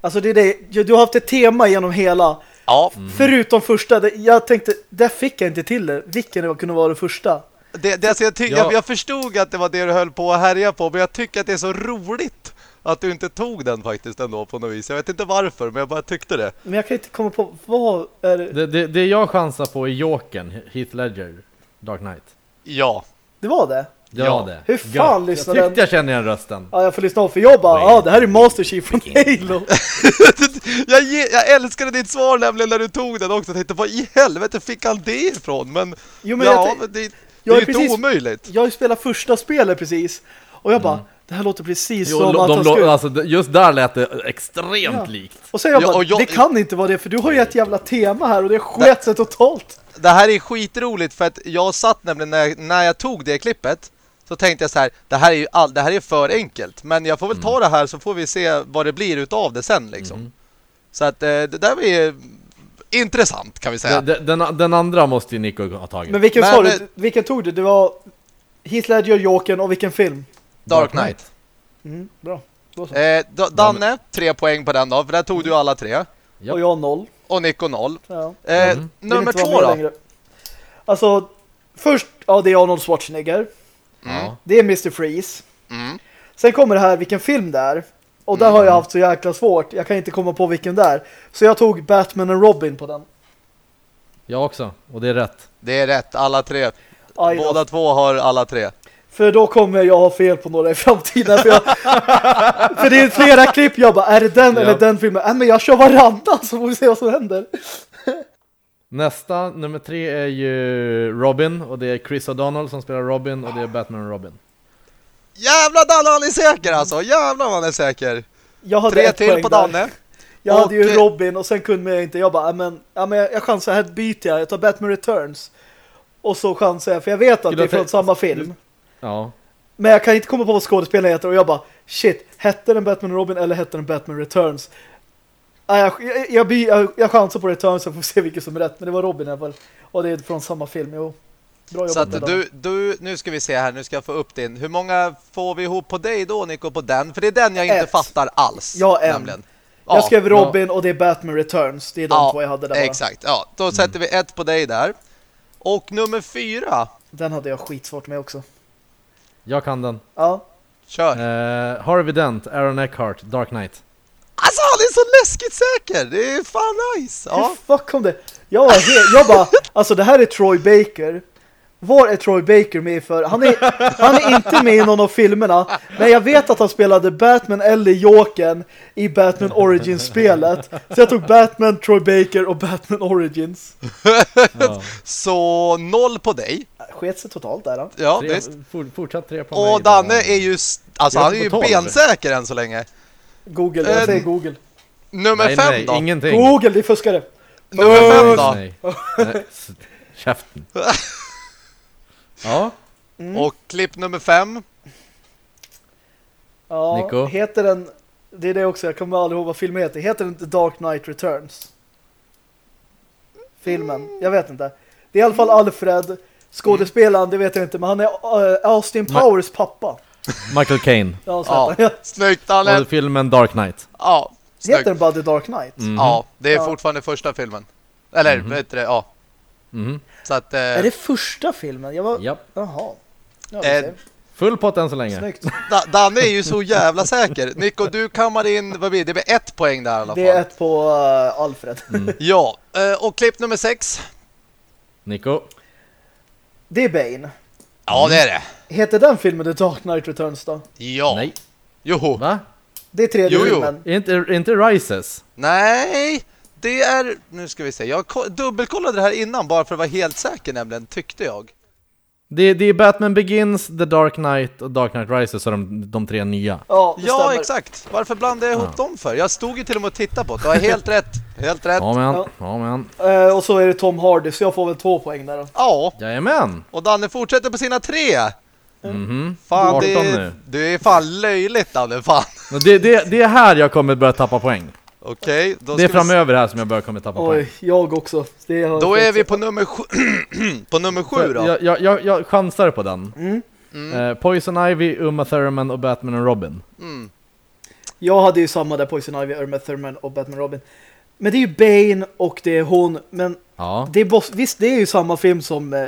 Alltså det är det, du har haft ett tema genom hela.
Ja,
Förutom första, jag tänkte, där fick jag inte till det. Vilken det kunde vara det första?
Det, det, alltså jag, tyck,
Ja.
jag, jag förstod att det var det du höll på att härja på. Men jag tycker att det är så roligt att du inte tog den faktiskt ändå på något vis. Jag vet inte varför, men jag bara tyckte det.
Men jag kan inte komma på, vad är det?
Det, det, det jag chansar på är Jokern, Heath Ledger, Dark Knight.
Ja.
Det var det?
Ja,
Ja.
det.
Hur fan
Gött.
lyssnar
Jag
den?
tyckte jag kände igen rösten.
Ja, jag får lyssna om för jag bara, ja, ah, det här är Master Chief från Halo.
jag, ge, jag älskade ditt svar nämligen när du tog den också. Jag tänkte, vad i helvete fick han det ifrån? Men,
Jo, men
ja,
jag,
men det, det
jag
är
är
ju
precis-
inte omöjligt.
jag ju spelat första spelet precis. Och jag bara, det här låter precis
Jo,
som
de,
att
de,
han skulle...
alltså, det- just där lät det extremt
Ja.
likt.
Och så är jag
Ja,
bara,
och jag-
det kan inte vara det för du har ju ett jävla tema här och det sket sig totalt.
Det här är skitroligt för att jag satt nämligen när jag, när jag tog det klippet så tänkte jag så här, det här är ju all, det här är för enkelt. Men jag får väl ta det här så får vi se vad det blir utav det sen liksom. Så att eh, det där blir intressant kan vi säga.
Den, den, den andra måste ju Nico ha tagit.
Men vilken
Men,
du? Vilken tog du? Det var Heath Ledger, Jokern och vilken film?
Dark Knight.
Mm, bra.
Eh, Da- Danne, tre poäng på den då, för där tog du alla tre.
Ja.
Och jag noll.
Och Nico noll.
Ja.
Eh,
Mm.
Nummer två då?
längre. Alltså, först, ja det är Arnold Schwarzenegger.
Ja.
Det är Mr. Freeze.
Mm.
Sen kommer det här vilken film det är. Och där har jag haft så jäkla svårt. Jag kan inte komma på vilken det är. Så jag tog Batman och Robin på den.
Jag också, och det är rätt.
Det är rätt, alla tre.
Aj då.
Båda två har alla tre.
För då kommer jag ha fel på några i framtiden. För, jag, för det är flera klipp. Jag bara, är det den
Ja.
eller den filmen? Nej men jag kör varannan så får vi se vad som händer.
Nästa, nummer tre, är ju Robin, och det är Chris O'Donnell som spelar Robin, och det är Batman och Robin.
Jävlar Danne, han är säker alltså! Jävlar vad han är säker!
Jag hade
Tre till på
där.
Danne.
Jag hade ju
Och-
Robin och sen kunde jag inte. Jag bara, men, ja, men jag, jag chansar, här byter jag. Jag tar Batman Returns. Och så chansar jag, för jag vet att det är från samma film.
Ja.
Men jag kan inte komma på vad skådespelaren heter. Och jag bara, shit, hette den Batman och Robin eller hette den Batman Returns? Ja, jag, jag, jag, jag, jag chansar på Returns så får se vilket som är rätt. Men det var Robin i alla fall. Och det är från samma film, jo. Bra
Så att du, du, nu ska vi se här, nu ska jag få upp din. Hur många får vi ihop på dig då Nico på den? För det är den jag inte
Ett.
fattar alls.
Ja, en.
nämligen.
Jag skrev Robin och det är Batman Returns. Det är de
ja,
två jag hade där bara.
Exakt, ja. Då sätter vi ett på dig där. Och nummer fyra,
Den hade jag skitsvårt med också.
Jag kan den.
Ja.
kör.
Eh, Harvey Dent, Aaron Eckhart, Dark Knight.
Alltså han är så läskigt säker! Det är fan nice! Ja.
Hur fuck kom det? Jag, var helt, jag bara, alltså det här är Troy Baker. Var är Troy Baker med för? Han är, han är inte med i någon av filmerna. Men jag vet att han spelade Batman eller Jokern i Batman Origins-spelet. Så jag tog Batman, Troy Baker och Batman Origins.
Ja.
Så noll på dig.
Sket sig totalt där. Då.
Ja,
Tre,
visst.
for, fortsatt tre på mig.
Och Danne är ju, alltså han är ju bensäker än så länge.
Google, jag
Eh,
säger Google.
Nummer
Nej,
fem
nej,
då?
ingenting.
Google, det är fuskare.
Nummer fem då?
Nej. Nej. Käften. Ja,
Och klipp nummer fem.
Ja,
Nico?
heter den... Det är det också, jag kommer aldrig ihåg vad filmen heter. Heter den The Dark Knight Returns? Filmen, jag vet inte. Det är i alla fall Alfred. Skådespelaren, det vet jag inte, men han är uh, Austin
Ma-
Powers pappa.
Michael Caine.
Ja,
Ja,
heter
snyggt
Och
Danne.
filmen Dark Knight.
Ja,
Heter
snyggt.
den bara The Dark Knight?
Mhm.
Ja, det är
Ja.
fortfarande första filmen. Eller,
Mhm.
vet du det? Ja.
Mhm.
Så att... Eh,
Är det första filmen? Jag var...
Japp.
Jaha. Ja,
Eh.
Full pott än så länge.
Snyggt.
Da- Danne är ju så jävla säker. Nico, du kammar in, vad blir det? Det blir ett poäng där i alla fall.
Det är ett på uh, Alfred.
Ja, eh, och klipp nummer sex.
Nico.
Det är Bane.
Ja, det är det.
Heter den filmen The Dark Knight Returns då?
Ja.
Nej.
Joho.
Va?
Det är tredje
Jo, jo.
filmen.
Inte, inte Rises?
Nej, det är... Nu ska vi se. Jag ko- dubbelkollade det här innan bara för att vara helt säker nämligen, tyckte jag.
Det, det är Batman Begins, The Dark Knight och Dark Knight Rises, så de, de tre nya.
Ja, det
Ja, exakt. Varför blandade jag ihop dem för? Jag stod ju till och med och tittade på det. Du har helt rätt. Helt rätt.
Ja men,
Ja.
ja men.
Eh, och så är det Tom Hardy, så jag får väl två poäng där då.
Ja,
Jajamän!
och Danne fortsätter på sina tre.
Mhm.
Fan,
18
det,
nu.
det är fan löjligt Danne, fan.
Det, det, det är här jag kommer börja tappa poäng.
Okej, då,
Det är
vi,
framöver här som jag börjar kommer tappa poäng.
Oj, jag också. Det har
då är vi på nummer sju, på nummer sju då.
Jag, jag, jag, jag chansar på den.
Mm.
Eh, Poison Ivy, Uma Thurman och Batman och Robin.
Mm.
Jag hade ju samma där, Poison Ivy, Irma Thurman och Batman Robin. Men det är ju Bane och det är hon, men
Ja.
det är boss, visst det är ju samma film som, eh,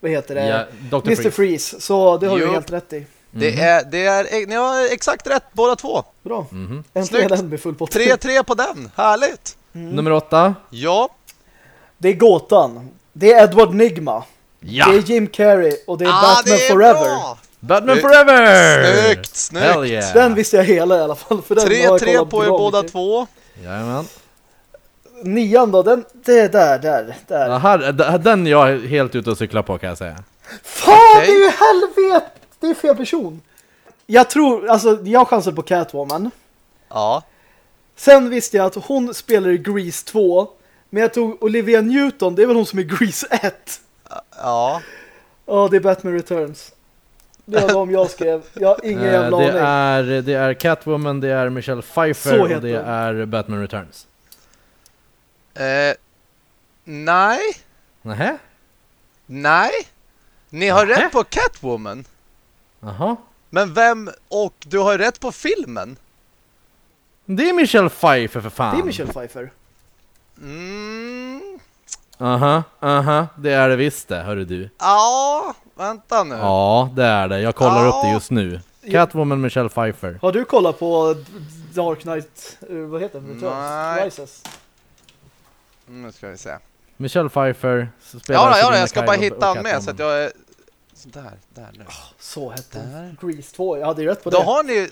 vad heter det?
ja Dr.
Mr.
Freeze.
Freeze. så det har du helt rätt i.
Det är, det är, ni har exakt rätt båda två.
Bra.
Mhm.
Äntligen
Snyggt.
den med full pott.
3-3 på den, härligt.
Nummer åtta.
Ja,
Det är gåtan. Det är Edward Nigma.
Ja!
Det är Jim Carrey och det är
ah,
Batman
det är
Forever.
bra.
Batman. Forever!
Snyggt, snyggt.
Yeah!
Den visste jag hela i alla fall. För den har jag
3-3
kollat
på er
bra
båda
mycket.
två.
Jajamän.
Nian då, den, det är där, där, där.
Ja, här, den är jag helt ute och cyklar på kan jag säga.
Fan, är ju helvete! Det är fel person. Jag tror, alltså jag chansar på Catwoman.
Ja.
Sen visste jag att hon spelar i Grease 2. Men jag tog Olivia Newton, det är väl hon som är Grease 1.
Ja.
Ja, det är Batman Returns. Det var de jag skrev. Jag har ingen
Eh,
jävla
det,
aning.
är, det är Catwoman, det är Michelle Pfeiffer och det
hon.
är Batman Returns.
Eh, nej,
Nähä?
nej. Ni har
Nähä?
rätt på Catwoman.
Jaha.
Men vem, och du har rätt på filmen.
Det är Michelle Pfeiffer för fan.
Det är Michelle Pfeiffer.
Mm,
Aha, aha, det är det visst det, hörru du.
ja, vänta nu.
Ja, det är det. Jag kollar
Ja.
upp det just nu. Catwoman, Michelle Pfeiffer.
Har du kollat på Dark Knight, eh, vad heter den?
Nej.
Rises?
Nu ska vi se.
Michelle Pfeiffer spelar
Ja, ja, jag ska bara hitta han med så att jag är... Sådär, där nu.
Så hette
Där.
den. Grease 2, jag hade ju rätt på
Då
det.
har ni...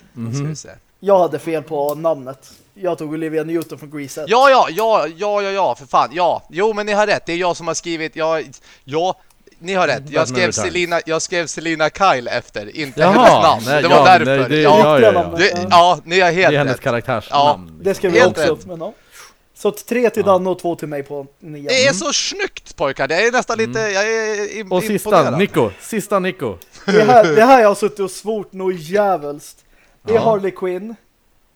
Vi se.
Jag hade fel på namnet. Jag tog Olivia Newton från Grease 1.
Ja, ja, ja, ja, ja, ja, för fan. Ja, jo, men ni har rätt. Det är jag som har skrivit. Ja, ja ni har rätt. Jag skrev. Selina, jag skrev Selina Kyle efter, inte
Jaha,
hennes namn.
nej,
det
ja,
var därför.
nej, det-
ja,
ja, ja, ja.
Det, ja, ni har
Det
helt
är hennes
rätt.
karaktärsnamn.
Det skrev jag
Helt
också.
rätt.
Men, ja. Så tre till Danne och två till mig på nian.
Det är så snyggt pojkar. Det är nästan lite... Jag är im-
Och sista,
imponerad.
Nico. Sista Nico.
Det, här, det här jag har suttit och svårt nog jävelskt. Det är
Ja.
Harley Quinn.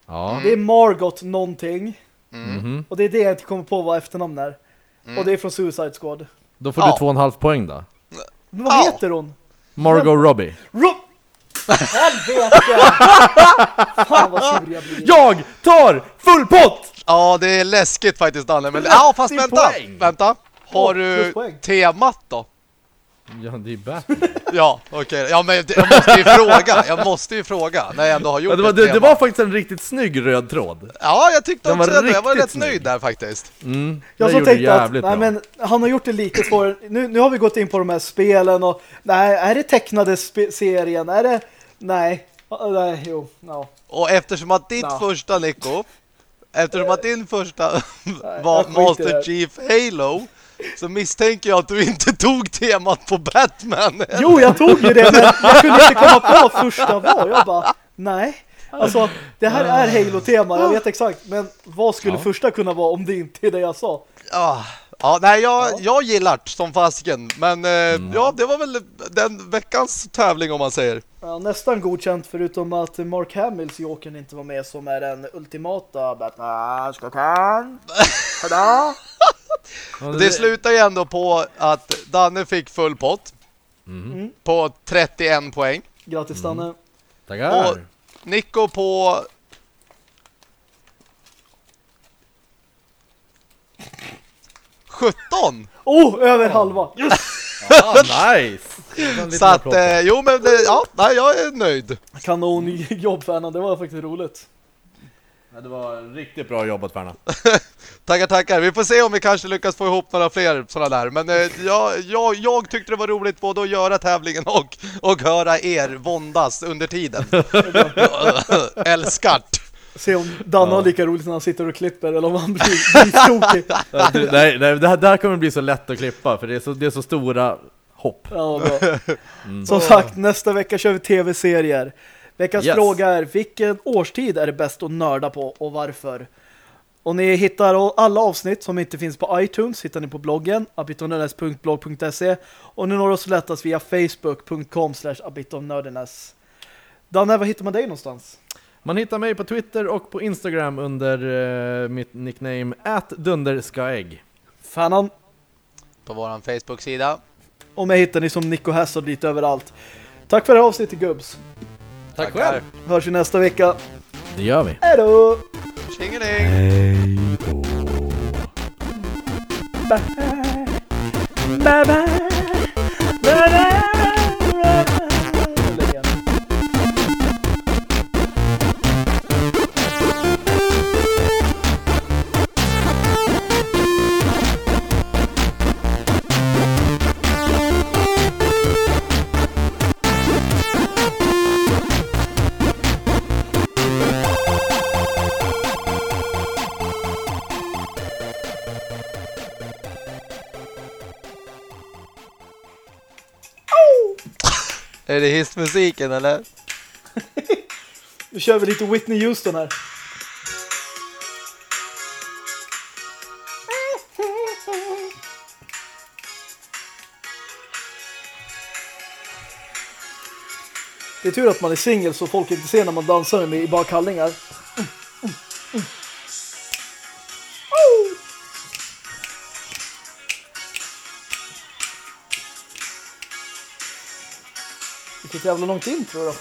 Ja.
Det är Margot någonting.
Mhm.
Och det är det jag inte kommer på vad efternamn är.
Mm.
Och det är från Suicide Squad.
Då får
Ja.
du två och en halv poäng då.
Men vad
Ja.
heter hon?
Margot Robbie.
Ro Helvete! Fan vad sur jag blir.
Jag tar full pott!
Ja, det är läskigt faktiskt Danne. Men ja, fast
30
vänta.
poäng.
Vänta. Har du temat då?
Ja, det är Batman.
Ja, okej. Ja, men jag måste ju fråga. Jag måste ju fråga när jag ändå har gjort
Ja, det, var, det, det var faktiskt en riktigt snygg röd tråd.
Ja, jag tyckte
Den
också
var
det. Jag var
riktigt
rätt
snygg.
nöjd där faktiskt.
Mm,
Jag
det
så tänkte att nej,
bra.
men han har gjort det lite svårare. Nu, nu har vi gått in på de här spelen och nej, är det tecknade serien? Är det nej. Nej, jo, no.
Och eftersom att ditt
Ja.
första, Nico, eftersom att din första var Master. Chief Halo, så misstänker jag att du inte tog temat på Batman.
Jo, jag tog ju det, men jag kunde inte komma på vad första var. Jag bara, nej. Alltså, det här är Halo-tema, jag vet exakt. Men vad skulle
Ja.
första kunna vara om det inte är det jag sa?
Ja, ja nej, jag, jag gillar som fasken. Men eh,
Mm.
ja, det var väl den veckans tävling om man säger.
Ja, nästan godkänt förutom att Mark Hamills Jokern inte var med som är den ultimata Batman. Ska kan.
Ja,
Det slutar ju ändå på att Danne fick full pott
Mhm.
på 31 poäng.
Grattis Danne.
Tackar.
Och Nico på... ...17!
Oh, över halva! Yes!
Ah, nice!
Så att, eh, jo men det, ja, nej, jag är nöjd.
Kanonjobb Färnan, det var faktiskt roligt.
Ja, det var riktigt bra jobbat Färna.
Tackar, tackar. Vi får se om vi kanske lyckas få ihop några fler sådana där. Men eh, jag, jag, jag tyckte det var roligt både att göra tävlingen och, och höra er våndas under tiden. Älskat!
Se om Danne har lika roligt när han sitter och klipper eller om han blir blir
Ja, det, nej, nej, det, här, det här kommer bli så lätt att klippa för det är så, det är så stora hopp.
Ja, bra. Som sagt, nästa vecka kör vi tv-serier. Veckans
Yes.
fråga är, vilken årstid är det bäst att nörda på och varför? Och ni hittar alla avsnitt som inte finns på iTunes hittar ni på bloggen abitonördenes.blog.se och ni når oss lättast via facebook.com slash abitonördenes. Danne, var hittar man dig någonstans?
Man hittar mig på Twitter och på Instagram under eh, mitt nickname @dunderskaegg.
Fanan.
På våran Facebook-sida.
Och mig hittar ni som Nico Hassard lite överallt. Tack för det här avsnittet, gubbs.
Tack
Tackar.
själv!
Hörs vi nästa vecka.
Det gör vi.
Hej då!
Tjingeling!
Bye bye. Bye bye. Lägg igen.
Är det hissmusiken eller?
Nu kör vi lite Whitney Houston här. Det är tur att man är singel så folk inte ser när man dansar med i bara kallingar. Mm, mm, mm. Vilket jävla långt intro då.